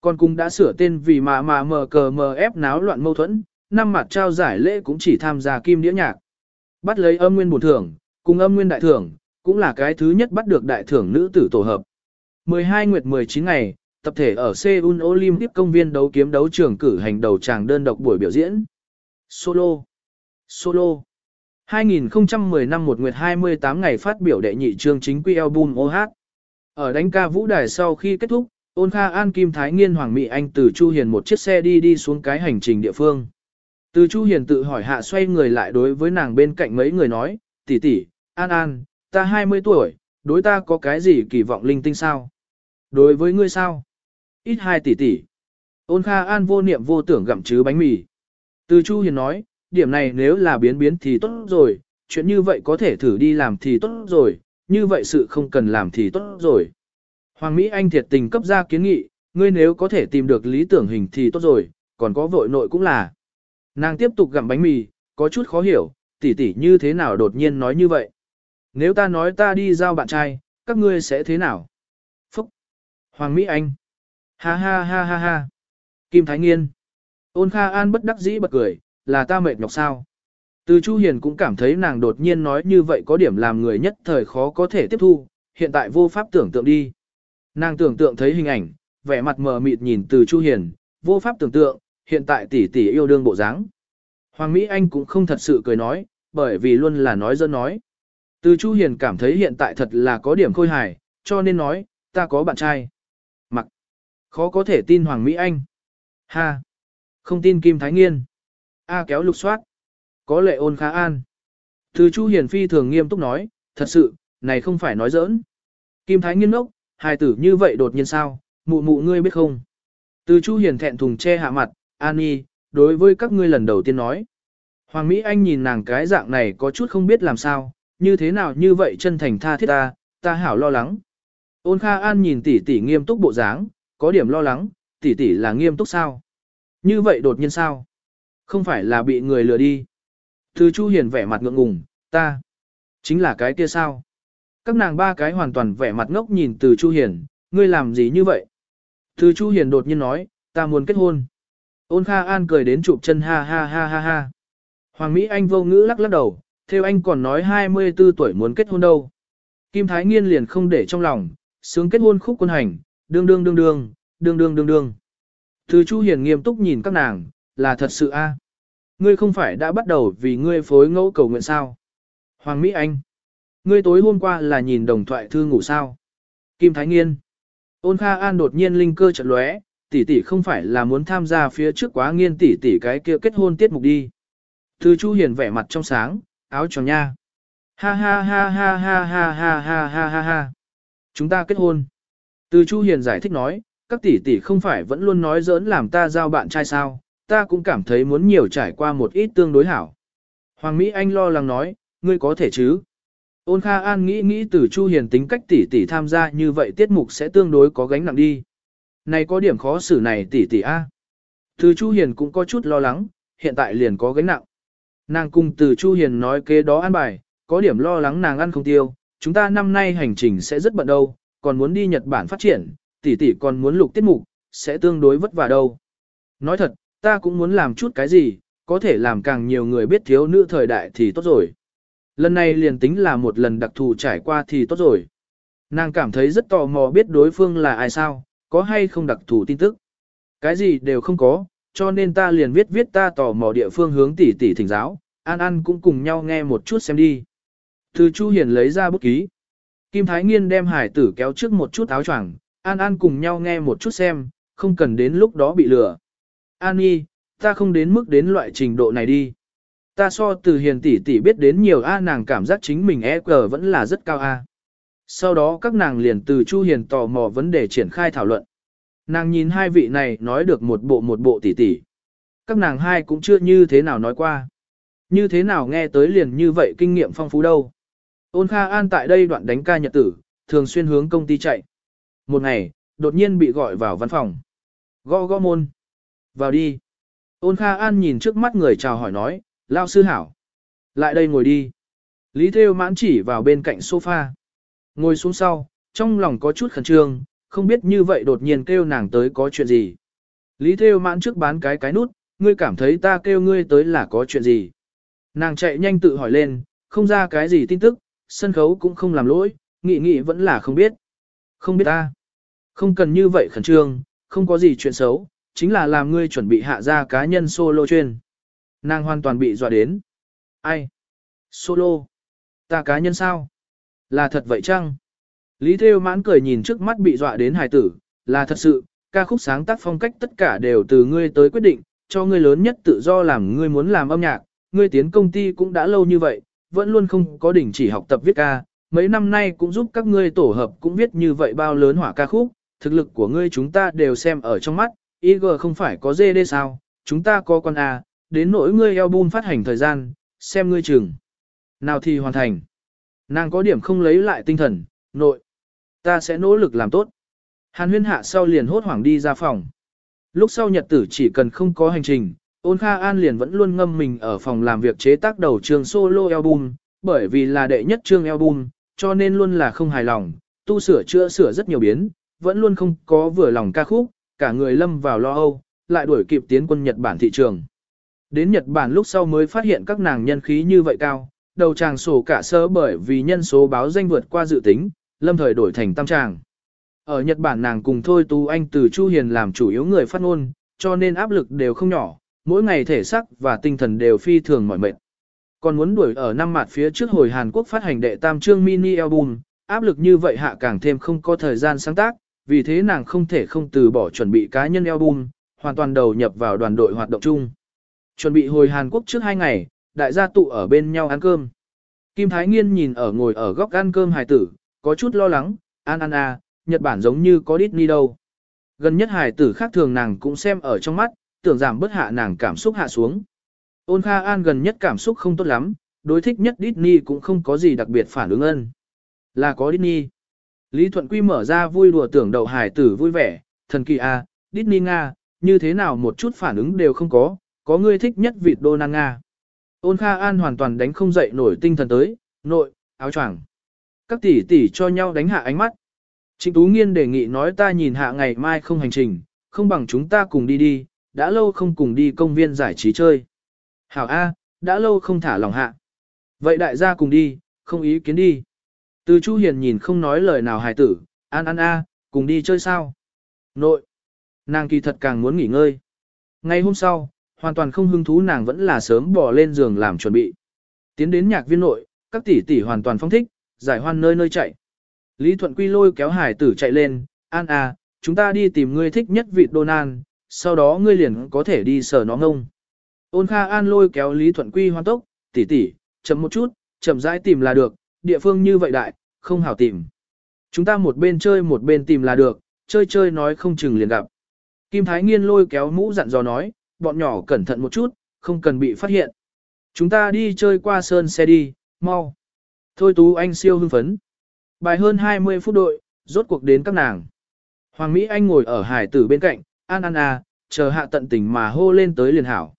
Còn cũng đã sửa tên vì mà mà mờ cờ mờ ép náo loạn mâu thuẫn, năm mặt trao giải lễ cũng chỉ tham gia kim đĩa nhạc. Bắt lấy âm nguyên bổn thưởng, cùng âm nguyên đại thưởng, cũng là cái thứ nhất bắt được đại thưởng nữ tử tổ hợp. 12 nguyệt 19 ngày, tập thể ở Seoul Olympic công viên đấu kiếm đấu trường cử hành đầu tràng đơn độc buổi biểu diễn. Solo. Solo. 2010 năm 1 nguyệt 28 ngày phát biểu đệ nhị chương chính quy album OH. Ở đánh ca vũ đài sau khi kết thúc, ôn kha an kim thái nghiên hoàng mỹ anh từ Chu Hiền một chiếc xe đi đi xuống cái hành trình địa phương. Từ Chu Hiền tự hỏi hạ xoay người lại đối với nàng bên cạnh mấy người nói, tỷ tỷ, an an, ta 20 tuổi, đối ta có cái gì kỳ vọng linh tinh sao? Đối với ngươi sao? Ít hai tỷ tỷ. Ôn Kha An vô niệm vô tưởng gặm chứ bánh mì. Từ Chu Hiền nói, điểm này nếu là biến biến thì tốt rồi, chuyện như vậy có thể thử đi làm thì tốt rồi, như vậy sự không cần làm thì tốt rồi. Hoàng Mỹ Anh thiệt tình cấp ra kiến nghị, ngươi nếu có thể tìm được lý tưởng hình thì tốt rồi, còn có vội nội cũng là. Nàng tiếp tục gặm bánh mì, có chút khó hiểu, tỷ tỷ như thế nào đột nhiên nói như vậy. Nếu ta nói ta đi giao bạn trai, các ngươi sẽ thế nào? Hoàng Mỹ Anh! Ha ha ha ha ha! Kim Thái Nghiên! Ôn Kha An bất đắc dĩ bật cười, là ta mệt nhọc sao? Từ Chu Hiền cũng cảm thấy nàng đột nhiên nói như vậy có điểm làm người nhất thời khó có thể tiếp thu, hiện tại vô pháp tưởng tượng đi. Nàng tưởng tượng thấy hình ảnh, vẻ mặt mờ mịt nhìn từ Chu Hiền, vô pháp tưởng tượng, hiện tại tỷ tỷ yêu đương bộ dáng. Hoàng Mỹ Anh cũng không thật sự cười nói, bởi vì luôn là nói dân nói. Từ Chu Hiền cảm thấy hiện tại thật là có điểm khôi hài, cho nên nói, ta có bạn trai. Khó có thể tin Hoàng Mỹ Anh. Ha. Không tin Kim Thái Nghiên. A kéo lục soát. Có lệ ôn khá an. Từ Chu Hiền phi thường nghiêm túc nói, thật sự, này không phải nói giỡn. Kim Thái Nghiên ngốc, hài tử như vậy đột nhiên sao, mụ mụ ngươi biết không? Từ Chu Hiền thẹn thùng che hạ mặt, An Nhi, đối với các ngươi lần đầu tiên nói. Hoàng Mỹ Anh nhìn nàng cái dạng này có chút không biết làm sao, như thế nào như vậy chân thành tha thiết ta, ta hảo lo lắng. Ôn Kha An nhìn tỷ tỷ nghiêm túc bộ dáng, có điểm lo lắng, tỷ tỷ là nghiêm túc sao? Như vậy đột nhiên sao? Không phải là bị người lừa đi. Từ Chu Hiền vẻ mặt ngượng ngùng, ta, chính là cái kia sao? Các nàng ba cái hoàn toàn vẻ mặt ngốc nhìn từ Chu Hiền, ngươi làm gì như vậy? Từ Chu Hiền đột nhiên nói, ta muốn kết hôn. Ôn Kha An cười đến chụp chân ha ha ha ha ha. Hoàng Mỹ Anh vô ngữ lắc lắc đầu, theo anh còn nói 24 tuổi muốn kết hôn đâu. Kim Thái Nghiên liền không để trong lòng, sướng kết hôn khúc quân hành, đương đương đương đương, đương đương đương đương. Từ Chu Hiền nghiêm túc nhìn các nàng, là thật sự a. Ngươi không phải đã bắt đầu vì ngươi phối ngẫu cầu nguyện sao? Hoàng Mỹ Anh, ngươi tối hôm qua là nhìn đồng thoại thư ngủ sao? Kim Thái Nghiên, ôn Kha An đột nhiên linh cơ chợt lóe, tỷ tỷ không phải là muốn tham gia phía trước quá nghiên tỷ tỷ cái kia kết hôn tiết mục đi. Từ Chu Hiền vẻ mặt trong sáng, áo tròn nha. Ha ha ha ha ha ha ha ha ha ha ha. Chúng ta kết hôn. Từ Chu Hiền giải thích nói, các tỷ tỷ không phải vẫn luôn nói giỡn làm ta giao bạn trai sao, ta cũng cảm thấy muốn nhiều trải qua một ít tương đối hảo. Hoàng Mỹ Anh lo lắng nói, ngươi có thể chứ. Ôn Kha An nghĩ nghĩ từ Chu Hiền tính cách tỷ tỷ tham gia như vậy tiết mục sẽ tương đối có gánh nặng đi. Này có điểm khó xử này tỷ tỷ A. Từ Chu Hiền cũng có chút lo lắng, hiện tại liền có gánh nặng. Nàng cùng từ Chu Hiền nói kế đó ăn bài, có điểm lo lắng nàng ăn không tiêu, chúng ta năm nay hành trình sẽ rất bận đâu, còn muốn đi Nhật Bản phát triển, tỷ tỷ còn muốn lục tiết mục, sẽ tương đối vất vả đâu. Nói thật, ta cũng muốn làm chút cái gì, có thể làm càng nhiều người biết thiếu nữ thời đại thì tốt rồi. Lần này liền tính là một lần đặc thù trải qua thì tốt rồi. Nàng cảm thấy rất tò mò biết đối phương là ai sao, có hay không đặc thù tin tức. Cái gì đều không có, cho nên ta liền viết viết ta tò mò địa phương hướng tỷ tỷ thỉnh giáo, An An cũng cùng nhau nghe một chút xem đi. Từ Chu Hiền lấy ra bút ký. Kim Thái Nghiên đem hải tử kéo trước một chút áo choàng, An An cùng nhau nghe một chút xem, không cần đến lúc đó bị lừa. An Nhi, ta không đến mức đến loại trình độ này đi. Ta so từ hiền tỷ tỷ biết đến nhiều A nàng cảm giác chính mình EQ vẫn là rất cao A. Sau đó các nàng liền từ Chu Hiền tò mò vấn đề triển khai thảo luận. Nàng nhìn hai vị này nói được một bộ một bộ tỷ tỷ. Các nàng hai cũng chưa như thế nào nói qua. Như thế nào nghe tới liền như vậy kinh nghiệm phong phú đâu. Ôn Kha An tại đây đoạn đánh ca nhật tử, thường xuyên hướng công ty chạy. Một ngày, đột nhiên bị gọi vào văn phòng. Gõ gõ môn. Vào đi. Ôn Kha An nhìn trước mắt người chào hỏi nói, lao sư hảo. Lại đây ngồi đi. Lý Thêu mãn chỉ vào bên cạnh sofa. Ngồi xuống sau, trong lòng có chút khẩn trương, không biết như vậy đột nhiên kêu nàng tới có chuyện gì. Lý Thêu mãn trước bán cái cái nút, ngươi cảm thấy ta kêu ngươi tới là có chuyện gì. Nàng chạy nhanh tự hỏi lên, không ra cái gì tin tức, sân khấu cũng không làm lỗi, nghị nghị vẫn là không biết. Không biết ta. Không cần như vậy khẩn trương, không có gì chuyện xấu, chính là làm ngươi chuẩn bị hạ ra cá nhân solo chuyên. Nàng hoàn toàn bị dọa đến. Ai? Solo? Ta cá nhân sao? Là thật vậy chăng? Lý Thêu mãn cười nhìn trước mắt bị dọa đến hài tử, là thật sự, ca khúc sáng tác phong cách tất cả đều từ ngươi tới quyết định, cho ngươi lớn nhất tự do làm ngươi muốn làm âm nhạc, ngươi tiến công ty cũng đã lâu như vậy, vẫn luôn không có đỉnh chỉ học tập viết ca, mấy năm nay cũng giúp các ngươi tổ hợp cũng viết như vậy bao lớn hỏa ca khúc, thực lực của ngươi chúng ta đều xem ở trong mắt, IG không phải có GD sao, chúng ta có con A, đến nỗi ngươi album phát hành thời gian, xem ngươi chừng. Nào thì hoàn thành. Nàng có điểm không lấy lại tinh thần, nội. Ta sẽ nỗ lực làm tốt. Hàn huyên hạ sau liền hốt hoảng đi ra phòng. Lúc sau nhật tử chỉ cần không có hành trình, ôn kha an liền vẫn luôn ngâm mình ở phòng làm việc chế tác đầu trường solo album, bởi vì là đệ nhất chương album, cho nên luôn là không hài lòng, tu sửa chữa sửa rất nhiều biến, vẫn luôn không có vừa lòng ca khúc, cả người lâm vào lo âu, lại đuổi kịp tiến quân Nhật Bản thị trường. Đến Nhật Bản lúc sau mới phát hiện các nàng nhân khí như vậy cao, đầu tràng sổ cả sơ bởi vì nhân số báo danh vượt qua dự tính, lâm thời đổi thành tam tràng. Ở Nhật Bản nàng cùng Thôi Tu Anh từ Chu Hiền làm chủ yếu người phát ngôn, cho nên áp lực đều không nhỏ, mỗi ngày thể sắc và tinh thần đều phi thường mỏi mệt. Còn muốn đuổi ở năm mặt phía trước hồi Hàn Quốc phát hành đệ tam chương mini album, áp lực như vậy hạ càng thêm không có thời gian sáng tác, vì thế nàng không thể không từ bỏ chuẩn bị cá nhân album, hoàn toàn đầu nhập vào đoàn đội hoạt động chung. Chuẩn bị hồi Hàn Quốc trước hai ngày, đại gia tụ ở bên nhau ăn cơm. Kim Thái Nghiên nhìn ở ngồi ở góc ăn cơm hài tử, có chút lo lắng, an an à, Nhật Bản giống như có Disney đâu. Gần nhất hài tử khác thường nàng cũng xem ở trong mắt, tưởng giảm bớt hạ nàng cảm xúc hạ xuống. Ôn Kha An gần nhất cảm xúc không tốt lắm, đối thích nhất Disney cũng không có gì đặc biệt phản ứng ân. Là có Disney. Lý Thuận Quy mở ra vui đùa tưởng đầu hải tử vui vẻ, thần kỳ a, à, Disney Nga, như thế nào một chút phản ứng đều không có, có người thích nhất vịt đô năng Nga. Ôn Kha An hoàn toàn đánh không dậy nổi tinh thần tới, nội, áo choàng. Các tỷ tỷ cho nhau đánh hạ ánh mắt. Trịnh Tú Nghiên đề nghị nói ta nhìn hạ ngày mai không hành trình, không bằng chúng ta cùng đi đi, đã lâu không cùng đi công viên giải trí chơi. Hảo A, đã lâu không thả lòng hạ. Vậy đại gia cùng đi, không ý kiến đi. Từ Chu Hiền nhìn không nói lời nào hài tử, an an A, cùng đi chơi sao. Nội, nàng kỳ thật càng muốn nghỉ ngơi. Ngay hôm sau, hoàn toàn không hứng thú nàng vẫn là sớm bỏ lên giường làm chuẩn bị. Tiến đến nhạc viên nội, các tỷ tỷ hoàn toàn phong thích, giải hoan nơi nơi chạy. Lý Thuận Quy lôi kéo hải tử chạy lên, an à, chúng ta đi tìm ngươi thích nhất vị đô nan, sau đó ngươi liền có thể đi sở nó ngông. Ôn Kha An lôi kéo Lý Thuận Quy hoan tốc, tỷ tỷ, chậm một chút, chậm rãi tìm là được, địa phương như vậy đại, không hảo tìm. Chúng ta một bên chơi một bên tìm là được, chơi chơi nói không chừng liền gặp. Kim Thái Nghiên lôi kéo mũ dặn dò nói, bọn nhỏ cẩn thận một chút, không cần bị phát hiện. Chúng ta đi chơi qua sơn xe đi, mau. Thôi Tú Anh siêu hưng phấn. Bài hơn 20 phút đội, rốt cuộc đến các nàng. Hoàng Mỹ Anh ngồi ở hải tử bên cạnh, an an à, chờ hạ tận tình mà hô lên tới liền hảo.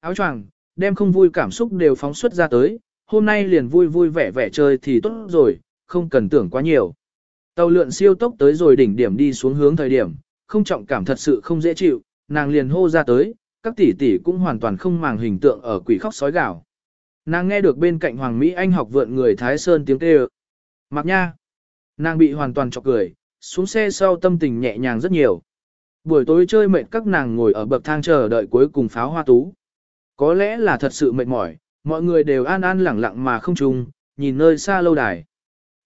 Áo choàng, đem không vui cảm xúc đều phóng xuất ra tới, hôm nay liền vui vui vẻ vẻ chơi thì tốt rồi, không cần tưởng quá nhiều. Tàu lượn siêu tốc tới rồi đỉnh điểm đi xuống hướng thời điểm, không trọng cảm thật sự không dễ chịu, nàng liền hô ra tới, các tỷ tỷ cũng hoàn toàn không màng hình tượng ở quỷ khóc sói gào. Nàng nghe được bên cạnh Hoàng Mỹ Anh học vượn người Thái Sơn tiếng kêu. Mặc nha. Nàng bị hoàn toàn chọc cười, xuống xe sau tâm tình nhẹ nhàng rất nhiều. Buổi tối chơi mệt các nàng ngồi ở bậc thang chờ đợi cuối cùng pháo hoa tú. Có lẽ là thật sự mệt mỏi, mọi người đều an an lẳng lặng mà không chung, nhìn nơi xa lâu đài.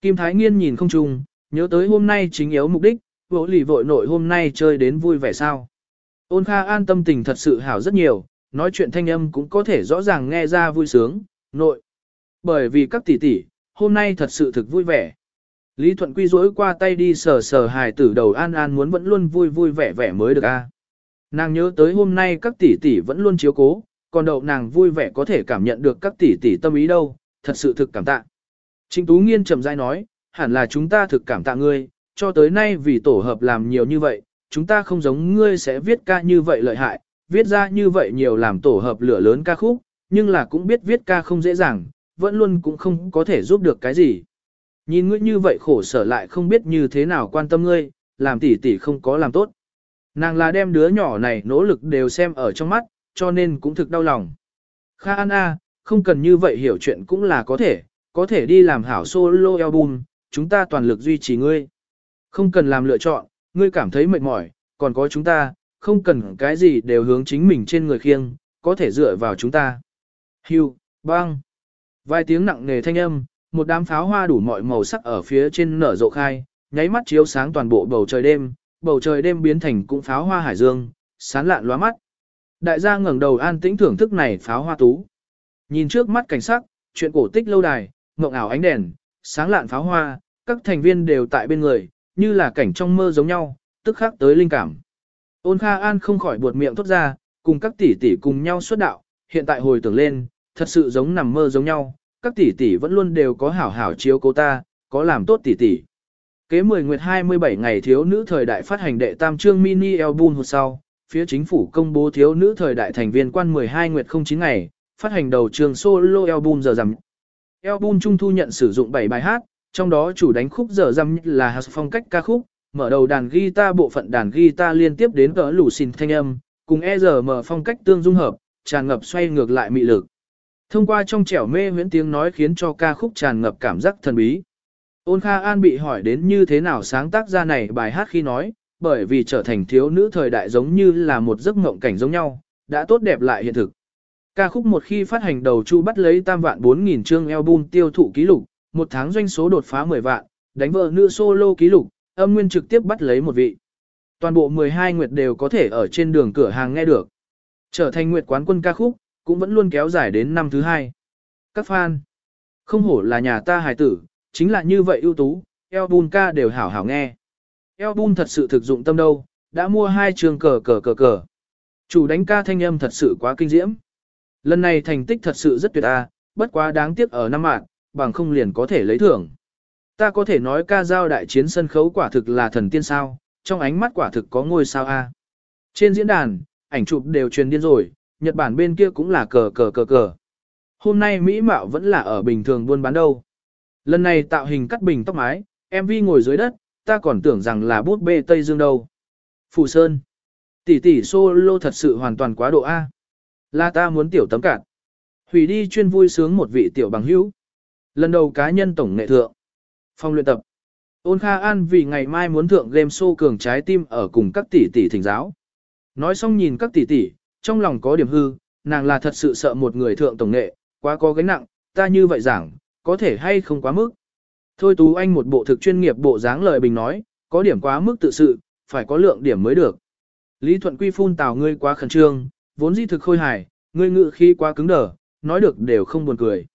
Kim Thái Nghiên nhìn không chung, nhớ tới hôm nay chính yếu mục đích, vỗ lì vội nội hôm nay chơi đến vui vẻ sao. Ôn Kha an tâm tình thật sự hảo rất nhiều, nói chuyện thanh âm cũng có thể rõ ràng nghe ra vui sướng, nội. Bởi vì các tỷ tỷ, hôm nay thật sự thực vui vẻ. Lý Thuận Quy rỗi qua tay đi sờ sờ hài tử đầu An An muốn vẫn luôn vui vui vẻ vẻ mới được a. Nàng nhớ tới hôm nay các tỷ tỷ vẫn luôn chiếu cố, còn đậu nàng vui vẻ có thể cảm nhận được các tỷ tỷ tâm ý đâu, thật sự thực cảm tạ. Trịnh Tú Nghiên trầm rãi nói, hẳn là chúng ta thực cảm tạ ngươi, cho tới nay vì tổ hợp làm nhiều như vậy, chúng ta không giống ngươi sẽ viết ca như vậy lợi hại, viết ra như vậy nhiều làm tổ hợp lửa lớn ca khúc, nhưng là cũng biết viết ca không dễ dàng, vẫn luôn cũng không có thể giúp được cái gì. Nhìn ngươi như vậy khổ sở lại không biết như thế nào quan tâm ngươi, làm tỉ tỉ không có làm tốt. Nàng là đem đứa nhỏ này nỗ lực đều xem ở trong mắt, cho nên cũng thực đau lòng. Kha An A, không cần như vậy hiểu chuyện cũng là có thể, có thể đi làm hảo solo album, chúng ta toàn lực duy trì ngươi. Không cần làm lựa chọn, ngươi cảm thấy mệt mỏi, còn có chúng ta, không cần cái gì đều hướng chính mình trên người khiêng, có thể dựa vào chúng ta. Hugh, băng. Vài tiếng nặng nề thanh âm, một đám pháo hoa đủ mọi màu sắc ở phía trên nở rộ khai, nháy mắt chiếu sáng toàn bộ bầu trời đêm, bầu trời đêm biến thành cũng pháo hoa hải dương, sán lạn lóa mắt. Đại gia ngẩng đầu an tĩnh thưởng thức này pháo hoa tú. Nhìn trước mắt cảnh sắc, chuyện cổ tích lâu đài, mộng ảo ánh đèn, sáng lạn pháo hoa, các thành viên đều tại bên người, như là cảnh trong mơ giống nhau, tức khắc tới linh cảm. Ôn Kha An không khỏi buột miệng thốt ra, cùng các tỷ tỷ cùng nhau xuất đạo, hiện tại hồi tưởng lên, thật sự giống nằm mơ giống nhau, các tỷ tỷ vẫn luôn đều có hảo hảo chiếu cố ta, có làm tốt tỷ tỷ. Kế 10 nguyệt 27 ngày thiếu nữ thời đại phát hành đệ tam trương mini album hồi sau, phía chính phủ công bố thiếu nữ thời đại thành viên quan 12 nguyệt 09 ngày, phát hành đầu trường solo album giờ rằm. Album trung thu nhận sử dụng 7 bài hát, trong đó chủ đánh khúc giờ rằm là house phong cách ca khúc, mở đầu đàn guitar bộ phận đàn guitar liên tiếp đến cỡ lũ xin thanh âm, cùng ERM phong cách tương dung hợp, tràn ngập xoay ngược lại mị lực. Thông qua trong trẻo mê huyễn tiếng nói khiến cho ca khúc tràn ngập cảm giác thần bí. Ôn Kha An bị hỏi đến như thế nào sáng tác ra này bài hát khi nói, bởi vì trở thành thiếu nữ thời đại giống như là một giấc mộng cảnh giống nhau, đã tốt đẹp lại hiện thực. Ca khúc một khi phát hành đầu chu bắt lấy tam vạn 4.000 chương album tiêu thụ ký lục, một tháng doanh số đột phá 10 vạn, đánh vợ nữ solo ký lục, âm nguyên trực tiếp bắt lấy một vị. Toàn bộ 12 nguyệt đều có thể ở trên đường cửa hàng nghe được. Trở thành nguyệt quán quân ca khúc, cũng vẫn luôn kéo dài đến năm thứ hai. Các fan, không hổ là nhà ta hài tử, chính là như vậy ưu tú, album ca đều hảo hảo nghe. Album thật sự thực dụng tâm đâu, đã mua hai trường cờ cờ cờ cờ. Chủ đánh ca thanh âm thật sự quá kinh diễm. Lần này thành tích thật sự rất tuyệt a, bất quá đáng tiếc ở năm mạng, bằng không liền có thể lấy thưởng. Ta có thể nói ca giao đại chiến sân khấu quả thực là thần tiên sao, trong ánh mắt quả thực có ngôi sao a. Trên diễn đàn, ảnh chụp đều truyền điên rồi, Nhật Bản bên kia cũng là cờ cờ cờ cờ. Hôm nay Mỹ Mạo vẫn là ở bình thường buôn bán đâu. Lần này tạo hình cắt bình tóc mái, MV ngồi dưới đất, ta còn tưởng rằng là bút bê Tây Dương đâu. Phù Sơn. Tỷ tỷ solo thật sự hoàn toàn quá độ A. Là ta muốn tiểu tấm cạn. Hủy đi chuyên vui sướng một vị tiểu bằng hữu. Lần đầu cá nhân tổng nghệ thượng. Phong luyện tập. Ôn Kha An vì ngày mai muốn thượng game show cường trái tim ở cùng các tỷ tỷ thỉnh giáo. Nói xong nhìn các tỷ tỷ, trong lòng có điểm hư, nàng là thật sự sợ một người thượng tổng nghệ, quá có gánh nặng, ta như vậy giảng, có thể hay không quá mức. Thôi Tú Anh một bộ thực chuyên nghiệp bộ dáng lời bình nói, có điểm quá mức tự sự, phải có lượng điểm mới được. Lý Thuận Quy phun tào ngươi quá khẩn trương, vốn di thực khôi hài, ngươi ngự khi quá cứng đờ, nói được đều không buồn cười.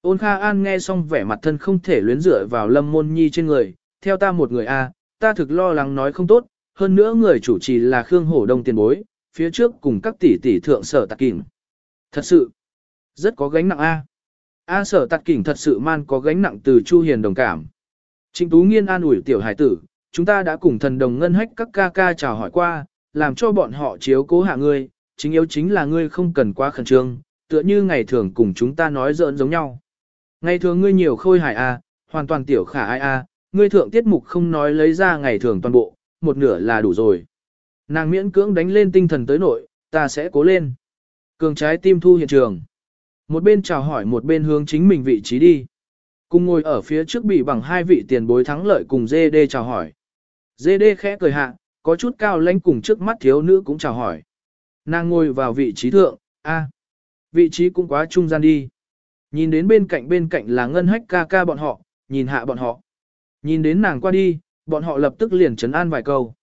Ôn Kha An nghe xong vẻ mặt thân không thể luyến dựa vào Lâm Môn Nhi trên người, theo ta một người a, ta thực lo lắng nói không tốt, hơn nữa người chủ trì là Khương Hổ Đông tiền bối, phía trước cùng các tỷ tỷ thượng sở tạc kỉnh. Thật sự, rất có gánh nặng a. A sở tạc kỉnh thật sự man có gánh nặng từ Chu Hiền đồng cảm. Trịnh Tú Nghiên an ủi tiểu hải tử, chúng ta đã cùng thần đồng ngân hách các ca ca chào hỏi qua, làm cho bọn họ chiếu cố hạ ngươi, chính yếu chính là ngươi không cần quá khẩn trương, tựa như ngày thường cùng chúng ta nói giỡn giống nhau. Ngày thường ngươi nhiều khôi hài a, hoàn toàn tiểu khả ai a, ngươi thượng tiết mục không nói lấy ra ngày thường toàn bộ, một nửa là đủ rồi. Nàng miễn cưỡng đánh lên tinh thần tới nội, ta sẽ cố lên. Cường trái tim thu hiện trường. Một bên chào hỏi một bên hướng chính mình vị trí đi. Cùng ngồi ở phía trước bị bằng hai vị tiền bối thắng lợi cùng GD chào hỏi. GD khẽ cười hạ, có chút cao lãnh cùng trước mắt thiếu nữ cũng chào hỏi. Nàng ngồi vào vị trí thượng, a, vị trí cũng quá trung gian đi. Nhìn đến bên cạnh bên cạnh là ngân hách ca ca bọn họ, nhìn hạ bọn họ. Nhìn đến nàng qua đi, bọn họ lập tức liền trấn an vài câu.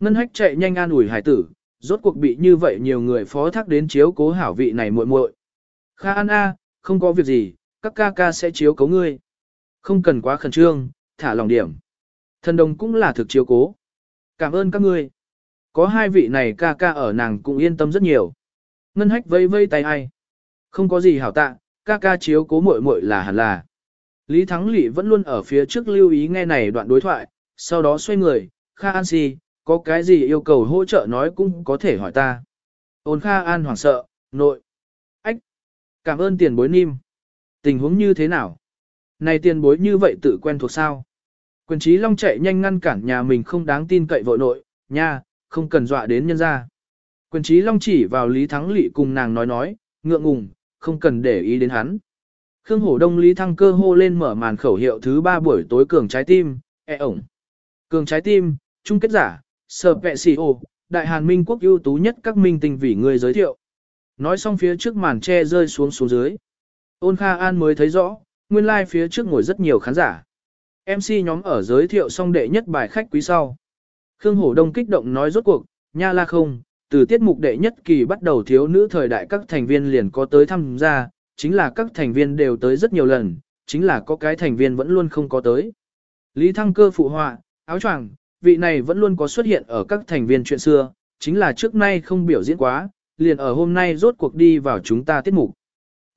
Ngân hách chạy nhanh an ủi hải tử, rốt cuộc bị như vậy nhiều người phó thác đến chiếu cố hảo vị này muội muội. Kha An A, không có việc gì, các ca ca sẽ chiếu cố ngươi. Không cần quá khẩn trương, thả lòng điểm. Thần đồng cũng là thực chiếu cố. Cảm ơn các ngươi. Có hai vị này ca ca ở nàng cũng yên tâm rất nhiều. Ngân hách vây vây tay ai. Không có gì hảo tạ, ca ca chiếu cố muội muội là hẳn là. Lý Thắng Lị vẫn luôn ở phía trước lưu ý nghe này đoạn đối thoại, sau đó xoay người, Kha An si, có cái gì yêu cầu hỗ trợ nói cũng có thể hỏi ta. Ôn Kha An hoảng sợ, nội. Ách, cảm ơn tiền bối Nim. Tình huống như thế nào? Này tiền bối như vậy tự quen thuộc sao? Quyền trí long chạy nhanh ngăn cản nhà mình không đáng tin cậy vội nội, nha, không cần dọa đến nhân ra. Quyền trí long chỉ vào Lý Thắng Lị cùng nàng nói nói, ngượng ngùng, không cần để ý đến hắn. Khương Hổ Đông Lý Thăng cơ hô lên mở màn khẩu hiệu thứ ba buổi tối cường trái tim, e ổng. Cường trái tim, chung kết giả, sở vệ sĩ ồ, đại hàn minh quốc ưu tú nhất các minh tinh vì người giới thiệu. Nói xong phía trước màn che rơi xuống xuống dưới. Ôn Kha An mới thấy rõ, nguyên lai like phía trước ngồi rất nhiều khán giả. MC nhóm ở giới thiệu xong đệ nhất bài khách quý sau. Khương Hổ Đông kích động nói rốt cuộc, nha la không, từ tiết mục đệ nhất kỳ bắt đầu thiếu nữ thời đại các thành viên liền có tới tham gia, chính là các thành viên đều tới rất nhiều lần, chính là có cái thành viên vẫn luôn không có tới. Lý Thăng Cơ phụ họa, áo choàng, vị này vẫn luôn có xuất hiện ở các thành viên chuyện xưa, chính là trước nay không biểu diễn quá, liền ở hôm nay rốt cuộc đi vào chúng ta tiết mục.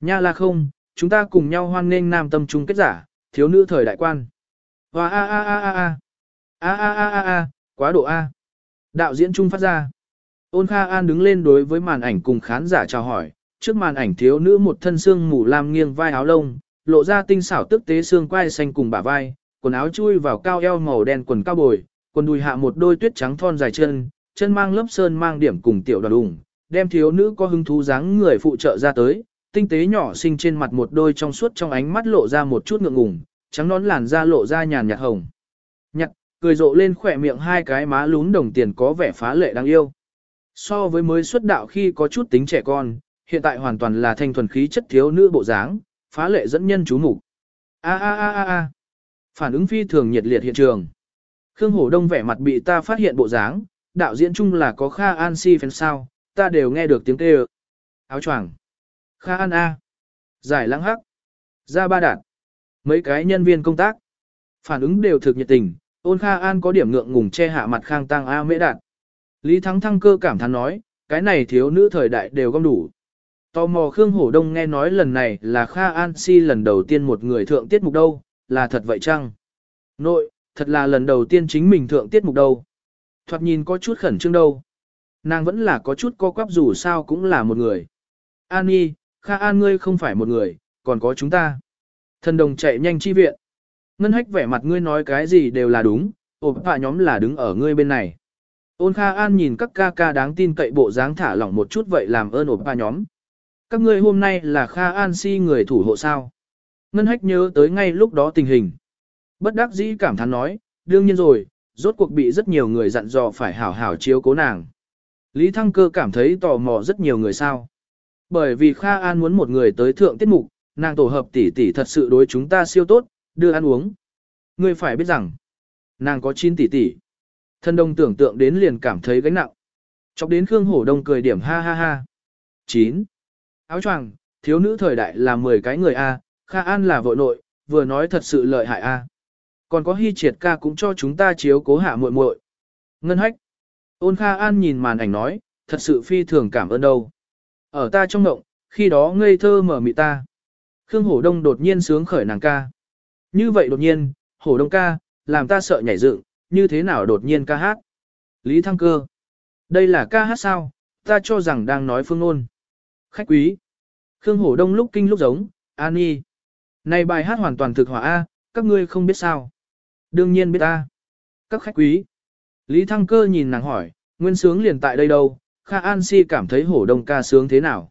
Nha là không, chúng ta cùng nhau hoan nghênh nam tâm trung kết giả, thiếu nữ thời đại quan. Và a a a a a. A a a a a, quá độ A. Đạo diễn trung phát ra. Ôn Kha An đứng lên đối với màn ảnh cùng khán giả chào hỏi, trước màn ảnh thiếu nữ một thân xương mù lam nghiêng vai áo lông, lộ ra tinh xảo tức tế xương quai xanh cùng bả vai, quần áo chui vào cao eo màu đen quần cao bồi, quần đùi hạ một đôi tuyết trắng thon dài chân, chân mang lớp sơn mang điểm cùng tiểu đoàn đùng, đem thiếu nữ có hứng thú dáng người phụ trợ ra tới, tinh tế nhỏ xinh trên mặt một đôi trong suốt trong ánh mắt lộ ra một chút ngượng ngùng, trắng nón làn da lộ ra nhàn nhạt hồng. Nhặt, cười rộ lên khỏe miệng hai cái má lún đồng tiền có vẻ phá lệ đáng yêu. So với mới xuất đạo khi có chút tính trẻ con, hiện tại hoàn toàn là thanh thuần khí chất thiếu nữ bộ dáng, phá lệ dẫn nhân chú mục. A a a a a. Phản ứng phi thường nhiệt liệt hiện trường. Khương Hổ Đông vẻ mặt bị ta phát hiện bộ dáng, đạo diễn chung là có Kha An Si fan sao, ta đều nghe được tiếng kêu. Áo choàng. Kha An A. Giải lãng hắc. Ra ba đạt. Mấy cái nhân viên công tác. Phản ứng đều thực nhiệt tình, ôn Kha An có điểm ngượng ngùng che hạ mặt khang tăng A mễ đạt. Lý Thắng Thăng cơ cảm thán nói, cái này thiếu nữ thời đại đều gom đủ. Tò mò Khương Hổ Đông nghe nói lần này là Kha An Si lần đầu tiên một người thượng tiết mục đâu, là thật vậy chăng? Nội, thật là lần đầu tiên chính mình thượng tiết mục đâu. Thoạt nhìn có chút khẩn trương đâu. Nàng vẫn là có chút co quắp dù sao cũng là một người. An Nhi, Kha An ngươi không phải một người, còn có chúng ta. Thần đồng chạy nhanh chi viện. Ngân hách vẻ mặt ngươi nói cái gì đều là đúng, ổn hạ nhóm là đứng ở ngươi bên này. Ôn Kha An nhìn các ca ca đáng tin cậy bộ dáng thả lỏng một chút vậy làm ơn ổn hạ nhóm. Các ngươi hôm nay là Kha An si người thủ hộ sao. Ngân hách nhớ tới ngay lúc đó tình hình. Bất đắc dĩ cảm thán nói, đương nhiên rồi, rốt cuộc bị rất nhiều người dặn dò phải hảo hảo chiếu cố nàng. Lý Thăng Cơ cảm thấy tò mò rất nhiều người sao. Bởi vì Kha An muốn một người tới thượng tiết mục, nàng tổ hợp tỷ tỷ thật sự đối chúng ta siêu tốt, đưa ăn uống. Ngươi phải biết rằng, nàng có 9 tỷ tỷ. Thân đông tưởng tượng đến liền cảm thấy gánh nặng. Chọc đến Khương Hổ Đông cười điểm ha ha ha. 9. Áo choàng, thiếu nữ thời đại là 10 cái người A, Kha An là vội nội, vừa nói thật sự lợi hại A. Còn có Hy Triệt ca cũng cho chúng ta chiếu cố hạ muội muội. Ngân hách. Ôn Kha An nhìn màn ảnh nói, thật sự phi thường cảm ơn đâu. Ở ta trong ngộng, khi đó ngây thơ mở mị ta. Khương Hổ Đông đột nhiên sướng khởi nàng ca. Như vậy đột nhiên, Hổ Đông ca, làm ta sợ nhảy dựng, như thế nào đột nhiên ca hát. Lý Thăng Cơ. Đây là ca hát sao, ta cho rằng đang nói phương ngôn. Khách quý. Khương Hổ Đông lúc kinh lúc giống, An Nhi. Này bài hát hoàn toàn thực hỏa A, các ngươi không biết sao. Đương nhiên biết ta. Các khách quý. Lý Thăng Cơ nhìn nàng hỏi, nguyên sướng liền tại đây đâu, Kha An si cảm thấy hổ đông ca sướng thế nào.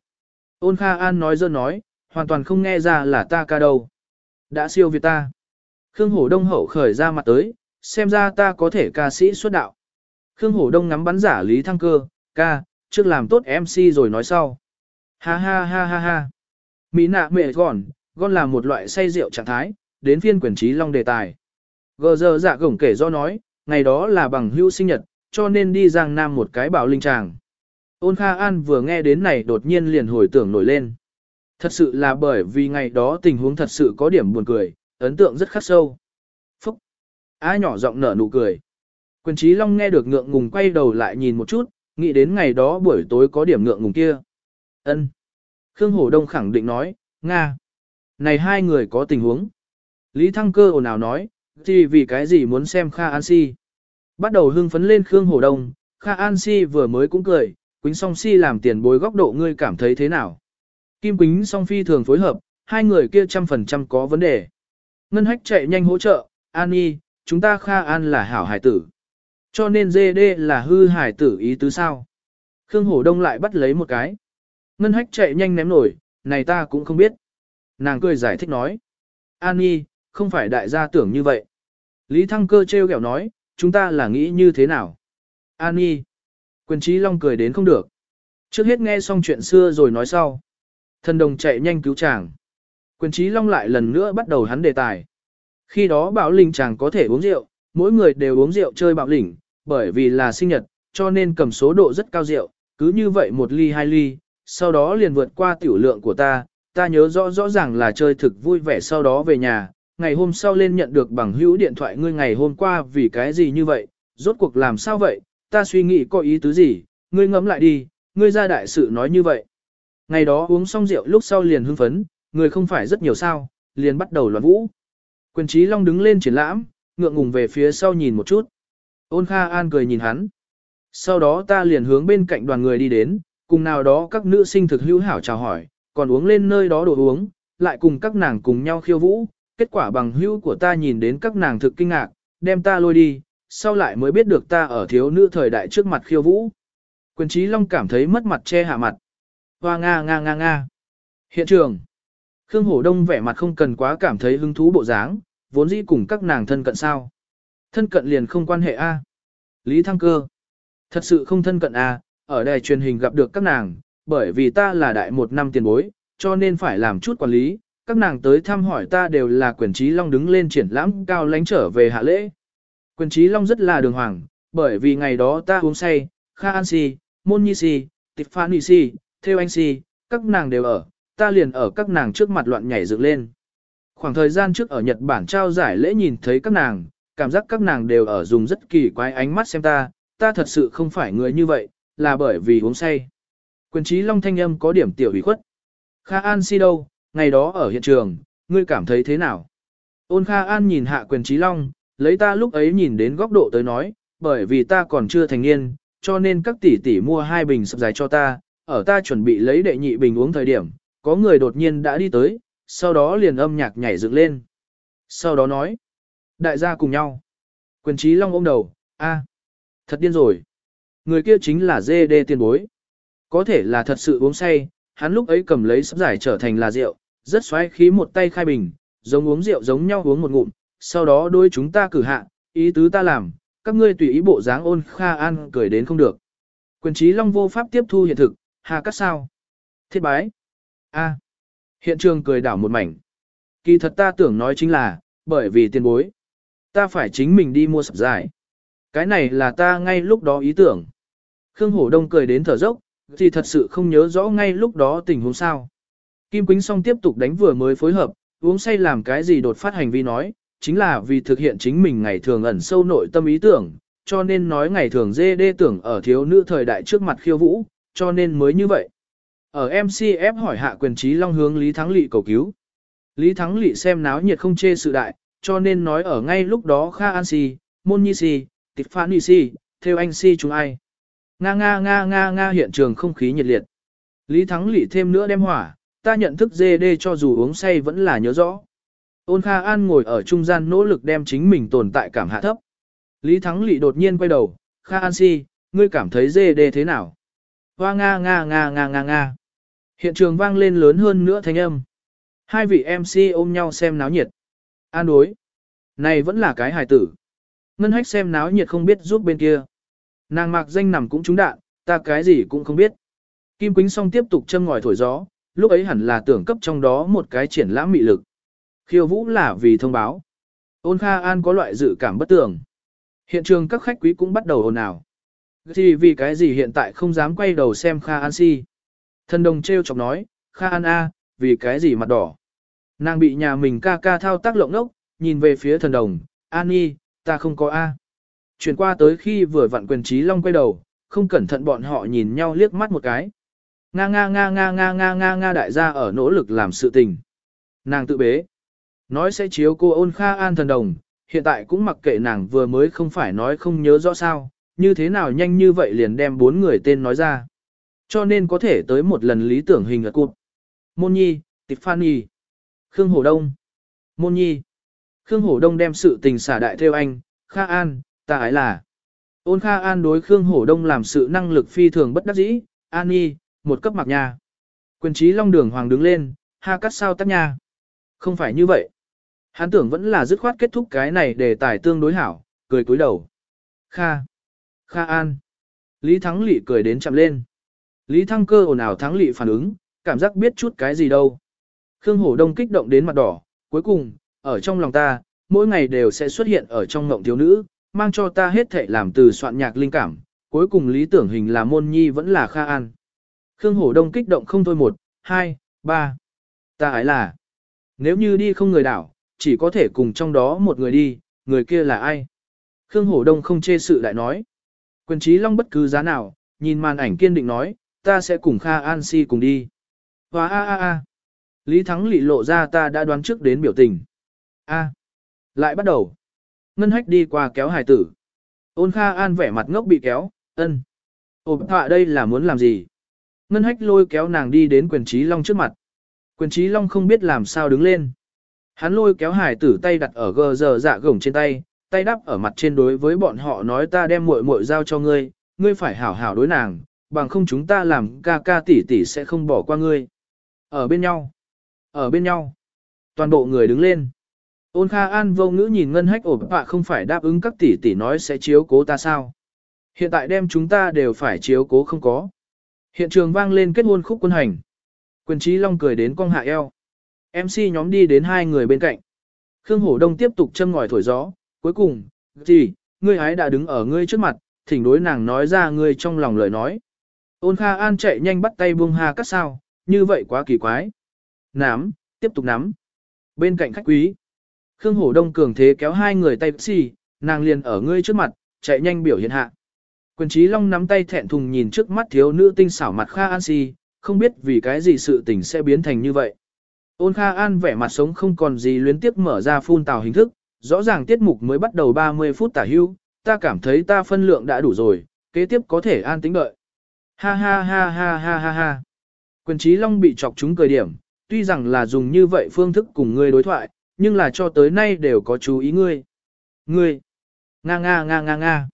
Ôn Kha An nói dơ nói, hoàn toàn không nghe ra là ta ca đâu. Đã siêu việt ta. Khương hổ đông hậu khởi ra mặt tới, xem ra ta có thể ca sĩ xuất đạo. Khương hổ đông ngắm bắn giả Lý Thăng Cơ, ca, trước làm tốt MC rồi nói sau. Ha ha ha ha ha. Mỹ nạ mệ gòn, gòn là một loại say rượu trạng thái, đến phiên quyền trí long đề tài. Gờ giờ dạ gổng kể do nói, ngày đó là bằng hữu sinh nhật, cho nên đi Giang Nam một cái bảo linh tràng. Ôn Kha An vừa nghe đến này đột nhiên liền hồi tưởng nổi lên. Thật sự là bởi vì ngày đó tình huống thật sự có điểm buồn cười, ấn tượng rất khắc sâu. Phúc! Á nhỏ giọng nở nụ cười. Quyền trí long nghe được ngượng ngùng quay đầu lại nhìn một chút, nghĩ đến ngày đó buổi tối có điểm ngượng ngùng kia. ân Khương Hổ Đông khẳng định nói, Nga! Này hai người có tình huống. Lý Thăng Cơ ồn ào nói, thì vì cái gì muốn xem Kha An Si. Bắt đầu hưng phấn lên Khương Hổ Đông, Kha An Si vừa mới cũng cười, Quýnh Song Si làm tiền bối góc độ ngươi cảm thấy thế nào? Kim Quýnh Song Phi thường phối hợp, hai người kia trăm phần trăm có vấn đề. Ngân Hách chạy nhanh hỗ trợ, An Nhi, chúng ta Kha An là hảo hải tử. Cho nên GD là hư hải tử ý tứ sao? Khương Hổ Đông lại bắt lấy một cái. Ngân Hách chạy nhanh ném nổi, này ta cũng không biết. Nàng cười giải thích nói. An Nhi, không phải đại gia tưởng như vậy. Lý Thăng Cơ trêu ghẹo nói, chúng ta là nghĩ như thế nào? An Nhi. Quyền trí long cười đến không được. Trước hết nghe xong chuyện xưa rồi nói sau. Thần đồng chạy nhanh cứu chàng. Quyền trí long lại lần nữa bắt đầu hắn đề tài. Khi đó bảo linh chàng có thể uống rượu, mỗi người đều uống rượu chơi Bảo lĩnh, bởi vì là sinh nhật, cho nên cầm số độ rất cao rượu, cứ như vậy một ly hai ly, sau đó liền vượt qua tiểu lượng của ta, ta nhớ rõ rõ ràng là chơi thực vui vẻ sau đó về nhà, ngày hôm sau lên nhận được bằng hữu điện thoại ngươi ngày hôm qua vì cái gì như vậy, rốt cuộc làm sao vậy, ta suy nghĩ có ý tứ gì, ngươi ngẫm lại đi, ngươi ra đại sự nói như vậy. Ngày đó uống xong rượu lúc sau liền hưng phấn, người không phải rất nhiều sao, liền bắt đầu loạn vũ. Quyền trí long đứng lên triển lãm, ngượng ngùng về phía sau nhìn một chút. Ôn Kha An cười nhìn hắn. Sau đó ta liền hướng bên cạnh đoàn người đi đến, cùng nào đó các nữ sinh thực hữu hảo chào hỏi, còn uống lên nơi đó đồ uống, lại cùng các nàng cùng nhau khiêu vũ. Kết quả bằng hữu của ta nhìn đến các nàng thực kinh ngạc, đem ta lôi đi, sau lại mới biết được ta ở thiếu nữ thời đại trước mặt khiêu vũ. Quyền trí long cảm thấy mất mặt che hạ mặt. Hoa nga nga nga nga. Hiện trường. Khương Hổ Đông vẻ mặt không cần quá cảm thấy hứng thú bộ dáng, vốn dĩ cùng các nàng thân cận sao. Thân cận liền không quan hệ A. Lý Thăng Cơ. Thật sự không thân cận A, ở đài truyền hình gặp được các nàng, bởi vì ta là đại một năm tiền bối, cho nên phải làm chút quản lý. Các nàng tới thăm hỏi ta đều là quyền trí long đứng lên triển lãm cao lánh trở về hạ lễ. Quyền trí long rất là đường hoàng, bởi vì ngày đó ta uống say, Kha An Si, Môn Nhi Si, Tiffany Si, Theo Anh Si, các nàng đều ở, ta liền ở các nàng trước mặt loạn nhảy dựng lên. Khoảng thời gian trước ở Nhật Bản trao giải lễ nhìn thấy các nàng, cảm giác các nàng đều ở dùng rất kỳ quái ánh mắt xem ta, ta thật sự không phải người như vậy, là bởi vì uống say. Quyền trí long thanh âm có điểm tiểu ủy khuất. Kha An si đâu, ngày đó ở hiện trường, ngươi cảm thấy thế nào? Ôn Kha An nhìn hạ quyền trí long, lấy ta lúc ấy nhìn đến góc độ tới nói, bởi vì ta còn chưa thành niên, cho nên các tỷ tỷ mua hai bình sập dài cho ta, ở ta chuẩn bị lấy đệ nhị bình uống thời điểm, có người đột nhiên đã đi tới, sau đó liền âm nhạc nhảy dựng lên. Sau đó nói, đại gia cùng nhau. Quyền trí long ôm đầu, a, thật điên rồi. Người kia chính là dê đê tiền bối. Có thể là thật sự uống say, hắn lúc ấy cầm lấy sắp giải trở thành là rượu, rất xoáy khí một tay khai bình, giống uống rượu giống nhau uống một ngụm, sau đó đôi chúng ta cử hạ, ý tứ ta làm, các ngươi tùy ý bộ dáng ôn kha an cười đến không được. Quyền trí long vô pháp tiếp thu hiện thực, hà cắt sao. Thiết bái. a Hiện trường cười đảo một mảnh. Kỳ thật ta tưởng nói chính là, bởi vì tiền bối. Ta phải chính mình đi mua sập giải. Cái này là ta ngay lúc đó ý tưởng. Khương Hổ Đông cười đến thở dốc, thì thật sự không nhớ rõ ngay lúc đó tình huống sao. Kim Quýnh Song tiếp tục đánh vừa mới phối hợp, uống say làm cái gì đột phát hành vi nói, chính là vì thực hiện chính mình ngày thường ẩn sâu nội tâm ý tưởng, cho nên nói ngày thường dê đê tưởng ở thiếu nữ thời đại trước mặt khiêu vũ, cho nên mới như vậy. Ở MCF hỏi hạ quyền trí long hướng Lý Thắng Lị cầu cứu. Lý Thắng Lị xem náo nhiệt không chê sự đại, cho nên nói ở ngay lúc đó Kha An Si, Môn Nhi Si, Tiffany Si, theo anh Si chúng ai. Nga nga nga nga nga hiện trường không khí nhiệt liệt. Lý Thắng Lị thêm nữa đem hỏa, ta nhận thức dê đê cho dù uống say vẫn là nhớ rõ. Ôn Kha An ngồi ở trung gian nỗ lực đem chính mình tồn tại cảm hạ thấp. Lý Thắng Lị đột nhiên quay đầu, Kha An Si, ngươi cảm thấy dê đê thế nào? Hoa nga nga nga nga nga nga. Hiện trường vang lên lớn hơn nữa thanh âm. Hai vị MC ôm nhau xem náo nhiệt. An đối. Này vẫn là cái hài tử. Ngân hách xem náo nhiệt không biết giúp bên kia. Nàng mạc danh nằm cũng trúng đạn, ta cái gì cũng không biết. Kim Quýnh song tiếp tục châm ngòi thổi gió, lúc ấy hẳn là tưởng cấp trong đó một cái triển lãm mị lực. Khiêu vũ là vì thông báo. Ôn Kha An có loại dự cảm bất tường. Hiện trường các khách quý cũng bắt đầu ồn ào. Thì vì cái gì hiện tại không dám quay đầu xem Kha An si. Thần đồng treo chọc nói, Kha An A, vì cái gì mặt đỏ. Nàng bị nhà mình ca ca thao tác lộng nốc, nhìn về phía thần đồng, An Nhi, ta không có A. Chuyển qua tới khi vừa vặn quyền trí long quay đầu, không cẩn thận bọn họ nhìn nhau liếc mắt một cái. Nga nga nga nga nga nga nga nga đại gia ở nỗ lực làm sự tình. Nàng tự bế. Nói sẽ chiếu cô ôn Kha An thần đồng, hiện tại cũng mặc kệ nàng vừa mới không phải nói không nhớ rõ sao, như thế nào nhanh như vậy liền đem bốn người tên nói ra. Cho nên có thể tới một lần lý tưởng hình ở cụt. Môn Nhi, Tiffany, Khương Hổ Đông, Môn Nhi. Khương Hổ Đông đem sự tình xả đại theo anh, Kha An, ta ái là. Ôn Kha An đối Khương Hổ Đông làm sự năng lực phi thường bất đắc dĩ, An Nhi, một cấp mặc nha. Quyền trí Long Đường Hoàng đứng lên, ha cắt sao tắt nha. Không phải như vậy. Hắn tưởng vẫn là dứt khoát kết thúc cái này để tài tương đối hảo, cười cúi đầu. Kha. Kha An. Lý Thắng Lị cười đến chậm lên. Lý Thăng Cơ ồn ào Thắng Lị phản ứng, cảm giác biết chút cái gì đâu. Khương Hổ Đông kích động đến mặt đỏ, cuối cùng, ở trong lòng ta, mỗi ngày đều sẽ xuất hiện ở trong ngộng thiếu nữ, mang cho ta hết thể làm từ soạn nhạc linh cảm, cuối cùng lý tưởng hình là môn nhi vẫn là Kha An. Khương Hổ Đông kích động không thôi một, hai, ba. Ta ấy là, nếu như đi không người đảo, chỉ có thể cùng trong đó một người đi, người kia là ai? Khương Hổ Đông không chê sự lại nói. Quyền trí long bất cứ giá nào, nhìn màn ảnh kiên định nói, ta sẽ cùng Kha An Si cùng đi. Và a a a. Lý Thắng lị lộ ra ta đã đoán trước đến biểu tình. A. Lại bắt đầu. Ngân hách đi qua kéo hài tử. Ôn Kha An vẻ mặt ngốc bị kéo, ân. Ôm thọa đây là muốn làm gì? Ngân hách lôi kéo nàng đi đến quyền trí long trước mặt. Quyền trí long không biết làm sao đứng lên. Hắn lôi kéo hải tử tay đặt ở gờ giờ dạ gồng trên tay, tay đắp ở mặt trên đối với bọn họ nói ta đem muội muội giao cho ngươi, ngươi phải hảo hảo đối nàng, bằng không chúng ta làm ca ca tỷ tỷ sẽ không bỏ qua ngươi. Ở bên nhau. Ở bên nhau. Toàn bộ người đứng lên. Ôn Kha An vô ngữ nhìn Ngân Hách ổn bạ không phải đáp ứng các tỷ tỷ nói sẽ chiếu cố ta sao. Hiện tại đem chúng ta đều phải chiếu cố không có. Hiện trường vang lên kết hôn khúc quân hành. Quyền trí long cười đến cong hạ eo. MC nhóm đi đến hai người bên cạnh. Khương Hổ Đông tiếp tục châm ngòi thổi gió. Cuối cùng, thì, ngươi ấy đã đứng ở ngươi trước mặt, thỉnh đối nàng nói ra ngươi trong lòng lời nói. Ôn Kha An chạy nhanh bắt tay buông hà cắt sao, như vậy quá kỳ quái. Nắm, tiếp tục nắm. Bên cạnh khách quý, Khương Hổ Đông cường thế kéo hai người tay xì, nàng liền ở ngươi trước mặt, chạy nhanh biểu hiện hạ. Quyền Chí long nắm tay thẹn thùng nhìn trước mắt thiếu nữ tinh xảo mặt Kha An si, không biết vì cái gì sự tình sẽ biến thành như vậy. Ôn Kha An vẻ mặt sống không còn gì luyến tiếp mở ra phun tào hình thức, rõ ràng tiết mục mới bắt đầu 30 phút tả hưu, ta cảm thấy ta phân lượng đã đủ rồi, kế tiếp có thể an tính đợi. Ha ha ha ha ha ha ha. Quyền Chí long bị chọc chúng cười điểm, tuy rằng là dùng như vậy phương thức cùng ngươi đối thoại, nhưng là cho tới nay đều có chú ý ngươi. Ngươi. Nga nga nga nga nga.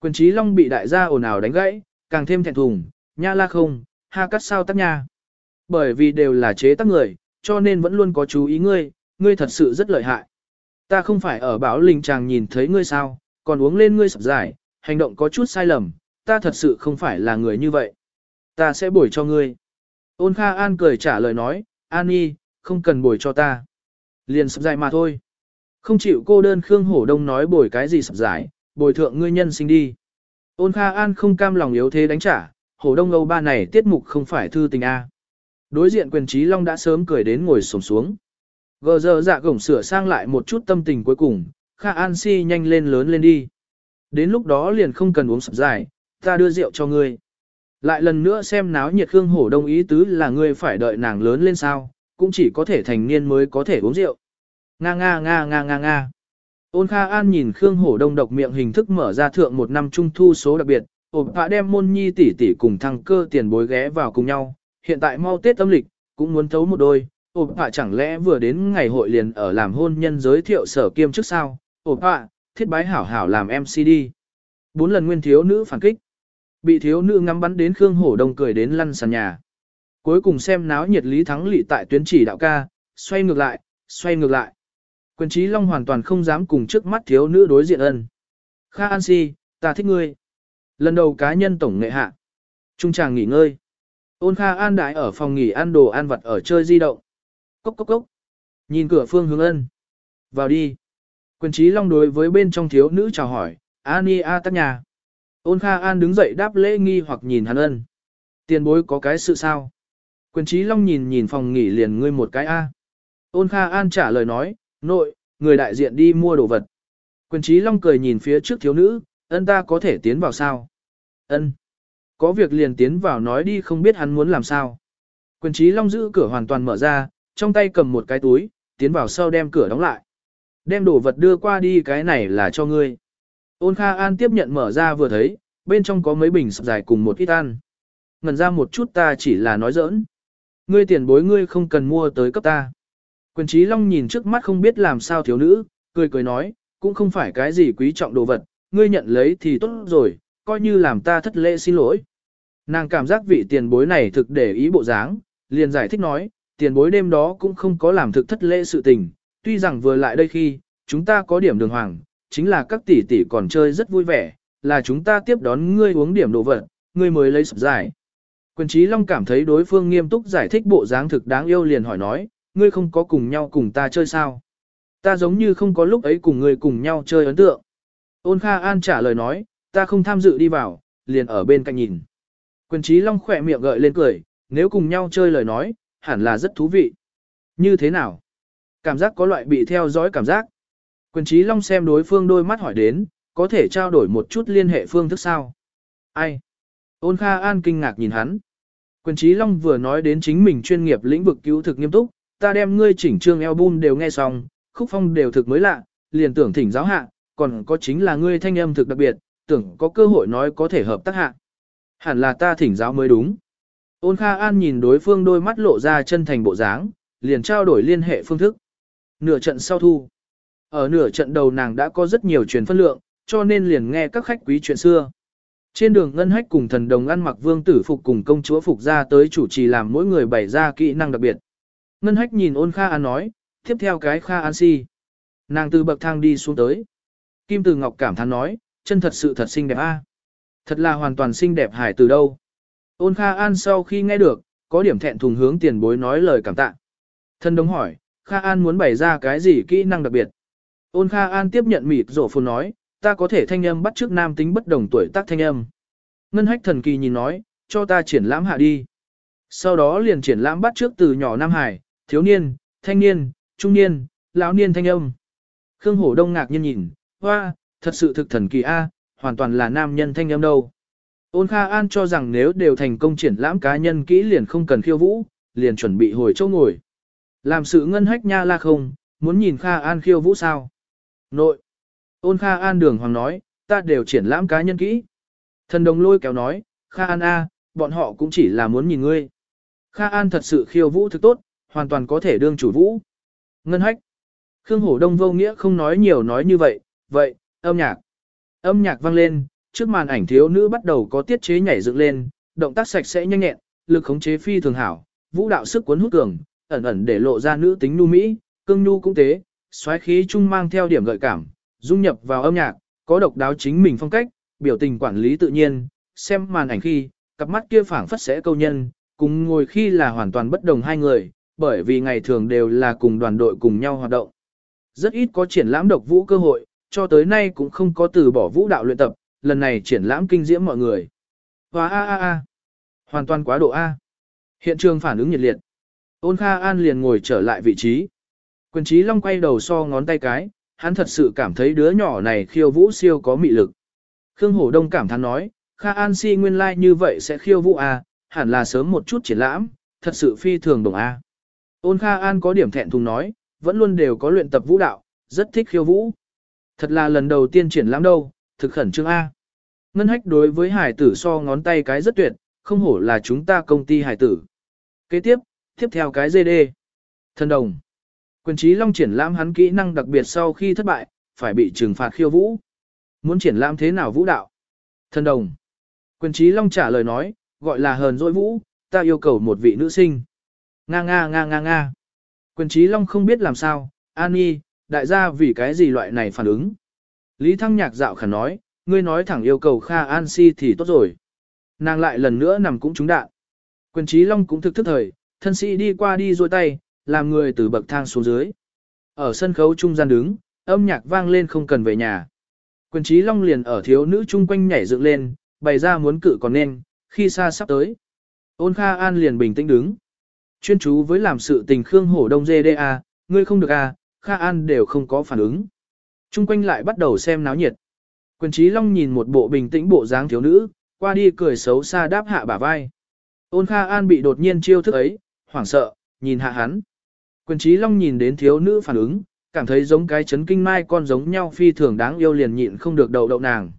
Quyền trí long bị đại gia ồn ào đánh gãy, càng thêm thẹn thùng, nha la không, ha cắt sao tắc nha. Bởi vì đều là chế tác người, cho nên vẫn luôn có chú ý ngươi, ngươi thật sự rất lợi hại. Ta không phải ở báo linh chàng nhìn thấy ngươi sao, còn uống lên ngươi sập giải, hành động có chút sai lầm, ta thật sự không phải là người như vậy. Ta sẽ bồi cho ngươi. Ôn Kha An cười trả lời nói, An Nhi, không cần bồi cho ta. Liền sập giải mà thôi. Không chịu cô đơn Khương Hổ Đông nói bồi cái gì sập giải, bồi thượng ngươi nhân sinh đi. Ôn Kha An không cam lòng yếu thế đánh trả, Hổ Đông Âu ba này tiết mục không phải thư tình A. Đối diện quyền trí Long đã sớm cười đến ngồi sổm xuống. Gờ giờ dạ gổng sửa sang lại một chút tâm tình cuối cùng, Kha An si nhanh lên lớn lên đi. Đến lúc đó liền không cần uống sập dài, ta đưa rượu cho ngươi. Lại lần nữa xem náo nhiệt Khương Hổ Đông ý tứ là ngươi phải đợi nàng lớn lên sao, cũng chỉ có thể thành niên mới có thể uống rượu. Nga nga nga nga nga nga. Ôn Kha An nhìn Khương Hổ Đông độc miệng hình thức mở ra thượng một năm trung thu số đặc biệt, ổn hạ đem môn nhi tỷ tỷ cùng thăng cơ tiền bối ghé vào cùng nhau, hiện tại mau Tết âm lịch, cũng muốn thấu một đôi, ổn hạ chẳng lẽ vừa đến ngày hội liền ở làm hôn nhân giới thiệu sở kiêm trước sao, ổn hạ, thiết bái hảo hảo làm MCD. Bốn lần nguyên thiếu nữ phản kích. Bị thiếu nữ ngắm bắn đến Khương Hổ Đông cười đến lăn sàn nhà. Cuối cùng xem náo nhiệt lý thắng lị tại tuyến chỉ đạo ca, xoay ngược lại, xoay ngược lại. Quyền trí long hoàn toàn không dám cùng trước mắt thiếu nữ đối diện ân. Kha An Si, ta thích ngươi. Lần đầu cá nhân tổng nghệ hạ. Trung chàng nghỉ ngơi. Ôn Kha An đại ở phòng nghỉ ăn đồ ăn vặt ở chơi di động. Cốc cốc cốc. Nhìn cửa phương hướng ân. Vào đi. Quyền trí long đối với bên trong thiếu nữ chào hỏi, Ani A tắt nhà. Ôn Kha An đứng dậy đáp lễ nghi hoặc nhìn hắn ân. Tiền bối có cái sự sao? Quyền trí long nhìn nhìn phòng nghỉ liền ngươi một cái A. Ôn Kha An trả lời nói, nội, người đại diện đi mua đồ vật. Quyền trí long cười nhìn phía trước thiếu nữ, ân ta có thể tiến vào sao? Ân. Có việc liền tiến vào nói đi không biết hắn muốn làm sao. Quyền trí long giữ cửa hoàn toàn mở ra, trong tay cầm một cái túi, tiến vào sau đem cửa đóng lại. Đem đồ vật đưa qua đi cái này là cho ngươi. Ôn Kha An tiếp nhận mở ra vừa thấy, bên trong có mấy bình sập dài cùng một ít ăn. Ngần ra một chút ta chỉ là nói giỡn. Ngươi tiền bối ngươi không cần mua tới cấp ta. Quyền trí long nhìn trước mắt không biết làm sao thiếu nữ, cười cười nói, cũng không phải cái gì quý trọng đồ vật, ngươi nhận lấy thì tốt rồi, coi như làm ta thất lễ xin lỗi. Nàng cảm giác vị tiền bối này thực để ý bộ dáng, liền giải thích nói, tiền bối đêm đó cũng không có làm thực thất lễ sự tình, tuy rằng vừa lại đây khi, chúng ta có điểm đường hoàng, chính là các tỷ tỷ còn chơi rất vui vẻ, là chúng ta tiếp đón ngươi uống điểm đồ vật, ngươi mới lấy sập giải. Quyền Chí long cảm thấy đối phương nghiêm túc giải thích bộ dáng thực đáng yêu liền hỏi nói, ngươi không có cùng nhau cùng ta chơi sao? Ta giống như không có lúc ấy cùng ngươi cùng nhau chơi ấn tượng. Ôn Kha An trả lời nói, ta không tham dự đi vào, liền ở bên cạnh nhìn. Quyền Chí long khỏe miệng gợi lên cười, nếu cùng nhau chơi lời nói, hẳn là rất thú vị. Như thế nào? Cảm giác có loại bị theo dõi cảm giác. Quyền Chí long xem đối phương đôi mắt hỏi đến, có thể trao đổi một chút liên hệ phương thức sao? Ai? Ôn Kha An kinh ngạc nhìn hắn. Quyền Trí Long vừa nói đến chính mình chuyên nghiệp lĩnh vực cứu thực nghiêm túc, ta đem ngươi chỉnh trương album đều nghe xong, khúc phong đều thực mới lạ, liền tưởng thỉnh giáo hạ, còn có chính là ngươi thanh âm thực đặc biệt, tưởng có cơ hội nói có thể hợp tác hạ. Hẳn là ta thỉnh giáo mới đúng. Ôn Kha An nhìn đối phương đôi mắt lộ ra chân thành bộ dáng, liền trao đổi liên hệ phương thức. Nửa trận sau thu. Ở nửa trận đầu nàng đã có rất nhiều truyền phân lượng, cho nên liền nghe các khách quý chuyện xưa. Trên đường Ngân Hách cùng thần đồng ăn mặc vương tử phục cùng công chúa phục ra tới chủ trì làm mỗi người bày ra kỹ năng đặc biệt. Ngân Hách nhìn ôn Kha An nói, tiếp theo cái Kha An si. Nàng từ bậc thang đi xuống tới. Kim Từ Ngọc cảm thán nói, chân thật sự thật xinh đẹp a. À? Thật là hoàn toàn xinh đẹp hải từ đâu. Ôn Kha An sau khi nghe được, có điểm thẹn thùng hướng tiền bối nói lời cảm tạ. Thân đồng hỏi, Kha An muốn bày ra cái gì kỹ năng đặc biệt? Ôn Kha An tiếp nhận mịt rổ phồn nói, ta có thể thanh âm bắt trước nam tính bất đồng tuổi tác thanh âm. Ngân hách thần kỳ nhìn nói, cho ta triển lãm hạ đi. Sau đó liền triển lãm bắt trước từ nhỏ Nam Hải, thiếu niên, thanh niên, trung niên, lão niên thanh âm. Khương Hổ Đông ngạc nhiên nhìn, hoa, thật sự thực thần kỳ a, hoàn toàn là nam nhân thanh âm đâu. Ôn Kha An cho rằng nếu đều thành công triển lãm cá nhân kỹ liền không cần khiêu vũ, liền chuẩn bị hồi chỗ ngồi. Làm sự ngân hách nha la không, muốn nhìn Kha An khiêu vũ sao? Nội. Ôn Kha An đường hoàng nói, ta đều triển lãm cá nhân kỹ. Thần đồng lôi kéo nói, Kha An A, bọn họ cũng chỉ là muốn nhìn ngươi. Kha An thật sự khiêu vũ thực tốt, hoàn toàn có thể đương chủ vũ. Ngân hách. Khương Hổ Đông vô nghĩa không nói nhiều nói như vậy, vậy, âm nhạc. Âm nhạc vang lên, trước màn ảnh thiếu nữ bắt đầu có tiết chế nhảy dựng lên, động tác sạch sẽ nhanh nhẹn, lực khống chế phi thường hảo, vũ đạo sức cuốn hút cường, ẩn ẩn để lộ ra nữ tính nu mỹ, cương nhu cũng tế, xoáy khí trung mang theo điểm gợi cảm, dung nhập vào âm nhạc, có độc đáo chính mình phong cách, biểu tình quản lý tự nhiên, xem màn ảnh khi, cặp mắt kia phảng phất sẽ câu nhân, cùng ngồi khi là hoàn toàn bất đồng hai người, bởi vì ngày thường đều là cùng đoàn đội cùng nhau hoạt động. Rất ít có triển lãm độc vũ cơ hội, cho tới nay cũng không có từ bỏ vũ đạo luyện tập, lần này triển lãm kinh diễm mọi người. Và a a a, hoàn toàn quá độ A. Hiện trường phản ứng nhiệt liệt. Ôn Kha An liền ngồi trở lại vị trí. Quyền trí long quay đầu so ngón tay cái, hắn thật sự cảm thấy đứa nhỏ này khiêu vũ siêu có mị lực. Khương Hổ Đông cảm thán nói, Kha An si nguyên lai like như vậy sẽ khiêu vũ à, hẳn là sớm một chút triển lãm, thật sự phi thường đồng a. Ôn Kha An có điểm thẹn thùng nói, vẫn luôn đều có luyện tập vũ đạo, rất thích khiêu vũ. Thật là lần đầu tiên triển lãm đâu, thực khẩn trương A. Ngân hách đối với hải tử so ngón tay cái rất tuyệt, không hổ là chúng ta công ty hải tử. Kế tiếp, tiếp theo cái GD. Thần đồng. Quyền trí long triển lãm hắn kỹ năng đặc biệt sau khi thất bại, phải bị trừng phạt khiêu vũ. Muốn triển lãm thế nào vũ đạo? Thần đồng. Quyền trí long trả lời nói, gọi là hờn dỗi vũ, ta yêu cầu một vị nữ sinh. Nga nga nga nga nga. Quyền trí long không biết làm sao, An Nhi, đại gia vì cái gì loại này phản ứng. Lý Thăng Nhạc dạo khẩn nói, ngươi nói thẳng yêu cầu Kha An Si thì tốt rồi. Nàng lại lần nữa nằm cũng trúng đạn. Quyền trí long cũng thực thức thời, thân sĩ đi qua đi duỗi tay, làm người từ bậc thang xuống dưới. Ở sân khấu trung gian đứng, âm nhạc vang lên không cần về nhà. Quyền trí long liền ở thiếu nữ chung quanh nhảy dựng lên, bày ra muốn cự còn nên, khi xa sắp tới. Ôn Kha An liền bình tĩnh đứng. Chuyên chú với làm sự tình Khương Hổ Đông GDA, ngươi không được à, Kha An đều không có phản ứng. Trung quanh lại bắt đầu xem náo nhiệt. Quyền trí long nhìn một bộ bình tĩnh bộ dáng thiếu nữ, qua đi cười xấu xa đáp hạ bả vai. Ôn Kha An bị đột nhiên chiêu thức ấy, hoảng sợ, nhìn hạ hắn. Quyền trí long nhìn đến thiếu nữ phản ứng, cảm thấy giống cái chấn kinh mai con giống nhau phi thường đáng yêu liền nhịn không được đậu đậu nàng.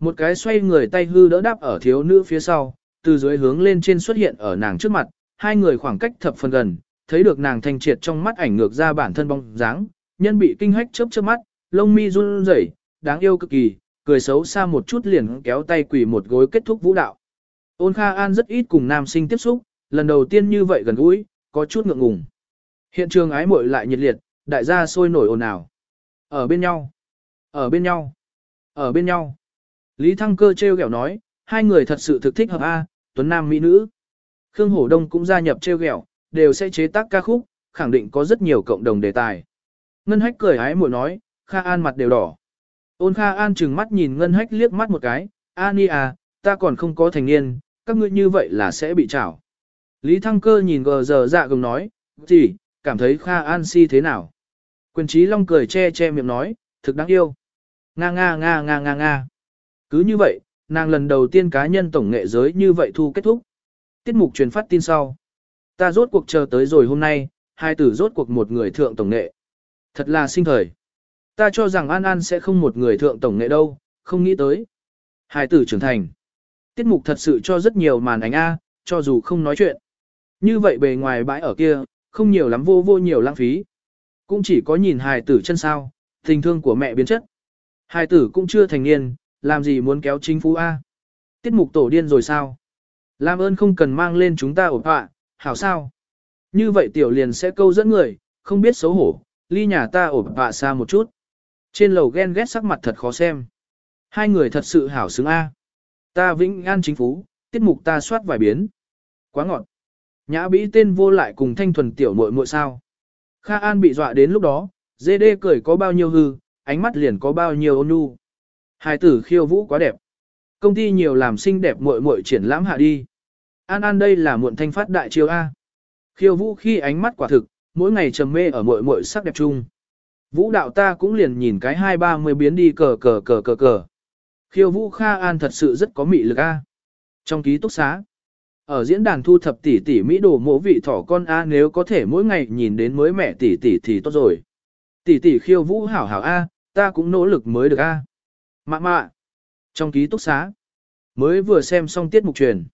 Một cái xoay người tay hư đỡ đáp ở thiếu nữ phía sau, từ dưới hướng lên trên xuất hiện ở nàng trước mặt, hai người khoảng cách thập phần gần, thấy được nàng thanh triệt trong mắt ảnh ngược ra bản thân bóng dáng, nhân bị kinh hách chớp chớp mắt, lông mi run rẩy, đáng yêu cực kỳ, cười xấu xa một chút liền kéo tay quỳ một gối kết thúc vũ đạo. Ôn Kha An rất ít cùng nam sinh tiếp xúc, lần đầu tiên như vậy gần gũi, có chút ngượng ngùng. Hiện trường ái muội lại nhiệt liệt, đại gia sôi nổi ồn ào. Ở bên nhau, ở bên nhau, ở bên nhau. Lý Thăng Cơ treo ghẹo nói, hai người thật sự thực thích hợp A, tuấn nam mỹ nữ. Khương Hổ Đông cũng gia nhập treo ghẹo, đều sẽ chế tác ca khúc, khẳng định có rất nhiều cộng đồng đề tài. Ngân Hách cười ái muội nói, Kha An mặt đều đỏ. Ôn Kha An trừng mắt nhìn Ngân Hách liếc mắt một cái, Ani à, ta còn không có thành niên, các ngươi như vậy là sẽ bị trảo. Lý Thăng Cơ nhìn gờ giờ dạ gồng nói, gì, cảm thấy Kha An si thế nào? Quyền trí long cười che che miệng nói, thực đáng yêu. Nga nga nga nga nga nga. Cứ như vậy, nàng lần đầu tiên cá nhân tổng nghệ giới như vậy thu kết thúc. Tiết mục truyền phát tin sau. Ta rốt cuộc chờ tới rồi hôm nay, hai tử rốt cuộc một người thượng tổng nghệ. Thật là sinh thời. Ta cho rằng An An sẽ không một người thượng tổng nghệ đâu, không nghĩ tới. Hai tử trưởng thành. Tiết mục thật sự cho rất nhiều màn ảnh A, cho dù không nói chuyện. Như vậy bề ngoài bãi ở kia, không nhiều lắm vô vô nhiều lãng phí. Cũng chỉ có nhìn hài tử chân sao, tình thương của mẹ biến chất. Hài tử cũng chưa thành niên, làm gì muốn kéo chính phú A. Tiết mục tổ điên rồi sao? Làm ơn không cần mang lên chúng ta ổn họa, hảo sao? Như vậy tiểu liền sẽ câu dẫn người, không biết xấu hổ, ly nhà ta ổn họa xa một chút. Trên lầu ghen ghét sắc mặt thật khó xem. Hai người thật sự hảo xứng A. Ta vĩnh an chính phú, tiết mục ta soát vài biến. Quá ngọt. Nhã bĩ tên vô lại cùng thanh thuần tiểu muội muội sao. Kha An bị dọa đến lúc đó, dê đê cười có bao nhiêu hư, ánh mắt liền có bao nhiêu ôn nhu. Hai tử khiêu vũ quá đẹp. Công ty nhiều làm xinh đẹp muội muội triển lãm hạ đi. An An đây là muộn thanh phát đại chiêu A. Khiêu vũ khi ánh mắt quả thực, mỗi ngày trầm mê ở muội muội sắc đẹp chung. Vũ đạo ta cũng liền nhìn cái hai ba mươi biến đi cờ cờ cờ cờ cờ. Khiêu vũ Kha An thật sự rất có mị lực A. Trong ký túc xá, ở diễn đàn thu thập tỷ tỷ Mỹ đồ mộ vị thỏ con A nếu có thể mỗi ngày nhìn đến mới mẹ tỷ tỷ thì tốt rồi. Tỷ tỷ khiêu vũ hảo hảo A, ta cũng nỗ lực mới được A. Mạ mạ. Trong ký túc xá, mới vừa xem xong tiết mục truyền.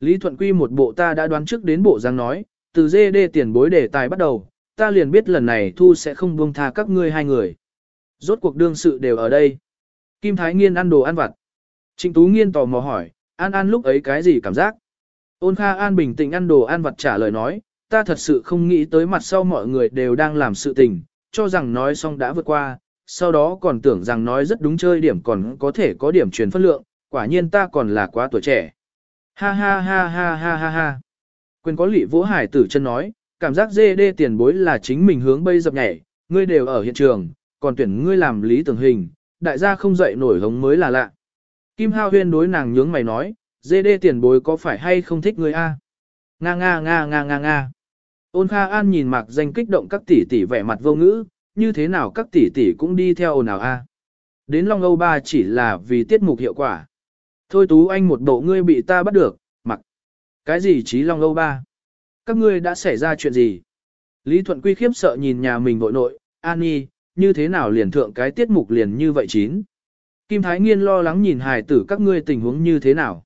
Lý Thuận Quy một bộ ta đã đoán trước đến bộ giang nói, từ dê đê tiền bối đề tài bắt đầu, ta liền biết lần này thu sẽ không buông tha các ngươi hai người. Rốt cuộc đương sự đều ở đây. Kim Thái Nghiên ăn đồ ăn vặt. Trịnh Tú Nghiên tò mò hỏi, An An lúc ấy cái gì cảm giác? Ôn Kha An bình tĩnh ăn đồ ăn vặt trả lời nói, ta thật sự không nghĩ tới mặt sau mọi người đều đang làm sự tình, cho rằng nói xong đã vượt qua, sau đó còn tưởng rằng nói rất đúng chơi điểm còn có thể có điểm truyền phân lượng, quả nhiên ta còn là quá tuổi trẻ. Ha ha ha ha ha ha ha. Quyền có lị vỗ hải tử chân nói, cảm giác dê đê tiền bối là chính mình hướng bây dập nhảy, ngươi đều ở hiện trường, còn tuyển ngươi làm lý tưởng hình, đại gia không dậy nổi hống mới là lạ. Kim Hao Huyên đối nàng nhướng mày nói, dê đê tiền bối có phải hay không thích người a? Nga nga nga nga nga nga. Ôn Kha An nhìn mạc danh kích động các tỷ tỷ vẻ mặt vô ngữ, như thế nào các tỷ tỷ cũng đi theo ồn ào a. Đến Long Âu Ba chỉ là vì tiết mục hiệu quả. Thôi Tú Anh một bộ ngươi bị ta bắt được, mặc. Cái gì trí Long Âu Ba? Các ngươi đã xảy ra chuyện gì? Lý Thuận Quy khiếp sợ nhìn nhà mình vội nội, An Nhi, như thế nào liền thượng cái tiết mục liền như vậy chín. Kim Thái Nghiên lo lắng nhìn hài tử các ngươi tình huống như thế nào.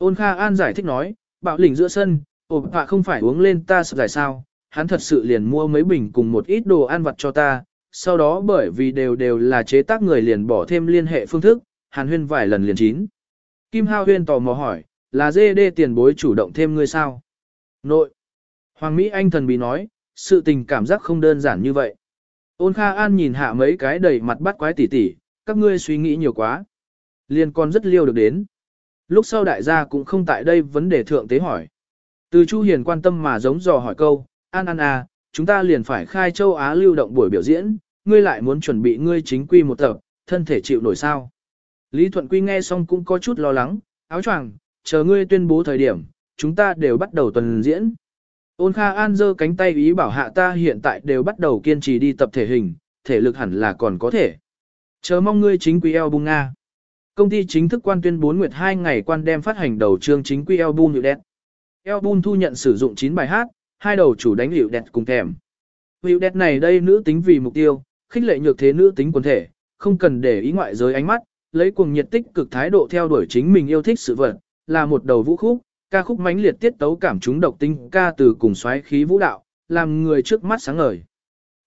Ôn Kha An giải thích nói, bạo lĩnh giữa sân, ổn họa không phải uống lên ta sợ giải sao, hắn thật sự liền mua mấy bình cùng một ít đồ ăn vặt cho ta, sau đó bởi vì đều đều là chế tác người liền bỏ thêm liên hệ phương thức, hàn huyên vài lần liền chín. Kim Hao huyên tò mò hỏi, là dê đê tiền bối chủ động thêm ngươi sao? Nội. Hoàng Mỹ Anh thần bí nói, sự tình cảm giác không đơn giản như vậy. Ôn Kha An nhìn hạ mấy cái đầy mặt bắt quái tỉ tỉ, các ngươi suy nghĩ nhiều quá. Liên con rất liêu được đến. Lúc sau đại gia cũng không tại đây vấn đề thượng tế hỏi. Từ Chu Hiền quan tâm mà giống dò hỏi câu, An An à, chúng ta liền phải khai châu Á lưu động buổi biểu diễn, ngươi lại muốn chuẩn bị ngươi chính quy một tập, thân thể chịu nổi sao. Lý Thuận Quy nghe xong cũng có chút lo lắng, áo choàng, chờ ngươi tuyên bố thời điểm, chúng ta đều bắt đầu tuần diễn. Ôn Kha An giơ cánh tay ý bảo hạ ta hiện tại đều bắt đầu kiên trì đi tập thể hình, thể lực hẳn là còn có thể. Chờ mong ngươi chính quy album Nga. Công ty chính thức quan tuyên 4 nguyệt 2 ngày quan đem phát hành đầu chương chính quy album hiệu đẹp. Album thu nhận sử dụng 9 bài hát, hai đầu chủ đánh hiệu đẹp cùng kèm. Hiệu đẹp này đây nữ tính vì mục tiêu, khích lệ nhược thế nữ tính quần thể, không cần để ý ngoại giới ánh mắt, lấy cuồng nhiệt tích cực thái độ theo đuổi chính mình yêu thích sự vật, là một đầu vũ khúc, ca khúc mãnh liệt tiết tấu cảm chúng độc tinh ca từ cùng xoáy khí vũ đạo, làm người trước mắt sáng ngời.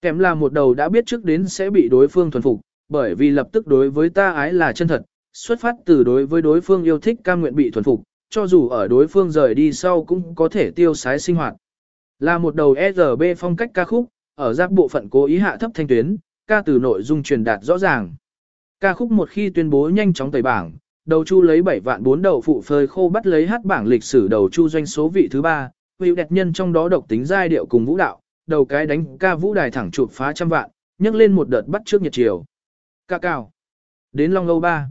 Kèm là một đầu đã biết trước đến sẽ bị đối phương thuần phục, bởi vì lập tức đối với ta ái là chân thật, xuất phát từ đối với đối phương yêu thích cam nguyện bị thuần phục, cho dù ở đối phương rời đi sau cũng có thể tiêu sái sinh hoạt. Là một đầu SRB phong cách ca khúc, ở giáp bộ phận cố ý hạ thấp thanh tuyến, ca từ nội dung truyền đạt rõ ràng. Ca khúc một khi tuyên bố nhanh chóng tẩy bảng, đầu chu lấy 7 vạn 4 đầu phụ phơi khô bắt lấy hát bảng lịch sử đầu chu doanh số vị thứ 3, hữu đẹp nhân trong đó độc tính giai điệu cùng vũ đạo, đầu cái đánh ca vũ đài thẳng chụp phá trăm vạn, nhấc lên một đợt bắt trước nhiệt chiều. Ca cao. Đến Long Âu 3.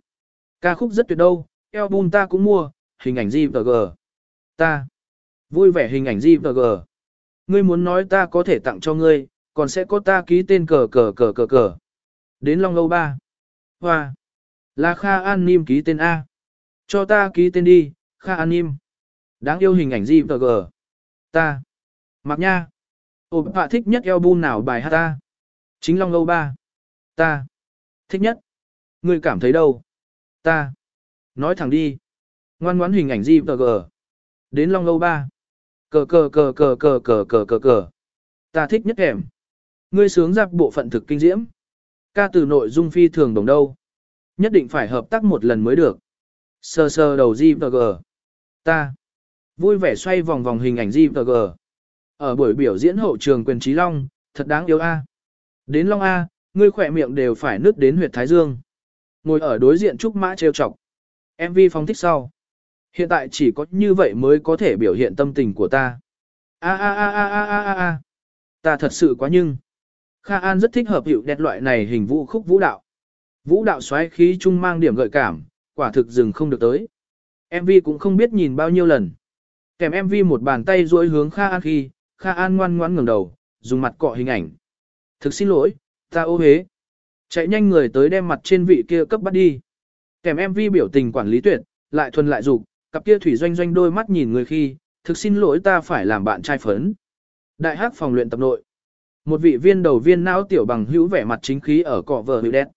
Ca khúc rất tuyệt đâu, album ta cũng mua, hình ảnh GVG. Ta. Vui vẻ hình ảnh GVG. Ngươi muốn nói ta có thể tặng cho ngươi, còn sẽ có ta ký tên cờ cờ cờ cờ cờ. Đến Long lâu 3. Hoa. Là Kha An Nim ký tên A. Cho ta ký tên đi, Kha An Nim. Đáng yêu hình ảnh gì Ta. Mặc nha. Ồ bà thích nhất album nào bài hát ta? Chính Long lâu ba. Ta. Thích nhất. Ngươi cảm thấy đâu? Ta. Nói thẳng đi. Ngoan ngoãn hình ảnh gì GG. Đến Long Âu ba. Cờ cờ cờ cờ cờ cờ cờ cờ cờ. Ta thích nhất kèm. Ngươi sướng giáp bộ phận thực kinh diễm. Ca từ nội dung phi thường đồng đâu. Nhất định phải hợp tác một lần mới được. Sơ sơ đầu GVG. Ta. Vui vẻ xoay vòng vòng hình ảnh GVG. Ở buổi biểu diễn hậu trường quyền trí long, thật đáng yêu a. Đến long a, ngươi khỏe miệng đều phải nứt đến huyệt thái dương. Ngồi ở đối diện trúc mã trêu chọc. MV phong thích sau. Hiện tại chỉ có như vậy mới có thể biểu hiện tâm tình của ta. A a a a a a a a. Ta thật sự quá nhưng. Kha An rất thích hợp hiệu đẹp loại này hình vũ khúc vũ đạo. Vũ đạo xoáy khí trung mang điểm gợi cảm, quả thực dừng không được tới. MV cũng không biết nhìn bao nhiêu lần. Kèm MV một bàn tay duỗi hướng Kha An khi, Kha An ngoan ngoãn ngẩng đầu, dùng mặt cọ hình ảnh. Thực xin lỗi, ta ô hế. Chạy nhanh người tới đem mặt trên vị kia cấp bắt đi. Kèm MV biểu tình quản lý tuyệt, lại thuần lại dục, cặp kia thủy doanh doanh đôi mắt nhìn người khi, thực xin lỗi ta phải làm bạn trai phấn. Đại hắc phòng luyện tập nội. Một vị viên đầu viên não tiểu bằng hữu vẻ mặt chính khí ở cọ vợ hữu đen.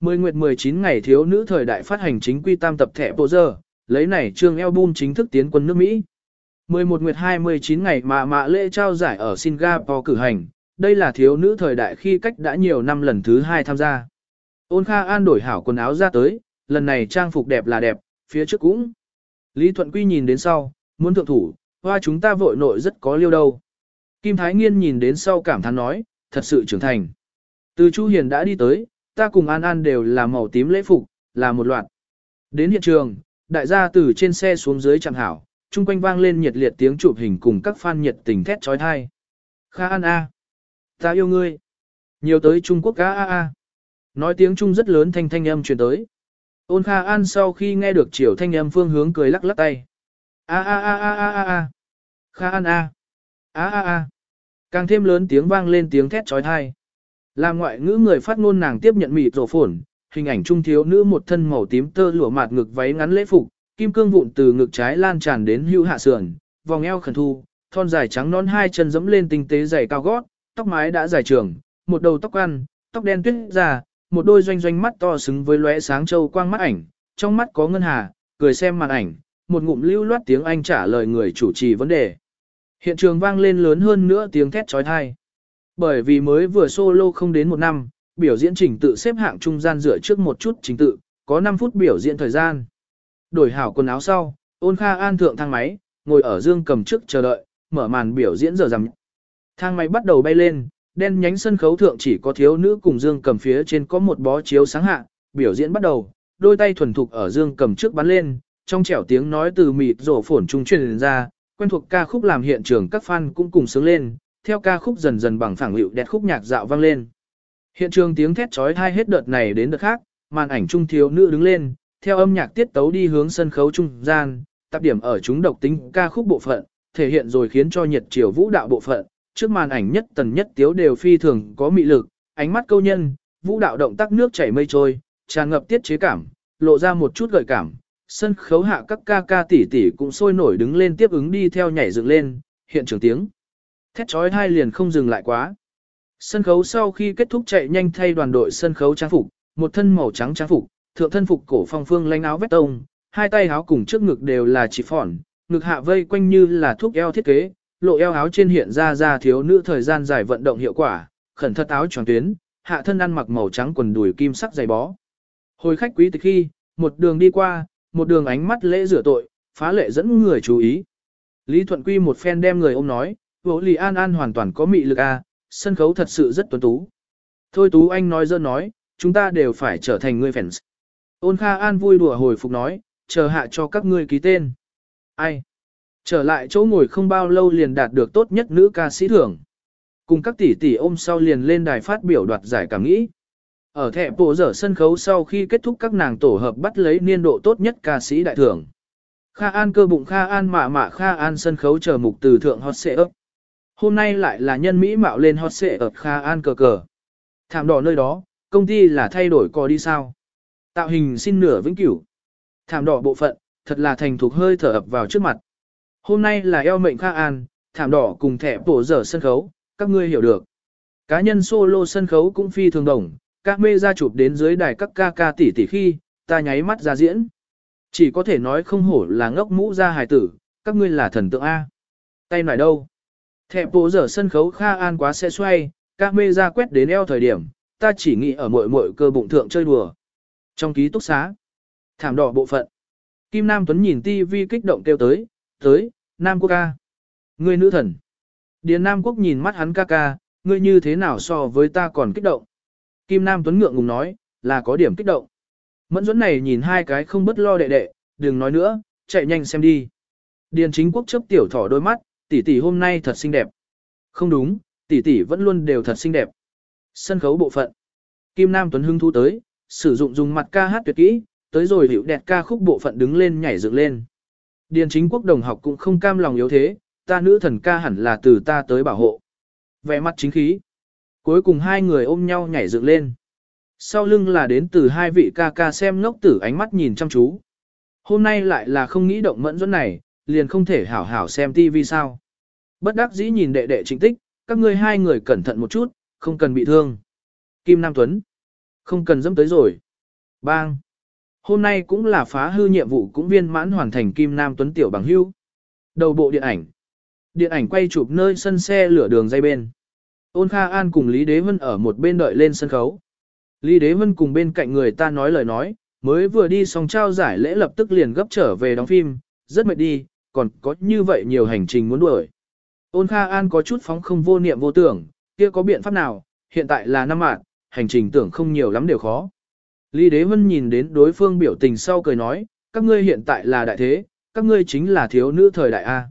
Mười nguyệt 19 ngày thiếu nữ thời đại phát hành chính quy tam tập thẻ bộ giờ, lấy này trương album chính thức tiến quân nước Mỹ. 11 nguyệt 29 ngày mà mạ lễ trao giải ở Singapore cử hành, đây là thiếu nữ thời đại khi cách đã nhiều năm lần thứ hai tham gia. Ôn Kha An đổi hảo quần áo ra tới, lần này trang phục đẹp là đẹp, phía trước cũng. Lý Thuận Quy nhìn đến sau, muốn thượng thủ, hoa chúng ta vội nội rất có liêu đâu. Kim Thái Nghiên nhìn đến sau cảm thán nói, thật sự trưởng thành. Từ Chu Hiền đã đi tới, ta cùng An An đều là màu tím lễ phục, là một loạt. Đến hiện trường, đại gia từ trên xe xuống dưới chẳng hảo, chung quanh vang lên nhiệt liệt tiếng chụp hình cùng các fan nhiệt tình thét trói thai. Kha An A. Ta yêu ngươi. Nhiều tới Trung Quốc A A A. Nói tiếng Trung rất lớn thanh thanh âm truyền tới. Ôn Kha An sau khi nghe được chiều thanh âm phương hướng cười lắc lắc tay. A A A A A A A. Kha An A. A A A. Càng thêm lớn tiếng vang lên tiếng thét trói thai. Làm ngoại ngữ người phát ngôn nàng tiếp nhận mịt rổ phổn, hình ảnh trung thiếu nữ một thân màu tím tơ lụa mạt ngực váy ngắn lễ phục, kim cương vụn từ ngực trái lan tràn đến hưu hạ sườn, vòng eo khẩn thu, thon dài trắng non hai chân dẫm lên tinh tế dày cao gót, tóc mái đã dài trường, một đầu tóc ăn, tóc đen tuyết già, một đôi doanh doanh mắt to xứng với lóe sáng châu quang mắt ảnh, trong mắt có ngân hà, cười xem màn ảnh, một ngụm lưu loát tiếng Anh trả lời người chủ trì vấn đề. Hiện trường vang lên lớn hơn nữa tiếng thét trói thai. Bởi vì mới vừa solo không đến một năm, biểu diễn trình tự xếp hạng trung gian dựa trước một chút trình tự, có 5 phút biểu diễn thời gian. Đổi hảo quần áo sau, ôn kha an thượng thang máy, ngồi ở dương cầm trước chờ đợi, mở màn biểu diễn giờ rằm. Thang máy bắt đầu bay lên, đen nhánh sân khấu thượng chỉ có thiếu nữ cùng dương cầm phía trên có một bó chiếu sáng hạ, biểu diễn bắt đầu, đôi tay thuần thục ở dương cầm trước bắn lên, trong trẻo tiếng nói từ mịt rổ phổn trung truyền ra, quen thuộc ca khúc làm hiện trường các fan cũng cùng sướng lên, theo ca khúc dần dần bằng phẳng liệu đẹp khúc nhạc dạo vang lên. Hiện trường tiếng thét trói thai hết đợt này đến đợt khác, màn ảnh trung thiếu nữ đứng lên, theo âm nhạc tiết tấu đi hướng sân khấu trung gian, tập điểm ở chúng độc tính ca khúc bộ phận, thể hiện rồi khiến cho nhiệt chiều vũ đạo bộ phận, trước màn ảnh nhất tần nhất tiếu đều phi thường có mị lực, ánh mắt câu nhân, vũ đạo động tác nước chảy mây trôi, tràn ngập tiết chế cảm, lộ ra một chút gợi cảm. Sân khấu hạ các ca ca tỷ tỷ cũng sôi nổi đứng lên tiếp ứng đi theo nhảy dựng lên, hiện trường tiếng. Thét chói hai liền không dừng lại quá. Sân khấu sau khi kết thúc chạy nhanh thay đoàn đội sân khấu trang phục, một thân màu trắng trang phục, thượng thân phục cổ phong phương lanh áo vest tông, hai tay áo cùng trước ngực đều là chỉ phỏn, ngực hạ vây quanh như là thuốc eo thiết kế, lộ eo áo trên hiện ra ra thiếu nữ thời gian dài vận động hiệu quả, khẩn thất áo tròn tuyến, hạ thân ăn mặc màu trắng quần đùi kim sắc dày bó. Hồi khách quý từ khi, một đường đi qua, một đường ánh mắt lễ rửa tội, phá lệ dẫn người chú ý. Lý Thuận Quy một phen đem người ôm nói, vỗ Lì An An hoàn toàn có mị lực a, sân khấu thật sự rất tuấn tú. Thôi Tú Anh nói dơ nói, chúng ta đều phải trở thành người fans. Ôn Kha An vui đùa hồi phục nói, chờ hạ cho các ngươi ký tên. Ai? Trở lại chỗ ngồi không bao lâu liền đạt được tốt nhất nữ ca sĩ thưởng. Cùng các tỷ tỷ ôm sau liền lên đài phát biểu đoạt giải cảm nghĩ. Ở thẻ bộ dở sân khấu sau khi kết thúc các nàng tổ hợp bắt lấy niên độ tốt nhất ca sĩ đại thưởng. Kha An cơ bụng Kha An mạ mạ Kha An sân khấu chờ mục từ thượng hot xệ ấp. Hôm nay lại là nhân Mỹ mạo lên hot xệ ấp Kha An cờ cờ. Thảm đỏ nơi đó, công ty là thay đổi có đi sao. Tạo hình xin nửa vĩnh cửu. Thảm đỏ bộ phận, thật là thành thục hơi thở ập vào trước mặt. Hôm nay là eo mệnh Kha An, thảm đỏ cùng thẻ bổ dở sân khấu, các ngươi hiểu được. Cá nhân solo sân khấu cũng phi thường đồng, các mê ra chụp đến dưới đài các ca ca tỷ tỷ khi, ta nháy mắt ra diễn. Chỉ có thể nói không hổ là ngốc mũ ra hài tử, các ngươi là thần tượng A. Tay nải đâu? Thẻ bổ dở sân khấu Kha An quá sẽ xoay, các mê ra quét đến eo thời điểm, ta chỉ nghĩ ở mội mội cơ bụng thượng chơi đùa. Trong ký túc xá, thảm đỏ bộ phận. Kim Nam Tuấn nhìn TV kích động kêu tới, tới, Nam Quốc ca. Ngươi nữ thần. Điền Nam Quốc nhìn mắt hắn ca ca, ngươi như thế nào so với ta còn kích động. Kim Nam Tuấn ngượng ngùng nói, là có điểm kích động. Mẫn Duẫn này nhìn hai cái không bất lo đệ đệ, đừng nói nữa, chạy nhanh xem đi. Điền chính quốc chấp tiểu thỏ đôi mắt, tỷ tỷ hôm nay thật xinh đẹp. Không đúng, tỷ tỷ vẫn luôn đều thật xinh đẹp. Sân khấu bộ phận. Kim Nam Tuấn hưng thu tới, sử dụng dùng mặt ca hát tuyệt kỹ, tới rồi hiệu đẹp ca khúc bộ phận đứng lên nhảy dựng lên. Điền chính quốc đồng học cũng không cam lòng yếu thế, ta nữ thần ca hẳn là từ ta tới bảo hộ. Vẻ mặt chính khí. Cuối cùng hai người ôm nhau nhảy dựng lên. Sau lưng là đến từ hai vị ca ca xem ngốc tử ánh mắt nhìn chăm chú. Hôm nay lại là không nghĩ động mẫn dẫn này, liền không thể hảo hảo xem tivi sao. Bất đắc dĩ nhìn đệ đệ chính tích, các ngươi hai người cẩn thận một chút, không cần bị thương. Kim Nam Tuấn. Không cần dẫm tới rồi. Bang. Hôm nay cũng là phá hư nhiệm vụ cũng viên mãn hoàn thành Kim Nam Tuấn Tiểu bằng hưu. Đầu bộ điện ảnh. Điện ảnh quay chụp nơi sân xe lửa đường dây bên. Ôn Kha An cùng Lý Đế Vân ở một bên đợi lên sân khấu. Lý Đế Vân cùng bên cạnh người ta nói lời nói, mới vừa đi xong trao giải lễ lập tức liền gấp trở về đóng phim, rất mệt đi, còn có như vậy nhiều hành trình muốn đuổi. Ôn Kha An có chút phóng không vô niệm vô tưởng, kia có biện pháp nào, hiện tại là năm mạng, hành trình tưởng không nhiều lắm đều khó. Lý Đế Vân nhìn đến đối phương biểu tình sau cười nói, các ngươi hiện tại là đại thế, các ngươi chính là thiếu nữ thời đại A.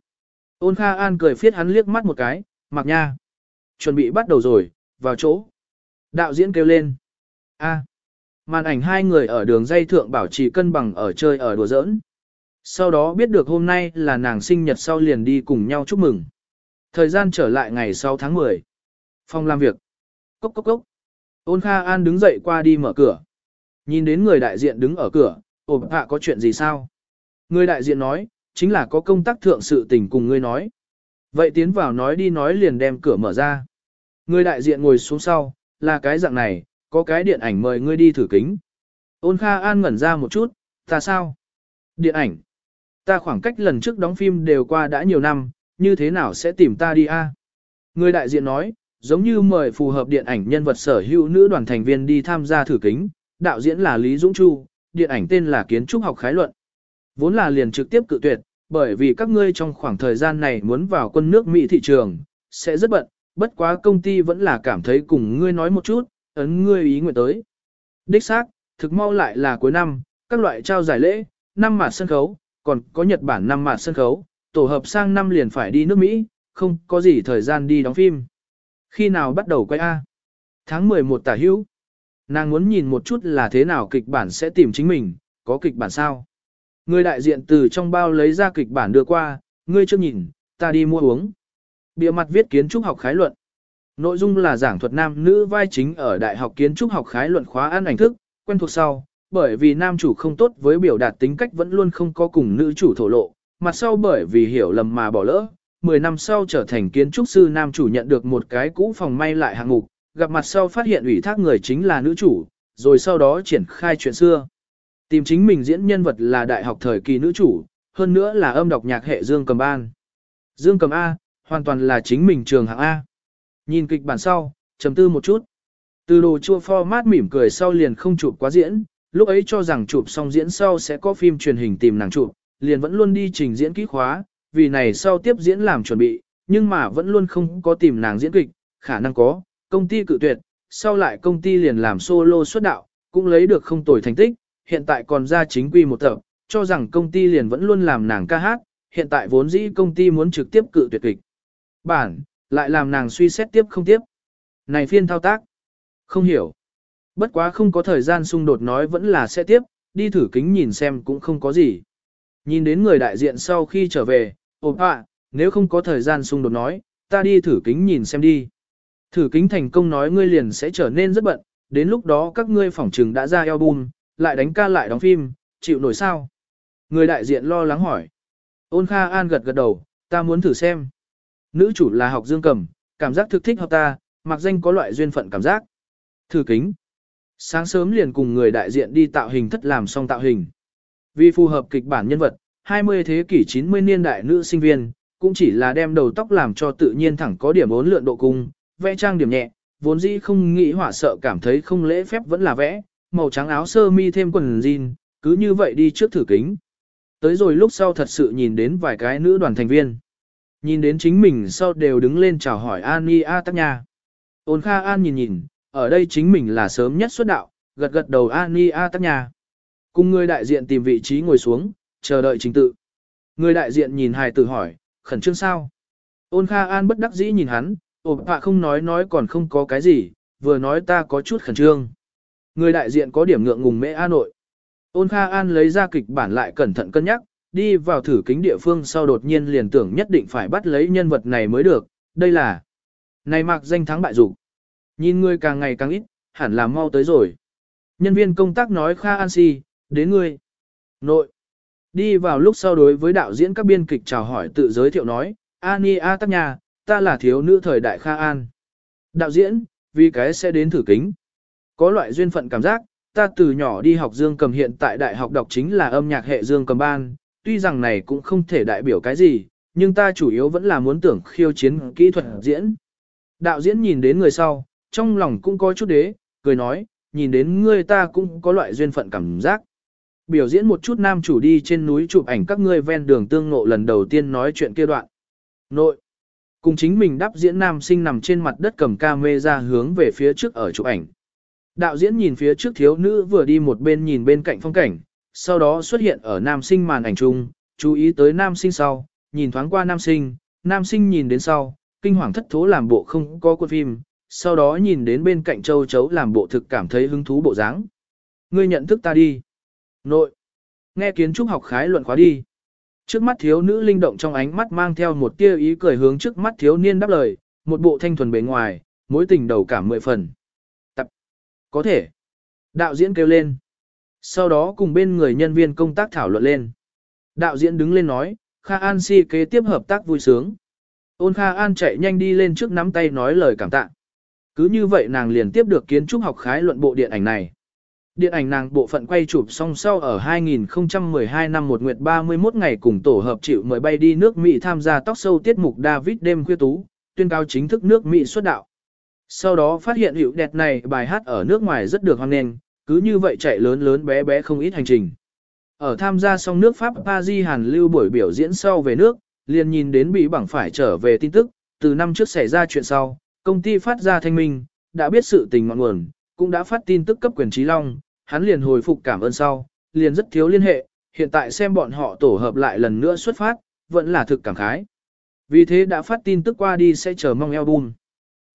Ôn Kha An cười phiết hắn liếc mắt một cái, mặc nha. Chuẩn bị bắt đầu rồi, vào chỗ. Đạo diễn kêu lên. A. Màn ảnh hai người ở đường dây thượng bảo trì cân bằng ở chơi ở đùa giỡn. Sau đó biết được hôm nay là nàng sinh nhật sau liền đi cùng nhau chúc mừng. Thời gian trở lại ngày sau tháng 10. Phòng làm việc. Cốc cốc cốc. Ôn Kha An đứng dậy qua đi mở cửa. Nhìn đến người đại diện đứng ở cửa, ổn hạ có chuyện gì sao? Người đại diện nói, chính là có công tác thượng sự tình cùng ngươi nói. Vậy tiến vào nói đi nói liền đem cửa mở ra. Người đại diện ngồi xuống sau, là cái dạng này, có cái điện ảnh mời ngươi đi thử kính. Ôn Kha An ngẩn ra một chút, ta sao? Điện ảnh. Ta khoảng cách lần trước đóng phim đều qua đã nhiều năm, như thế nào sẽ tìm ta đi a? Người đại diện nói, giống như mời phù hợp điện ảnh nhân vật sở hữu nữ đoàn thành viên đi tham gia thử kính, đạo diễn là Lý Dũng Chu, điện ảnh tên là Kiến trúc học khái luận. Vốn là liền trực tiếp cự tuyệt, bởi vì các ngươi trong khoảng thời gian này muốn vào quân nước Mỹ thị trường, sẽ rất bận, bất quá công ty vẫn là cảm thấy cùng ngươi nói một chút, ấn ngươi ý nguyện tới. Đích xác, thực mau lại là cuối năm, các loại trao giải lễ, năm mạt sân khấu, còn có Nhật Bản năm mạt sân khấu, tổ hợp sang năm liền phải đi nước Mỹ, không có gì thời gian đi đóng phim. Khi nào bắt đầu quay A? Tháng 11 tả hữu. Nàng muốn nhìn một chút là thế nào kịch bản sẽ tìm chính mình, có kịch bản sao? Người đại diện từ trong bao lấy ra kịch bản đưa qua, ngươi chưa nhìn, ta đi mua uống. Bịa mặt viết kiến trúc học khái luận. Nội dung là giảng thuật nam nữ vai chính ở Đại học Kiến trúc học khái luận khóa ăn ảnh thức, quen thuộc sau, bởi vì nam chủ không tốt với biểu đạt tính cách vẫn luôn không có cùng nữ chủ thổ lộ, mặt sau bởi vì hiểu lầm mà bỏ lỡ, 10 năm sau trở thành kiến trúc sư nam chủ nhận được một cái cũ phòng may lại hạng mục, gặp mặt sau phát hiện ủy thác người chính là nữ chủ, rồi sau đó triển khai chuyện xưa. Tìm chính mình diễn nhân vật là đại học thời kỳ nữ chủ, hơn nữa là âm đọc nhạc hệ Dương Cầm An. Dương Cầm A, hoàn toàn là chính mình trường hạng A. Nhìn kịch bản sau, chấm tư một chút. Từ đồ chua format mỉm cười sau liền không chụp quá diễn, lúc ấy cho rằng chụp xong diễn sau sẽ có phim truyền hình tìm nàng chụp, liền vẫn luôn đi trình diễn kỹ khóa, vì này sau tiếp diễn làm chuẩn bị, nhưng mà vẫn luôn không có tìm nàng diễn kịch, khả năng có, công ty cự tuyệt, sau lại công ty liền làm solo xuất đạo, cũng lấy được không tồi thành tích, hiện tại còn ra chính quy một tập, cho rằng công ty liền vẫn luôn làm nàng ca hát, hiện tại vốn dĩ công ty muốn trực tiếp cự tuyệt kịch. Bản, lại làm nàng suy xét tiếp không tiếp. Này phiên thao tác, không hiểu. Bất quá không có thời gian xung đột nói vẫn là sẽ tiếp, đi thử kính nhìn xem cũng không có gì. Nhìn đến người đại diện sau khi trở về, ồ ạ, nếu không có thời gian xung đột nói, ta đi thử kính nhìn xem đi. Thử kính thành công nói ngươi liền sẽ trở nên rất bận, đến lúc đó các ngươi phỏng trừng đã ra album, lại đánh ca lại đóng phim, chịu nổi sao? Người đại diện lo lắng hỏi. Ôn Kha An gật gật đầu, ta muốn thử xem. Nữ chủ là học dương cầm, cảm giác thực thích hợp ta, mặc danh có loại duyên phận cảm giác. Thử kính. Sáng sớm liền cùng người đại diện đi tạo hình thất làm xong tạo hình. Vì phù hợp kịch bản nhân vật, 20 thế kỷ 90 niên đại nữ sinh viên, cũng chỉ là đem đầu tóc làm cho tự nhiên thẳng có điểm ốn lượn độ cung, vẽ trang điểm nhẹ, vốn dĩ không nghĩ hỏa sợ cảm thấy không lễ phép vẫn là vẽ, màu trắng áo sơ mi thêm quần jean, cứ như vậy đi trước thử kính. Tới rồi lúc sau thật sự nhìn đến vài cái nữ đoàn thành viên. Nhìn đến chính mình sau đều đứng lên chào hỏi Ani A Tắc Nha. Ôn Kha An nhìn nhìn, ở đây chính mình là sớm nhất xuất đạo, gật gật đầu Ani A Tắc Nha. Cùng người đại diện tìm vị trí ngồi xuống, chờ đợi trình tự. Người đại diện nhìn hài tử hỏi, khẩn trương sao? Ôn Kha An bất đắc dĩ nhìn hắn, ổn họa không nói nói còn không có cái gì, vừa nói ta có chút khẩn trương. Người đại diện có điểm ngượng ngùng mễ A nội. Ôn Kha An lấy ra kịch bản lại cẩn thận cân nhắc, đi vào thử kính địa phương sau đột nhiên liền tưởng nhất định phải bắt lấy nhân vật này mới được, đây là này mặc danh thắng bại dục. Nhìn ngươi càng ngày càng ít, hẳn là mau tới rồi. Nhân viên công tác nói Kha An si, đến ngươi. Nội. Đi vào lúc sau đối với đạo diễn các biên kịch chào hỏi tự giới thiệu nói, Ani A Tắc Nha, ta là thiếu nữ thời đại Kha An. Đạo diễn, vì cái sẽ đến thử kính. Có loại duyên phận cảm giác, ta từ nhỏ đi học dương cầm hiện tại đại học đọc chính là âm nhạc hệ dương cầm ban, tuy rằng này cũng không thể đại biểu cái gì, nhưng ta chủ yếu vẫn là muốn tưởng khiêu chiến kỹ thuật diễn. Đạo diễn nhìn đến người sau, trong lòng cũng có chút đế, cười nói, nhìn đến ngươi ta cũng có loại duyên phận cảm giác. Biểu diễn một chút nam chủ đi trên núi chụp ảnh các ngươi ven đường tương ngộ lần đầu tiên nói chuyện kia đoạn. Nội. Cùng chính mình đáp diễn nam sinh nằm trên mặt đất cầm camera hướng về phía trước ở chụp ảnh. Đạo diễn nhìn phía trước thiếu nữ vừa đi một bên nhìn bên cạnh phong cảnh, sau đó xuất hiện ở nam sinh màn ảnh chung, chú ý tới nam sinh sau, nhìn thoáng qua nam sinh, nam sinh nhìn đến sau, kinh hoàng thất thố làm bộ không có quân phim, sau đó nhìn đến bên cạnh châu chấu làm bộ thực cảm thấy hứng thú bộ dáng. Ngươi nhận thức ta đi. Nội. Nghe kiến trúc học khái luận khóa đi. Trước mắt thiếu nữ linh động trong ánh mắt mang theo một tia ý cười hướng trước mắt thiếu niên đáp lời, một bộ thanh thuần bề ngoài, mối tình đầu cảm mười phần. Tập. Có thể. Đạo diễn kêu lên. Sau đó cùng bên người nhân viên công tác thảo luận lên. Đạo diễn đứng lên nói, Kha An si kế tiếp hợp tác vui sướng. Ôn Kha An chạy nhanh đi lên trước nắm tay nói lời cảm tạ. Cứ như vậy nàng liền tiếp được kiến trúc học khái luận bộ điện ảnh này. Điện ảnh nàng bộ phận quay chụp song sau ở 2012 năm 1 nguyệt 31 ngày cùng tổ hợp chịu mời bay đi nước Mỹ tham gia tóc sâu tiết mục David đêm khuya tú, tuyên cáo chính thức nước Mỹ xuất đạo. Sau đó phát hiện hiệu đẹp này bài hát ở nước ngoài rất được hoan nghênh, cứ như vậy chạy lớn lớn bé bé không ít hành trình. Ở tham gia xong nước Pháp Paris Hàn lưu buổi biểu diễn sau về nước, liền nhìn đến bị bảng phải trở về tin tức, từ năm trước xảy ra chuyện sau, công ty phát ra thanh minh, đã biết sự tình ngọn nguồn, cũng đã phát tin tức cấp quyền trí long, hắn liền hồi phục cảm ơn sau, liền rất thiếu liên hệ, hiện tại xem bọn họ tổ hợp lại lần nữa xuất phát, vẫn là thực cảm khái. Vì thế đã phát tin tức qua đi sẽ chờ mong album.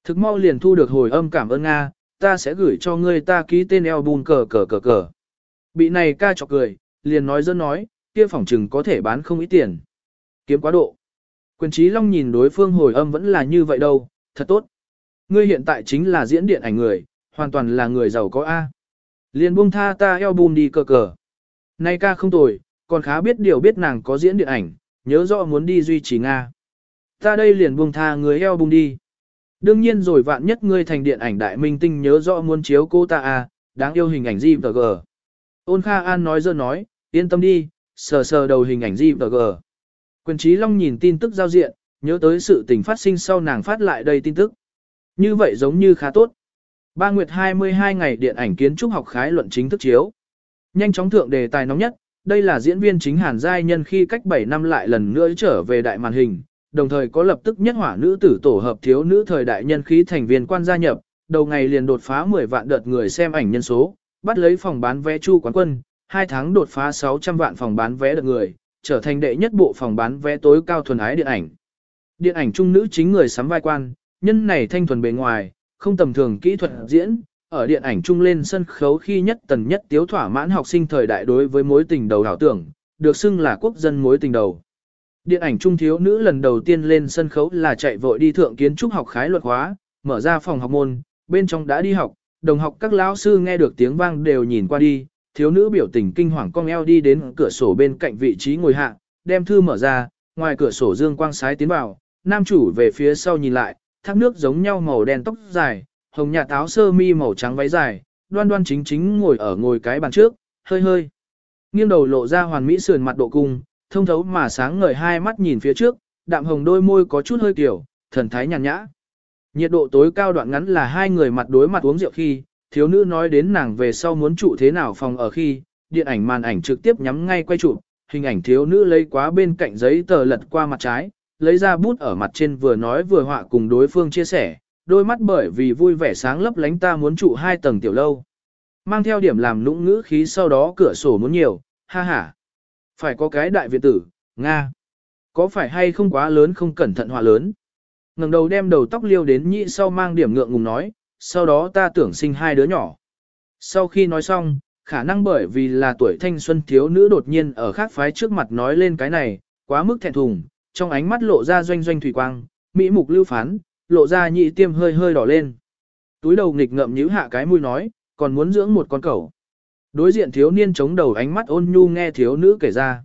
Thực mau liền thu được hồi âm cảm ơn Nga, ta sẽ gửi cho ngươi ta ký tên album cờ cờ cờ cờ. Bị này ca chọc cười, liền nói dân nói, kia phỏng trừng có thể bán không ít tiền. Kiếm quá độ. Quyền trí long nhìn đối phương hồi âm vẫn là như vậy đâu, thật tốt. Ngươi hiện tại chính là diễn điện ảnh người, hoàn toàn là người giàu có A. Liền buông tha ta album đi cờ cờ. Nay ca không tồi, còn khá biết điều biết nàng có diễn điện ảnh, nhớ rõ muốn đi duy trì Nga. Ta đây liền buông tha người album đi. Đương nhiên rồi vạn nhất ngươi thành điện ảnh đại minh tinh nhớ rõ muốn chiếu cô ta à, đáng yêu hình ảnh gì tờ gờ. Ôn Kha An nói dơ nói, yên tâm đi, sờ sờ đầu hình ảnh gì tờ gờ. Quyền trí long nhìn tin tức giao diện, nhớ tới sự tình phát sinh sau nàng phát lại đây tin tức. Như vậy giống như khá tốt. Ba Nguyệt 22 ngày điện ảnh kiến trúc học khái luận chính thức chiếu. Nhanh chóng thượng đề tài nóng nhất, đây là diễn viên chính Hàn Giai Nhân khi cách 7 năm lại lần nữa trở về đại màn hình, đồng thời có lập tức nhất hỏa nữ tử tổ hợp thiếu nữ thời đại nhân khí thành viên quan gia nhập, đầu ngày liền đột phá 10 vạn đợt người xem ảnh nhân số, bắt lấy phòng bán vé chu quán quân, 2 tháng đột phá 600 vạn phòng bán vé đợt người, trở thành đệ nhất bộ phòng bán vé tối cao thuần ái điện ảnh. Điện ảnh trung nữ chính người sắm vai quan, nhân này thanh thuần bề ngoài, không tầm thường kỹ thuật diễn, ở điện ảnh trung lên sân khấu khi nhất tần nhất tiếu thỏa mãn học sinh thời đại đối với mối tình đầu hảo tưởng, được xưng là quốc dân mối tình đầu. Điện ảnh trung thiếu nữ lần đầu tiên lên sân khấu là chạy vội đi thượng kiến trúc học khái luật hóa, mở ra phòng học môn, bên trong đã đi học, đồng học các lão sư nghe được tiếng vang đều nhìn qua đi, thiếu nữ biểu tình kinh hoàng cong eo đi đến cửa sổ bên cạnh vị trí ngồi hạ, đem thư mở ra, ngoài cửa sổ dương quang sái tiến vào, nam chủ về phía sau nhìn lại, thác nước giống nhau màu đen tóc dài, hồng nhà táo sơ mi màu trắng váy dài, đoan đoan chính chính ngồi ở ngồi cái bàn trước, hơi hơi. Nghiêng đầu lộ ra hoàn mỹ sườn mặt độ cung, thông thấu mà sáng ngời hai mắt nhìn phía trước, đạm hồng đôi môi có chút hơi kiểu, thần thái nhàn nhã. Nhiệt độ tối cao đoạn ngắn là hai người mặt đối mặt uống rượu khi, thiếu nữ nói đến nàng về sau muốn trụ thế nào phòng ở khi, điện ảnh màn ảnh trực tiếp nhắm ngay quay trụ, hình ảnh thiếu nữ lấy quá bên cạnh giấy tờ lật qua mặt trái, lấy ra bút ở mặt trên vừa nói vừa họa cùng đối phương chia sẻ, đôi mắt bởi vì vui vẻ sáng lấp lánh ta muốn trụ hai tầng tiểu lâu. Mang theo điểm làm lũng ngữ khí sau đó cửa sổ muốn nhiều, ha ha. Phải có cái đại viện tử, Nga. Có phải hay không quá lớn không cẩn thận họa lớn. ngẩng đầu đem đầu tóc liêu đến nhị sau mang điểm ngượng ngùng nói, sau đó ta tưởng sinh hai đứa nhỏ. Sau khi nói xong, khả năng bởi vì là tuổi thanh xuân thiếu nữ đột nhiên ở khác phái trước mặt nói lên cái này, quá mức thẹn thùng, trong ánh mắt lộ ra doanh doanh thủy quang, mỹ mục lưu phán, lộ ra nhị tiêm hơi hơi đỏ lên. Túi đầu nghịch ngậm nhíu hạ cái mũi nói, còn muốn dưỡng một con cẩu. Đối diện thiếu niên chống đầu ánh mắt ôn nhu nghe thiếu nữ kể ra.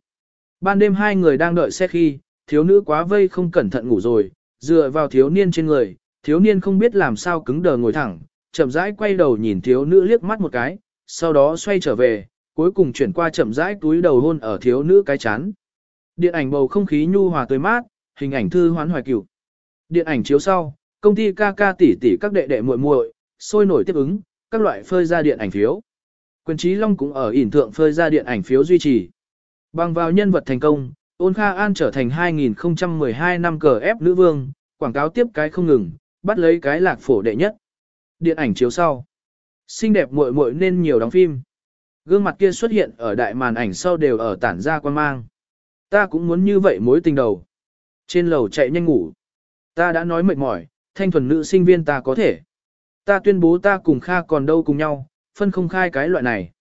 Ban đêm hai người đang đợi xe khi, thiếu nữ quá vây không cẩn thận ngủ rồi, dựa vào thiếu niên trên người, thiếu niên không biết làm sao cứng đờ ngồi thẳng, chậm rãi quay đầu nhìn thiếu nữ liếc mắt một cái, sau đó xoay trở về, cuối cùng chuyển qua chậm rãi túi đầu hôn ở thiếu nữ cái chán. Điện ảnh bầu không khí nhu hòa tươi mát, hình ảnh thư hoán hoài cửu. Điện ảnh chiếu sau, công ty ca ca tỷ tỷ các đệ đệ muội muội sôi nổi tiếp ứng, các loại phơi ra điện ảnh phiếu. Quyền trí Long cũng ở ỉn thượng phơi ra điện ảnh phiếu duy trì. Bằng vào nhân vật thành công, Ôn Kha An trở thành 2012 năm cờ ép nữ vương, quảng cáo tiếp cái không ngừng, bắt lấy cái lạc phổ đệ nhất. Điện ảnh chiếu sau. Xinh đẹp muội muội nên nhiều đóng phim. Gương mặt kia xuất hiện ở đại màn ảnh sau đều ở tản ra quan mang. Ta cũng muốn như vậy mối tình đầu. Trên lầu chạy nhanh ngủ. Ta đã nói mệt mỏi, thanh thuần nữ sinh viên ta có thể. Ta tuyên bố ta cùng Kha còn đâu cùng nhau, phân không khai cái loại này.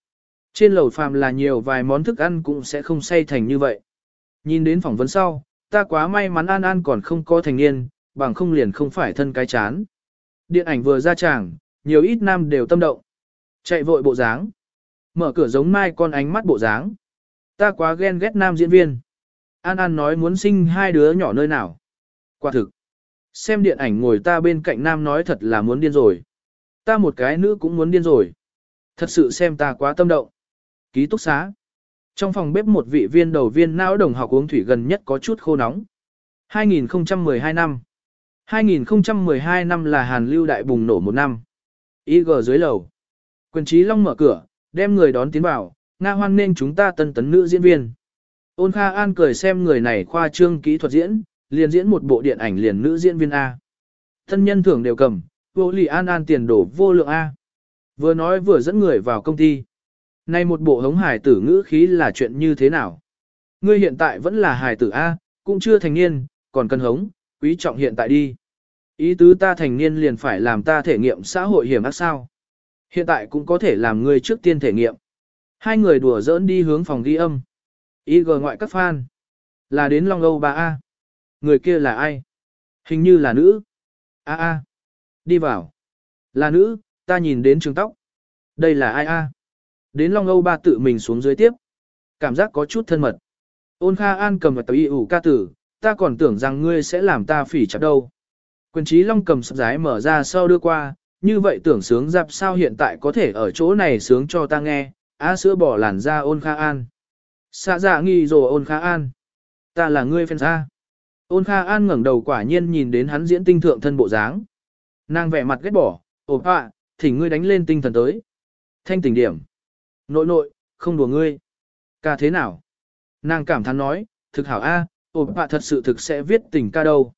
Trên lầu phàm là nhiều vài món thức ăn cũng sẽ không say thành như vậy. Nhìn đến phỏng vấn sau, ta quá may mắn An An còn không có thành niên, bằng không liền không phải thân cái chán. Điện ảnh vừa ra tràng, nhiều ít nam đều tâm động. Chạy vội bộ dáng. Mở cửa giống mai con ánh mắt bộ dáng. Ta quá ghen ghét nam diễn viên. An An nói muốn sinh hai đứa nhỏ nơi nào. Quả thực. Xem điện ảnh ngồi ta bên cạnh nam nói thật là muốn điên rồi. Ta một cái nữ cũng muốn điên rồi. Thật sự xem ta quá tâm động. Ký túc xá. Trong phòng bếp một vị viên đầu viên não đồng học uống thủy gần nhất có chút khô nóng. 2012 năm. 2012 năm là Hàn Lưu đại bùng nổ một năm. IG dưới lầu. Quyền trí long mở cửa, đem người đón tiến vào, Nga hoan nên chúng ta tân tấn nữ diễn viên. Ôn Kha An cười xem người này khoa trương kỹ thuật diễn, liền diễn một bộ điện ảnh liền nữ diễn viên A. Thân nhân thưởng đều cầm, vô lì an an tiền đổ vô lượng A. Vừa nói vừa dẫn người vào công ty. Nay một bộ hống hải tử ngữ khí là chuyện như thế nào? Ngươi hiện tại vẫn là hải tử A, cũng chưa thành niên, còn cần hống, quý trọng hiện tại đi. Ý tứ ta thành niên liền phải làm ta thể nghiệm xã hội hiểm ác sao. Hiện tại cũng có thể làm ngươi trước tiên thể nghiệm. Hai người đùa giỡn đi hướng phòng ghi âm. Ý gờ ngoại các fan. Là đến Long Âu 3A. Người kia là ai? Hình như là nữ. A a. Đi vào. Là nữ, ta nhìn đến trường tóc. Đây là ai a? Đến Long Âu ba tự mình xuống dưới tiếp. Cảm giác có chút thân mật. Ôn Kha An cầm vào tàu y ủ ca tử, ta còn tưởng rằng ngươi sẽ làm ta phỉ chặt đâu. Quyền trí Long cầm sắp giái mở ra sau đưa qua, như vậy tưởng sướng dạp sao hiện tại có thể ở chỗ này sướng cho ta nghe, á sữa bỏ làn ra ôn Kha An. Xạ dạ nghi rồi ôn Kha An. Ta là ngươi fan xa. Ôn Kha An ngẩng đầu quả nhiên nhìn đến hắn diễn tinh thượng thân bộ dáng. Nàng vẻ mặt ghét bỏ, ồ ạ, thỉnh ngươi đánh lên tinh thần tới. Thanh tỉnh điểm. Nội nội, không đùa ngươi. Ca thế nào? Nàng cảm thán nói, thực hảo a, ồ ạ thật sự thực sẽ viết tình ca đâu.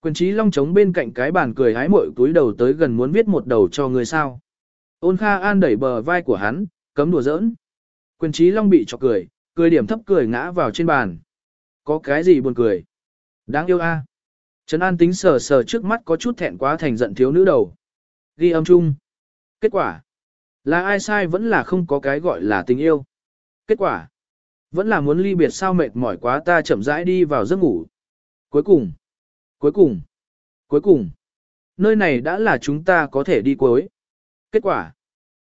Quyền trí long trống bên cạnh cái bàn cười hái mội túi đầu tới gần muốn viết một đầu cho người sao. Ôn Kha An đẩy bờ vai của hắn, cấm đùa giỡn. Quyền trí long bị chọc cười, cười điểm thấp cười ngã vào trên bàn. Có cái gì buồn cười? Đáng yêu a. Trấn An tính sờ sờ trước mắt có chút thẹn quá thành giận thiếu nữ đầu. Ghi âm chung. Kết quả. Là ai sai vẫn là không có cái gọi là tình yêu. Kết quả. Vẫn là muốn ly biệt sao mệt mỏi quá ta chậm rãi đi vào giấc ngủ. Cuối cùng. Cuối cùng. Cuối cùng. Nơi này đã là chúng ta có thể đi cuối. Kết quả.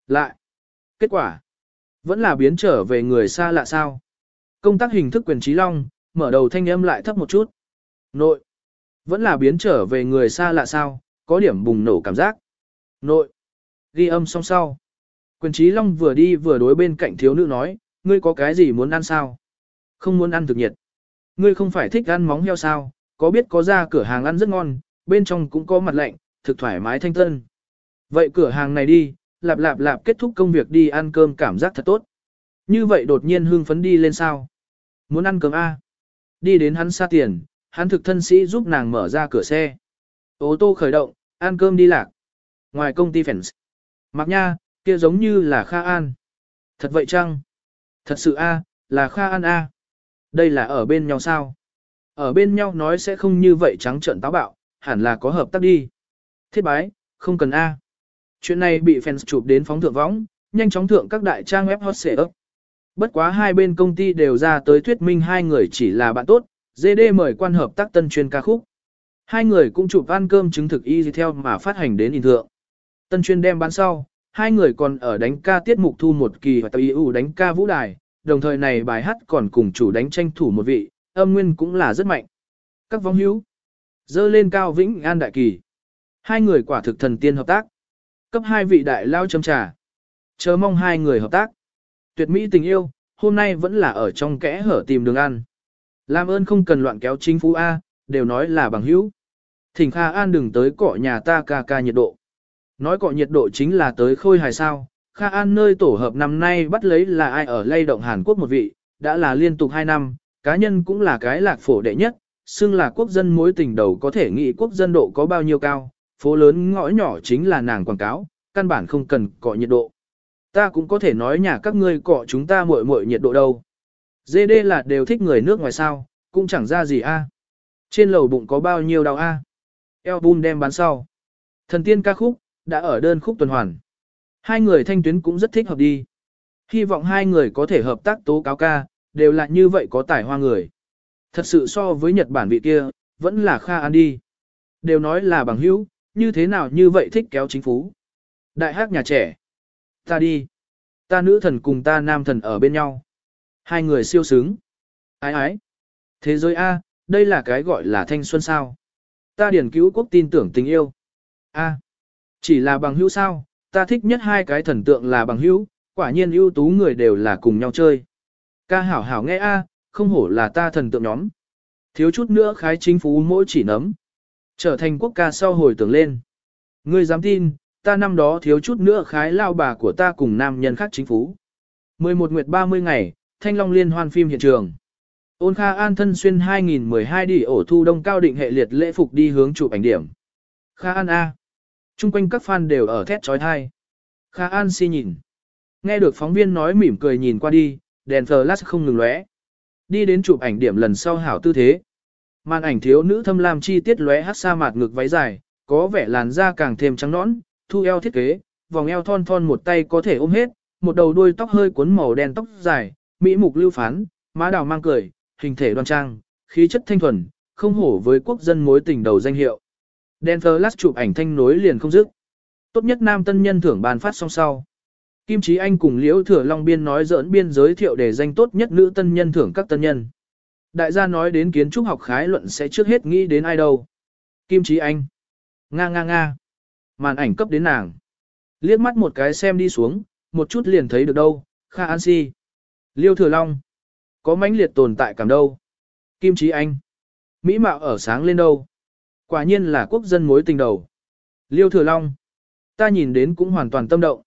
Lại. Kết quả. Vẫn là biến trở về người xa lạ sao. Công tác hình thức quyền trí long, mở đầu thanh âm lại thấp một chút. Nội. Vẫn là biến trở về người xa lạ sao, có điểm bùng nổ cảm giác. Nội. Ghi âm song sau. Quyền trí long vừa đi vừa đối bên cạnh thiếu nữ nói, ngươi có cái gì muốn ăn sao? Không muốn ăn thực nhiệt. Ngươi không phải thích ăn móng heo sao, có biết có ra cửa hàng ăn rất ngon, bên trong cũng có mặt lạnh, thực thoải mái thanh tân. Vậy cửa hàng này đi, lạp lạp lạp kết thúc công việc đi ăn cơm cảm giác thật tốt. Như vậy đột nhiên hưng phấn đi lên sao? Muốn ăn cơm A. Đi đến hắn xa tiền, hắn thực thân sĩ giúp nàng mở ra cửa xe. Ô tô khởi động, ăn cơm đi lạc. Ngoài công ty Fence. Mặc nha, kia giống như là Kha An. Thật vậy chăng? Thật sự A, là Kha An A. Đây là ở bên nhau sao? Ở bên nhau nói sẽ không như vậy trắng trợn táo bạo, hẳn là có hợp tác đi. Thiết bái, không cần A. Chuyện này bị fans chụp đến phóng thượng võng, nhanh chóng thượng các đại trang web hot ấp. Bất quá hai bên công ty đều ra tới thuyết minh hai người chỉ là bạn tốt, GD mời quan hợp tác tân chuyên ca khúc. Hai người cũng chụp ăn cơm chứng thực y theo mà phát hành đến in thượng. Tân chuyên đem bán sau, hai người còn ở đánh ca tiết mục thu một kỳ và tây ưu đánh ca vũ đài, đồng thời này bài hát còn cùng chủ đánh tranh thủ một vị, âm nguyên cũng là rất mạnh. Các vong hữu, dơ lên cao vĩnh an đại kỳ. Hai người quả thực thần tiên hợp tác. Cấp hai vị đại lao châm trà. Chờ mong hai người hợp tác. Tuyệt mỹ tình yêu, hôm nay vẫn là ở trong kẽ hở tìm đường ăn. Làm ơn không cần loạn kéo chính phủ A, đều nói là bằng hữu. Thỉnh Kha An đừng tới cọ nhà ta ca ca nhiệt độ. Nói cọ nhiệt độ chính là tới khôi hài sao. Kha An nơi tổ hợp năm nay bắt lấy là ai ở lay động Hàn Quốc một vị, đã là liên tục 2 năm, cá nhân cũng là cái lạc phổ đệ nhất, xưng là quốc dân mối tình đầu có thể nghĩ quốc dân độ có bao nhiêu cao, phố lớn ngõ nhỏ chính là nàng quảng cáo, căn bản không cần cọ nhiệt độ. Ta cũng có thể nói nhà các ngươi cọ chúng ta muội muội nhiệt độ đâu. dê đê là đều thích người nước ngoài sao, cũng chẳng ra gì a. Trên lầu bụng có bao nhiêu đau a. À? Album đem bán sau. Thần tiên ca khúc, đã ở đơn khúc tuần hoàn. Hai người thanh tuyến cũng rất thích hợp đi. Hy vọng hai người có thể hợp tác tố cáo ca, đều là như vậy có tài hoa người. Thật sự so với Nhật Bản vị kia, vẫn là Kha An đi. Đều nói là bằng hữu, như thế nào như vậy thích kéo chính phú, Đại hát nhà trẻ. Ta đi. Ta nữ thần cùng ta nam thần ở bên nhau. Hai người siêu sướng. Ái ái. Thế giới A, đây là cái gọi là thanh xuân sao. Ta điển cứu quốc tin tưởng tình yêu. A. Chỉ là bằng hữu sao, ta thích nhất hai cái thần tượng là bằng hữu, quả nhiên ưu tú người đều là cùng nhau chơi. Ca hảo hảo nghe A, không hổ là ta thần tượng nhóm. Thiếu chút nữa khái chính phú mỗi chỉ nấm. Trở thành quốc ca sau hồi tưởng lên. Ngươi dám tin, ta năm đó thiếu chút nữa khái lao bà của ta cùng nam nhân khác chính phủ. 11 nguyệt 30 ngày, Thanh Long liên hoan phim hiện trường. Ôn Kha An thân xuyên 2012 đi ổ thu đông cao định hệ liệt lễ phục đi hướng chụp ảnh điểm. Kha An A. Trung quanh các fan đều ở thét trói thai. Kha An si nhìn. Nghe được phóng viên nói mỉm cười nhìn qua đi, đèn flash không ngừng lóe. Đi đến chụp ảnh điểm lần sau hảo tư thế. Màn ảnh thiếu nữ thâm lam chi tiết lóe hát sa mạt ngực váy dài, có vẻ làn da càng thêm trắng nõn, thu eo thiết kế, vòng eo thon thon một tay có thể ôm hết, một đầu đuôi tóc hơi cuốn màu đen tóc dài, mỹ mục lưu phán, má đào mang cười, hình thể đoan trang, khí chất thanh thuần, không hổ với quốc dân mối tình đầu danh hiệu. Đen lát chụp ảnh thanh nối liền không dứt. Tốt nhất nam tân nhân thưởng bàn phát song sau. Kim Chí Anh cùng Liễu Thừa Long Biên nói giỡn biên giới thiệu để danh tốt nhất nữ tân nhân thưởng các tân nhân. Đại gia nói đến kiến trúc học khái luận sẽ trước hết nghĩ đến ai đâu. Kim Chí Anh. Nga nga nga. Màn ảnh cấp đến nàng. Liếc mắt một cái xem đi xuống, một chút liền thấy được đâu, Kha An Si. Liêu Thừa Long. Có mãnh liệt tồn tại cảm đâu. Kim Chí Anh. Mỹ mạo ở sáng lên đâu. Quả nhiên là quốc dân mối tình đầu. Liêu Thừa Long. Ta nhìn đến cũng hoàn toàn tâm động.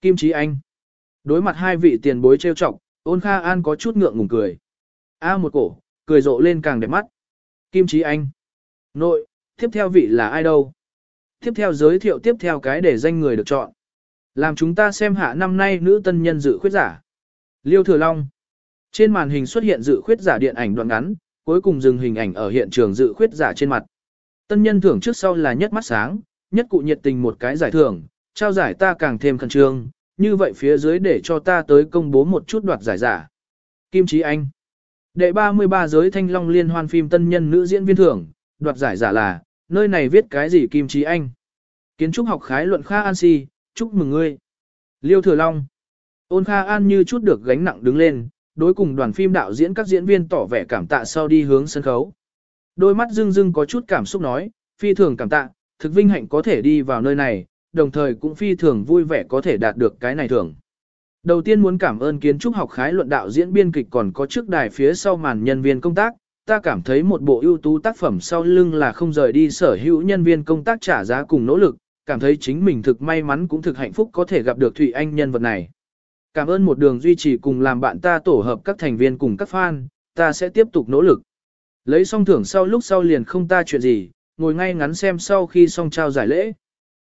Kim Chí Anh. Đối mặt hai vị tiền bối trêu chọc, ôn Kha An có chút ngượng ngùng cười. A một cổ, cười rộ lên càng đẹp mắt. Kim Chí Anh. Nội, tiếp theo vị là ai đâu? Tiếp theo giới thiệu tiếp theo cái để danh người được chọn. Làm chúng ta xem hạ năm nay nữ tân nhân dự khuyết giả. Liêu Thừa Long. Trên màn hình xuất hiện dự khuyết giả điện ảnh đoạn ngắn, cuối cùng dừng hình ảnh ở hiện trường dự khuyết giả trên mặt. Tân nhân thưởng trước sau là nhất mắt sáng, nhất cụ nhiệt tình một cái giải thưởng, trao giải ta càng thêm khẩn trương, như vậy phía dưới để cho ta tới công bố một chút đoạt giải giả. Kim Chí Anh Đệ 33 giới thanh long liên hoan phim tân nhân nữ diễn viên thưởng, đoạt giải giả là, nơi này viết cái gì Kim trí Anh. Kiến trúc học khái luận Kha An Si, chúc mừng ngươi. Liêu Thừa Long. Ôn Kha An như chút được gánh nặng đứng lên, đối cùng đoàn phim đạo diễn các diễn viên tỏ vẻ cảm tạ sau đi hướng sân khấu. Đôi mắt dưng dưng có chút cảm xúc nói, phi thường cảm tạ, thực vinh hạnh có thể đi vào nơi này, đồng thời cũng phi thường vui vẻ có thể đạt được cái này thưởng Đầu tiên muốn cảm ơn kiến trúc học khái luận đạo diễn biên kịch còn có trước đài phía sau màn nhân viên công tác, ta cảm thấy một bộ ưu tú tác phẩm sau lưng là không rời đi sở hữu nhân viên công tác trả giá cùng nỗ lực, cảm thấy chính mình thực may mắn cũng thực hạnh phúc có thể gặp được Thụy Anh nhân vật này. Cảm ơn một đường duy trì cùng làm bạn ta tổ hợp các thành viên cùng các fan, ta sẽ tiếp tục nỗ lực. Lấy xong thưởng sau lúc sau liền không ta chuyện gì, ngồi ngay ngắn xem sau khi xong trao giải lễ.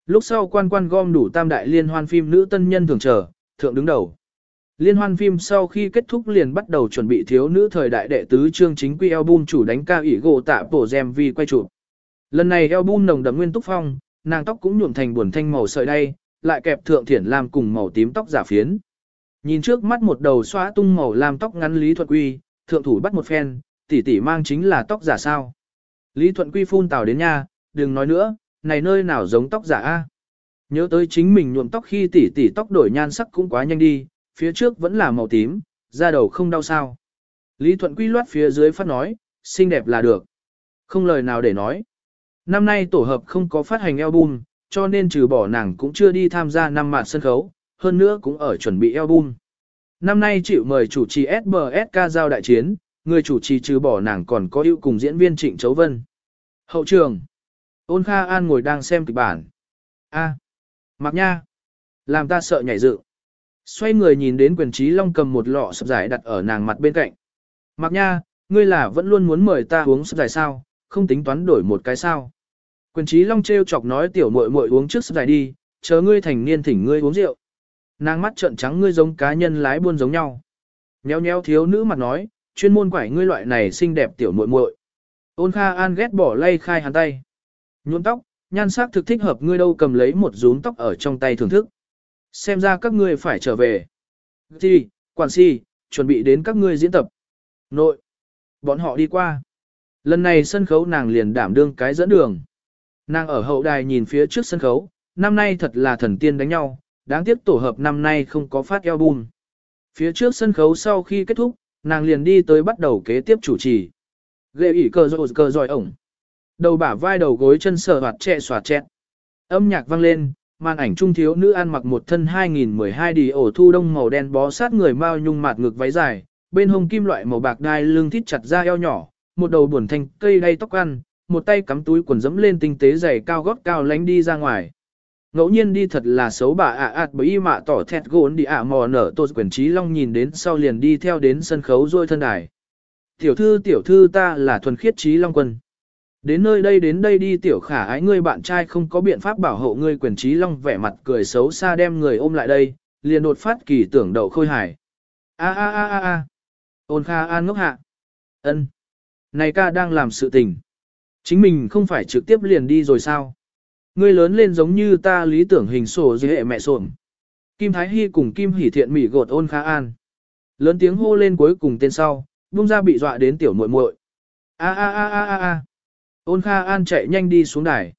Lúc sau quan quan gom đủ tam đại liên hoan phim nữ tân nhân thường trở, thượng đứng đầu. Liên hoan phim sau khi kết thúc liền bắt đầu chuẩn bị thiếu nữ thời đại đệ tứ chương chính quy album chủ đánh ca ủy gỗ tạ bổ gem vi quay chụp. Lần này album nồng đậm nguyên túc phong, nàng tóc cũng nhuộm thành buồn thanh màu sợi đay, lại kẹp thượng thiển làm cùng màu tím tóc giả phiến. Nhìn trước mắt một đầu xóa tung màu làm tóc ngắn Lý Thuận Quy, thượng thủ bắt một phen, tỷ tỷ mang chính là tóc giả sao. Lý Thuận Quy phun tào đến nha, đừng nói nữa, này nơi nào giống tóc giả a? Nhớ tới chính mình nhuộm tóc khi tỉ tỉ tóc đổi nhan sắc cũng quá nhanh đi, phía trước vẫn là màu tím, da đầu không đau sao. Lý Thuận Quy loát phía dưới phát nói, xinh đẹp là được. Không lời nào để nói. Năm nay tổ hợp không có phát hành album, cho nên trừ bỏ nàng cũng chưa đi tham gia năm mạn sân khấu, hơn nữa cũng ở chuẩn bị album. Năm nay chịu mời chủ trì SBSK giao đại chiến, người chủ trì trừ bỏ nàng còn có ưu cùng diễn viên Trịnh Chấu Vân. Hậu trường. Ôn Kha An ngồi đang xem kịch bản. A. Mạc nha. Làm ta sợ nhảy dựng. Xoay người nhìn đến quyền trí long cầm một lọ sập giải đặt ở nàng mặt bên cạnh. Mạc nha, ngươi là vẫn luôn muốn mời ta uống sập giải sao, không tính toán đổi một cái sao. Quyền trí long treo chọc nói tiểu muội muội uống trước sập giải đi, chờ ngươi thành niên thỉnh ngươi uống rượu. Nàng mắt trợn trắng ngươi giống cá nhân lái buôn giống nhau. Nheo nheo thiếu nữ mặt nói, chuyên môn quải ngươi loại này xinh đẹp tiểu muội muội. Ôn Kha An ghét bỏ lay khai hắn tay. Nhuộm tóc, nhan sắc thực thích hợp ngươi đâu cầm lấy một rúm tóc ở trong tay thưởng thức. Xem ra các ngươi phải trở về. Thì, quản si, chuẩn bị đến các ngươi diễn tập. Nội, bọn họ đi qua. Lần này sân khấu nàng liền đảm đương cái dẫn đường. Nàng ở hậu đài nhìn phía trước sân khấu, năm nay thật là thần tiên đánh nhau, đáng tiếc tổ hợp năm nay không có phát album. Phía trước sân khấu sau khi kết thúc, nàng liền đi tới bắt đầu kế tiếp chủ trì. Gệ ủy cờ rồi cờ rồi ổng. Đầu bả vai đầu gối chân sờ hoạt trẻ xoạt chẹt. Âm nhạc vang lên, màn ảnh trung thiếu nữ ăn mặc một thân 2012 đi ổ thu đông màu đen bó sát người mao nhung mạt ngực váy dài, bên hông kim loại màu bạc đai lưng thít chặt ra eo nhỏ, một đầu buồn thanh cây đay tóc ăn, một tay cắm túi quần dẫm lên tinh tế giày cao gót cao lánh đi ra ngoài. Ngẫu nhiên đi thật là xấu bà ạ ạt bởi mạ tỏ thẹt gốn đi ạ mò nở tột quyền trí long nhìn đến sau liền đi theo đến sân khấu rồi thân đài. Tiểu thư tiểu thư ta là thuần khiết trí long quân. Đến nơi đây đến đây đi tiểu khả ái ngươi bạn trai không có biện pháp bảo hộ ngươi quyền trí long vẻ mặt cười xấu xa đem người ôm lại đây, liền đột phát kỳ tưởng đậu khôi hải. A a a a a. Ôn kha an ngốc hạ. ân Này ca đang làm sự tình. Chính mình không phải trực tiếp liền đi rồi sao? Ngươi lớn lên giống như ta lý tưởng hình sổ dưới hệ mẹ sổm. Kim Thái Hy cùng Kim Hỷ Thiện Mỹ gột ôn khá an. Lớn tiếng hô lên cuối cùng tên sau, bung ra bị dọa đến tiểu muội muội. A a a a a a. Ôn Kha An chạy nhanh đi xuống đài.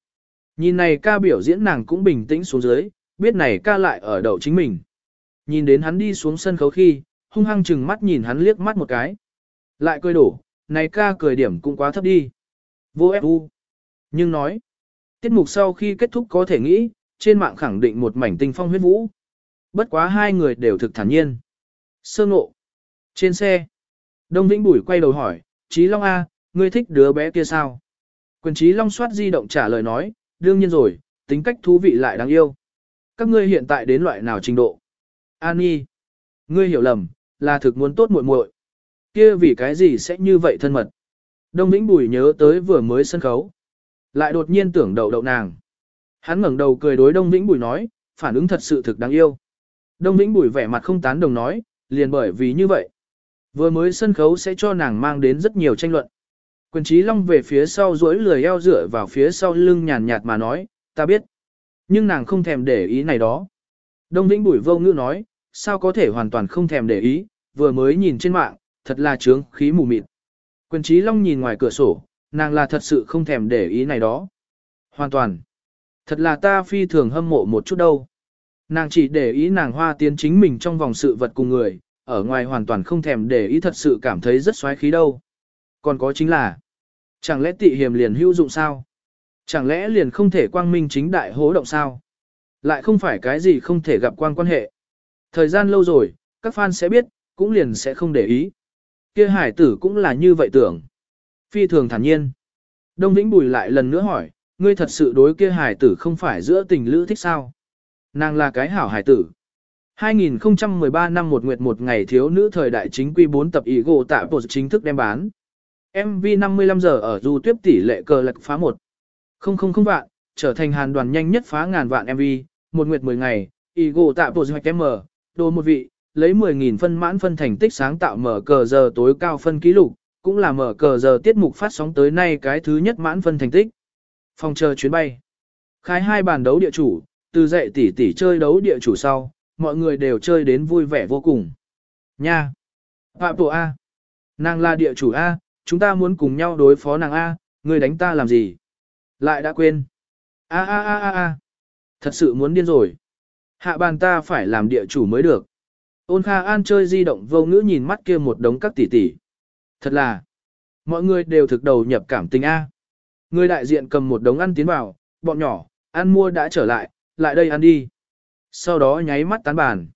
Nhìn này ca biểu diễn nàng cũng bình tĩnh xuống dưới, biết này ca lại ở đầu chính mình. Nhìn đến hắn đi xuống sân khấu khi, hung hăng chừng mắt nhìn hắn liếc mắt một cái. Lại cười đổ, này ca cười điểm cũng quá thấp đi. Vô fu. Nhưng nói, tiết mục sau khi kết thúc có thể nghĩ, trên mạng khẳng định một mảnh tinh phong huyết vũ. Bất quá hai người đều thực thản nhiên. Sơ ngộ. Trên xe. Đông Vĩnh Bùi quay đầu hỏi, Chí Long A, ngươi thích đứa bé kia sao? Quyền trí Long soát di động trả lời nói, đương nhiên rồi, tính cách thú vị lại đáng yêu. Các ngươi hiện tại đến loại nào trình độ? An Nhi. Ngươi hiểu lầm, là thực muốn tốt muội muội. Kia vì cái gì sẽ như vậy thân mật? Đông Vĩnh Bùi nhớ tới vừa mới sân khấu. Lại đột nhiên tưởng đậu đậu nàng. Hắn ngẩng đầu cười đối Đông Vĩnh Bùi nói, phản ứng thật sự thực đáng yêu. Đông Vĩnh Bùi vẻ mặt không tán đồng nói, liền bởi vì như vậy. Vừa mới sân khấu sẽ cho nàng mang đến rất nhiều tranh luận. Quyền trí long về phía sau duỗi lười eo dựa vào phía sau lưng nhàn nhạt mà nói, ta biết. Nhưng nàng không thèm để ý này đó. Đông Vĩnh Bùi vô ngữ nói, sao có thể hoàn toàn không thèm để ý, vừa mới nhìn trên mạng, thật là trướng khí mù mịt. Quyền trí long nhìn ngoài cửa sổ, nàng là thật sự không thèm để ý này đó. Hoàn toàn. Thật là ta phi thường hâm mộ một chút đâu. Nàng chỉ để ý nàng hoa tiến chính mình trong vòng sự vật cùng người, ở ngoài hoàn toàn không thèm để ý thật sự cảm thấy rất xoáy khí đâu. Còn có chính là, chẳng lẽ tị hiểm liền hữu dụng sao? Chẳng lẽ liền không thể quang minh chính đại hố động sao? Lại không phải cái gì không thể gặp quang quan hệ. Thời gian lâu rồi, các fan sẽ biết, cũng liền sẽ không để ý. Kia hải tử cũng là như vậy tưởng. Phi thường thản nhiên. Đông Vĩnh Bùi lại lần nữa hỏi, ngươi thật sự đối kia hải tử không phải giữa tình lữ thích sao? Nàng là cái hảo hải tử. 2013 năm một nguyệt một ngày thiếu nữ thời đại chính quy 4 tập ý gỗ tạ bộ chính thức đem bán. MV 55 giờ ở du tiếp tỷ lệ cờ lạc phá 1. Không không không vạn, trở thành hàn đoàn nhanh nhất phá ngàn vạn MV, một nguyệt 10 ngày, ego tạo bộ hoạch M, đồ một vị, lấy 10.000 phân mãn phân thành tích sáng tạo mở cờ giờ tối cao phân ký lục, cũng là mở cờ giờ tiết mục phát sóng tới nay cái thứ nhất mãn phân thành tích. Phòng chờ chuyến bay. Khai hai bàn đấu địa chủ, từ dậy tỷ tỷ chơi đấu địa chủ sau, mọi người đều chơi đến vui vẻ vô cùng. Nha! Phạm tổ A! Nàng là địa chủ A, chúng ta muốn cùng nhau đối phó nàng A, người đánh ta làm gì? Lại đã quên. A a a a a. Thật sự muốn điên rồi. Hạ bàn ta phải làm địa chủ mới được. Ôn Kha An chơi di động vô ngữ nhìn mắt kia một đống các tỷ tỷ. Thật là, mọi người đều thực đầu nhập cảm tình A. Người đại diện cầm một đống ăn tiến vào, bọn nhỏ, ăn mua đã trở lại, lại đây ăn đi. Sau đó nháy mắt tán bàn.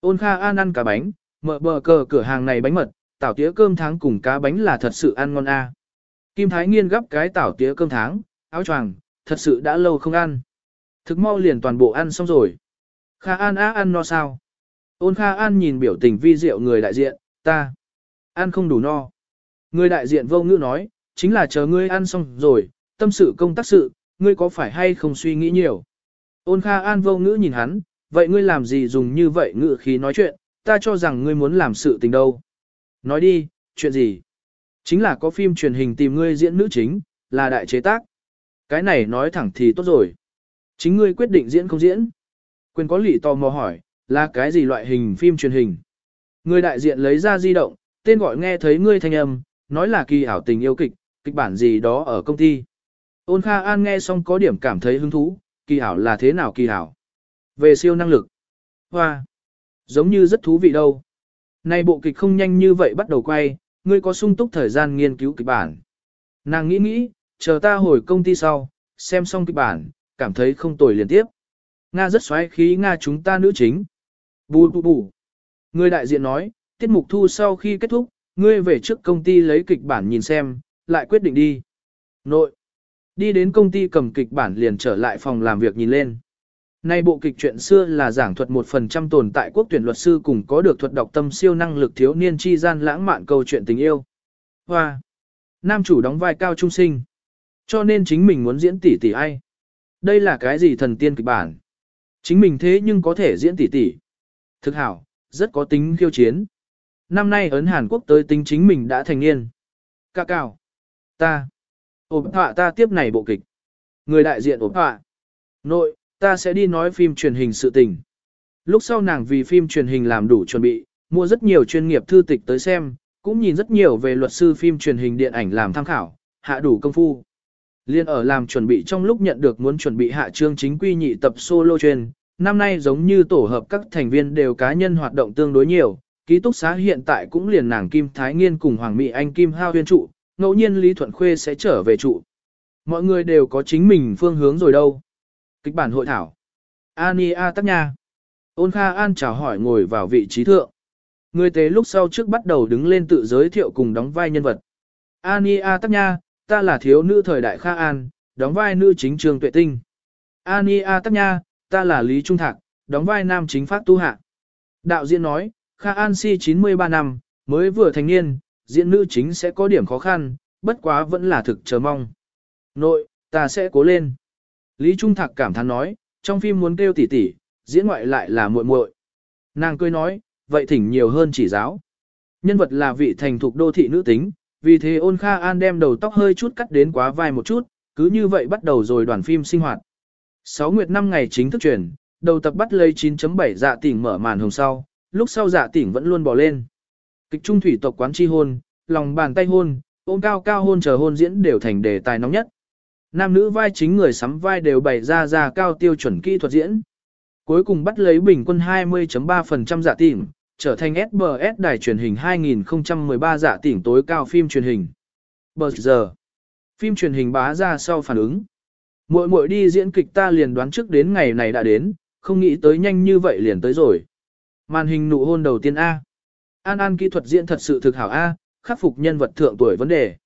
Ôn Kha An ăn cả bánh, mở bờ cờ cửa hàng này bánh mật, tảo tía cơm tháng cùng cá bánh là thật sự ăn ngon A. Kim Thái Nghiên gấp cái tảo tía cơm tháng, áo choàng, thật sự đã lâu không ăn. Thực mau liền toàn bộ ăn xong rồi. Kha An á ăn no sao? Ôn Kha An nhìn biểu tình vi diệu người đại diện, ta ăn không đủ no. Người đại diện vô ngữ nói, chính là chờ ngươi ăn xong rồi, tâm sự công tác sự, ngươi có phải hay không suy nghĩ nhiều. Ôn Kha An vô ngữ nhìn hắn, vậy ngươi làm gì dùng như vậy ngữ khí nói chuyện, ta cho rằng ngươi muốn làm sự tình đâu. Nói đi, chuyện gì? Chính là có phim truyền hình tìm ngươi diễn nữ chính, là đại chế tác. Cái này nói thẳng thì tốt rồi. Chính ngươi quyết định diễn không diễn. Quyền có lị tò mò hỏi, là cái gì loại hình phim truyền hình? Người đại diện lấy ra di động, tên gọi nghe thấy ngươi thanh âm, nói là kỳ ảo tình yêu kịch, kịch bản gì đó ở công ty. Ôn Kha An nghe xong có điểm cảm thấy hứng thú, kỳ ảo là thế nào kỳ ảo? Về siêu năng lực. Hoa! Giống như rất thú vị đâu. Nay bộ kịch không nhanh như vậy bắt đầu quay, ngươi có sung túc thời gian nghiên cứu kịch bản. Nàng nghĩ nghĩ, chờ ta hồi công ty sau, xem xong kịch bản, cảm thấy không tồi liền tiếp. Nga rất xoáy khí Nga chúng ta nữ chính. Bù bù bù. Người đại diện nói, tiết mục thu sau khi kết thúc, ngươi về trước công ty lấy kịch bản nhìn xem, lại quyết định đi. Nội. Đi đến công ty cầm kịch bản liền trở lại phòng làm việc nhìn lên. Nay bộ kịch chuyện xưa là giảng thuật một phần trăm tồn tại quốc tuyển luật sư cùng có được thuật đọc tâm siêu năng lực thiếu niên chi gian lãng mạn câu chuyện tình yêu. Hoa! Nam chủ đóng vai cao trung sinh. Cho nên chính mình muốn diễn tỷ tỷ ai. Đây là cái gì thần tiên kịch bản. Chính mình thế nhưng có thể diễn tỷ tỷ. Thực hảo, rất có tính khiêu chiến. Năm nay ấn Hàn Quốc tới tính chính mình đã thành niên. Ca cao. Ta. Ổn họa ta tiếp này bộ kịch. Người đại diện ổn họa. Nội, ta sẽ đi nói phim truyền hình sự tình. Lúc sau nàng vì phim truyền hình làm đủ chuẩn bị, mua rất nhiều chuyên nghiệp thư tịch tới xem, cũng nhìn rất nhiều về luật sư phim truyền hình điện ảnh làm tham khảo, hạ đủ công phu. Liên ở làm chuẩn bị trong lúc nhận được muốn chuẩn bị hạ chương chính quy nhị tập solo truyền, năm nay giống như tổ hợp các thành viên đều cá nhân hoạt động tương đối nhiều, ký túc xá hiện tại cũng liền nàng Kim Thái Nghiên cùng Hoàng Mỹ Anh Kim Hao huyên trụ, ngẫu nhiên Lý Thuận Khuê sẽ trở về trụ. Mọi người đều có chính mình phương hướng rồi đâu. Kịch bản hội thảo. Ani A Tắc Nha. Ôn Kha An chào hỏi ngồi vào vị trí thượng. Người tế lúc sau trước bắt đầu đứng lên tự giới thiệu cùng đóng vai nhân vật. Ani A Tắc Nha, ta là thiếu nữ thời đại Kha An, đóng vai nữ chính trường tuệ tinh. Ani A Tắc Nha, ta là Lý Trung Thạc, đóng vai nam chính phát tu hạ. Đạo diễn nói, Kha An si 93 năm, mới vừa thành niên, diễn nữ chính sẽ có điểm khó khăn, bất quá vẫn là thực chờ mong. Nội, ta sẽ cố lên. Lý Trung Thạc cảm thán nói, trong phim muốn kêu tỷ tỷ, diễn ngoại lại là muội muội. Nàng cười nói, vậy thỉnh nhiều hơn chỉ giáo. Nhân vật là vị thành thục đô thị nữ tính, vì thế ôn Kha An đem đầu tóc hơi chút cắt đến quá vai một chút, cứ như vậy bắt đầu rồi đoàn phim sinh hoạt. 6 nguyệt 5 ngày chính thức truyền, đầu tập bắt lấy 9.7 dạ tỉnh mở màn hồng sau, lúc sau dạ tỉnh vẫn luôn bỏ lên. Kịch trung thủy tộc quán chi hôn, lòng bàn tay hôn, ôm cao cao hôn chờ hôn diễn đều thành đề tài nóng nhất. Nam nữ vai chính người sắm vai đều bày ra ra cao tiêu chuẩn kỹ thuật diễn. Cuối cùng bắt lấy bình quân 20.3% giả tỉnh, trở thành SBS đài truyền hình 2013 giả tỉnh tối cao phim truyền hình. Bờ giờ, phim truyền hình bá ra sau phản ứng. Muội muội đi diễn kịch ta liền đoán trước đến ngày này đã đến, không nghĩ tới nhanh như vậy liền tới rồi. Màn hình nụ hôn đầu tiên A. An An kỹ thuật diễn thật sự thực hảo A, khắc phục nhân vật thượng tuổi vấn đề.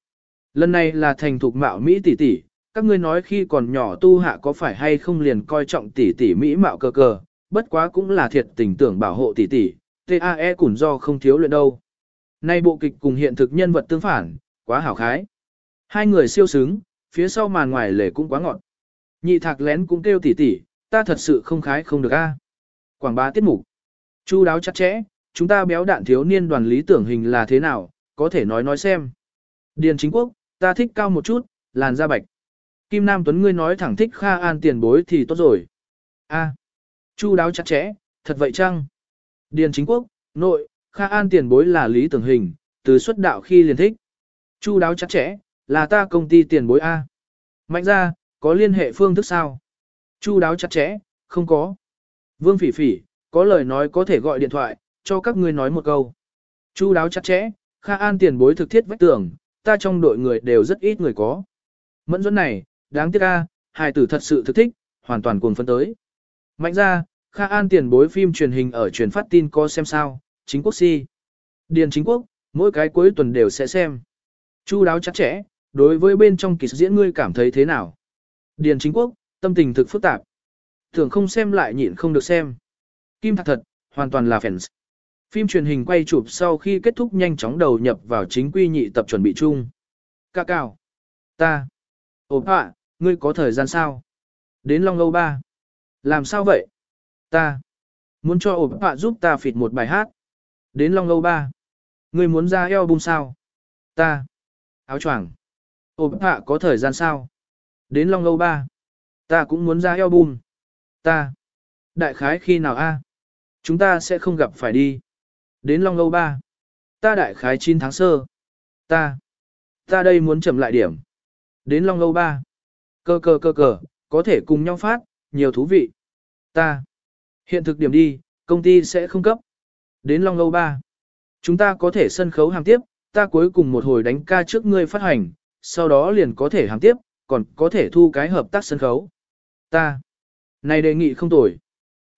Lần này là thành thục mạo Mỹ tỷ tỷ, các ngươi nói khi còn nhỏ tu hạ có phải hay không liền coi trọng tỷ tỷ Mỹ mạo cờ cờ, bất quá cũng là thiệt tình tưởng bảo hộ tỷ tỷ, TAE cũng do không thiếu luyện đâu. Nay bộ kịch cùng hiện thực nhân vật tương phản, quá hảo khái. Hai người siêu sướng phía sau màn ngoài lề cũng quá ngọt. Nhị thạc lén cũng kêu tỷ tỷ, ta thật sự không khái không được a. Quảng bá tiết mục. Chu đáo chặt chẽ, chúng ta béo đạn thiếu niên đoàn lý tưởng hình là thế nào, có thể nói nói xem. Điền chính quốc, ta thích cao một chút, làn da bạch. Kim Nam Tuấn ngươi nói thẳng thích Kha An tiền bối thì tốt rồi. A. Chu đáo chặt chẽ, thật vậy chăng? Điền chính quốc, nội, Kha An tiền bối là lý tưởng hình, từ xuất đạo khi liền thích. Chu đáo chặt chẽ, là ta công ty tiền bối A. Mạnh ra, có liên hệ phương thức sao? Chu đáo chặt chẽ, không có. Vương phỉ phỉ, có lời nói có thể gọi điện thoại, cho các ngươi nói một câu. Chu đáo chặt chẽ, Kha An tiền bối thực thiết vách tưởng, ta trong đội người đều rất ít người có. Mẫn dẫn này, đáng tiếc a, hài tử thật sự thực thích, hoàn toàn cuồng phân tới. Mạnh ra, Kha An tiền bối phim truyền hình ở truyền phát tin có xem sao, chính quốc si. Điền chính quốc, mỗi cái cuối tuần đều sẽ xem. Chu đáo chắc chẽ, đối với bên trong kỳ diễn ngươi cảm thấy thế nào? Điền chính quốc, tâm tình thực phức tạp. Thường không xem lại nhịn không được xem. Kim thật thật, hoàn toàn là fans. Phim truyền hình quay chụp sau khi kết thúc nhanh chóng đầu nhập vào chính quy nhị tập chuẩn bị chung. Ca cao. Ta. Ồ ạ, ngươi có thời gian sao? Đến Long Âu ba. Làm sao vậy? Ta. Muốn cho ổ bạ giúp ta phịt một bài hát. Đến Long Âu ba. Ngươi muốn ra album sao? Ta. Áo choàng. Ổ bạ có thời gian sao? Đến Long Âu ba. Ta cũng muốn ra album. Ta. Đại khái khi nào a? Chúng ta sẽ không gặp phải đi. Đến Long Âu ba. Ta đại khái 9 tháng sơ. Ta. Ta đây muốn chậm lại điểm. Đến Long Âu ba. Cơ cơ cơ cơ, có thể cùng nhau phát, nhiều thú vị. Ta. Hiện thực điểm đi, công ty sẽ không cấp. Đến Long Lâu ba. Chúng ta có thể sân khấu hàng tiếp, ta cuối cùng một hồi đánh ca trước ngươi phát hành, sau đó liền có thể hàng tiếp, còn có thể thu cái hợp tác sân khấu. Ta. Này đề nghị không tồi.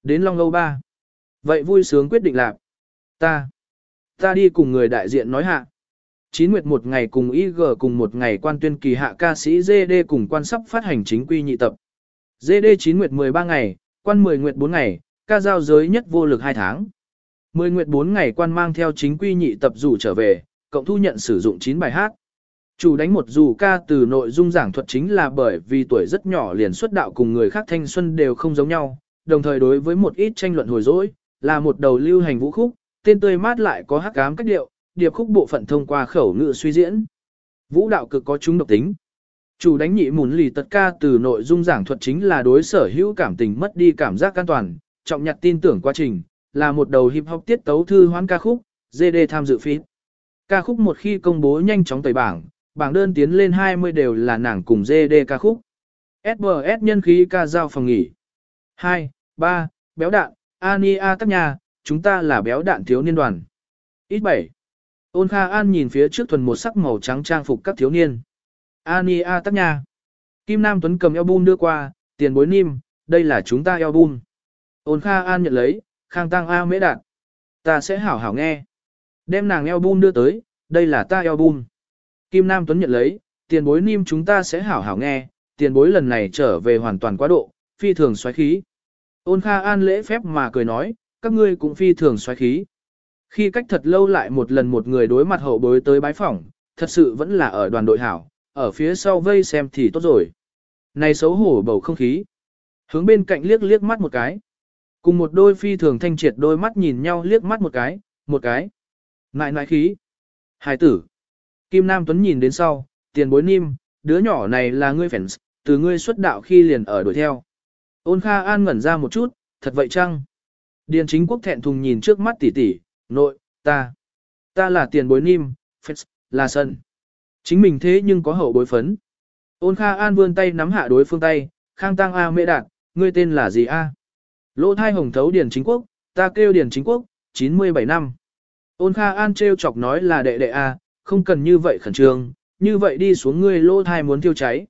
Đến Long Lâu ba. Vậy vui sướng quyết định lạc. Ta. Ta đi cùng người đại diện nói hạ. Chín nguyệt một ngày cùng IG cùng một ngày quan tuyên kỳ hạ ca sĩ GD cùng quan sắp phát hành chính quy nhị tập. GD 9 nguyệt 13 ngày, quan 10 nguyệt 4 ngày, ca giao giới nhất vô lực 2 tháng. 10 nguyệt 4 ngày quan mang theo chính quy nhị tập rủ trở về, cộng thu nhận sử dụng 9 bài hát. Chủ đánh một dù ca từ nội dung giảng thuật chính là bởi vì tuổi rất nhỏ liền xuất đạo cùng người khác thanh xuân đều không giống nhau, đồng thời đối với một ít tranh luận hồi dỗi, là một đầu lưu hành vũ khúc, tên tươi mát lại có hắc ám cách điệu, điệp khúc bộ phận thông qua khẩu ngữ suy diễn. Vũ đạo cực có chúng độc tính. Chủ đánh nhị mùn lì tất ca từ nội dung giảng thuật chính là đối sở hữu cảm tình mất đi cảm giác an toàn, trọng nhặt tin tưởng quá trình, là một đầu hip hop tiết tấu thư hoán ca khúc, GD tham dự phí. Ca khúc một khi công bố nhanh chóng tẩy bảng, bảng đơn tiến lên 20 đều là nàng cùng GD ca khúc. SBS nhân khí ca giao phòng nghỉ. 2, 3, béo đạn, Ania tắc nhà, chúng ta là béo đạn thiếu niên đoàn. Ít 7. Ôn Kha An nhìn phía trước thuần một sắc màu trắng trang phục các thiếu niên. Ania tắc nha. Kim Nam Tuấn cầm album đưa qua, tiền bối nim, đây là chúng ta album. Ôn Kha An nhận lấy, khang tăng A mễ đạt. Ta sẽ hảo hảo nghe. Đem nàng album đưa tới, đây là ta album. Kim Nam Tuấn nhận lấy, tiền bối nim chúng ta sẽ hảo hảo nghe, tiền bối lần này trở về hoàn toàn quá độ, phi thường xoáy khí. Ôn Kha An lễ phép mà cười nói, các ngươi cũng phi thường xoáy khí. Khi cách thật lâu lại một lần một người đối mặt hậu bối tới bái phỏng, thật sự vẫn là ở đoàn đội hảo, ở phía sau vây xem thì tốt rồi. Này xấu hổ bầu không khí. Hướng bên cạnh liếc liếc mắt một cái. Cùng một đôi phi thường thanh triệt đôi mắt nhìn nhau liếc mắt một cái, một cái. Ngại ngại khí. Hải tử. Kim Nam Tuấn nhìn đến sau, tiền bối niêm, đứa nhỏ này là ngươi fans, từ ngươi xuất đạo khi liền ở đuổi theo. Ôn Kha An ngẩn ra một chút, thật vậy chăng? Điền chính quốc thẹn thùng nhìn trước mắt tỷ tỷ, nội, ta. Ta là tiền bối nim, fans, là sân. Chính mình thế nhưng có hậu bối phấn. Ôn Kha An vươn tay nắm hạ đối phương tay, khang tăng A mê đạt, ngươi tên là gì A? Lỗ thai hồng thấu Điền chính quốc, ta kêu Điền chính quốc, 97 năm. Ôn Kha An trêu chọc nói là đệ đệ A, không cần như vậy khẩn trương, như vậy đi xuống ngươi lỗ thai muốn tiêu cháy.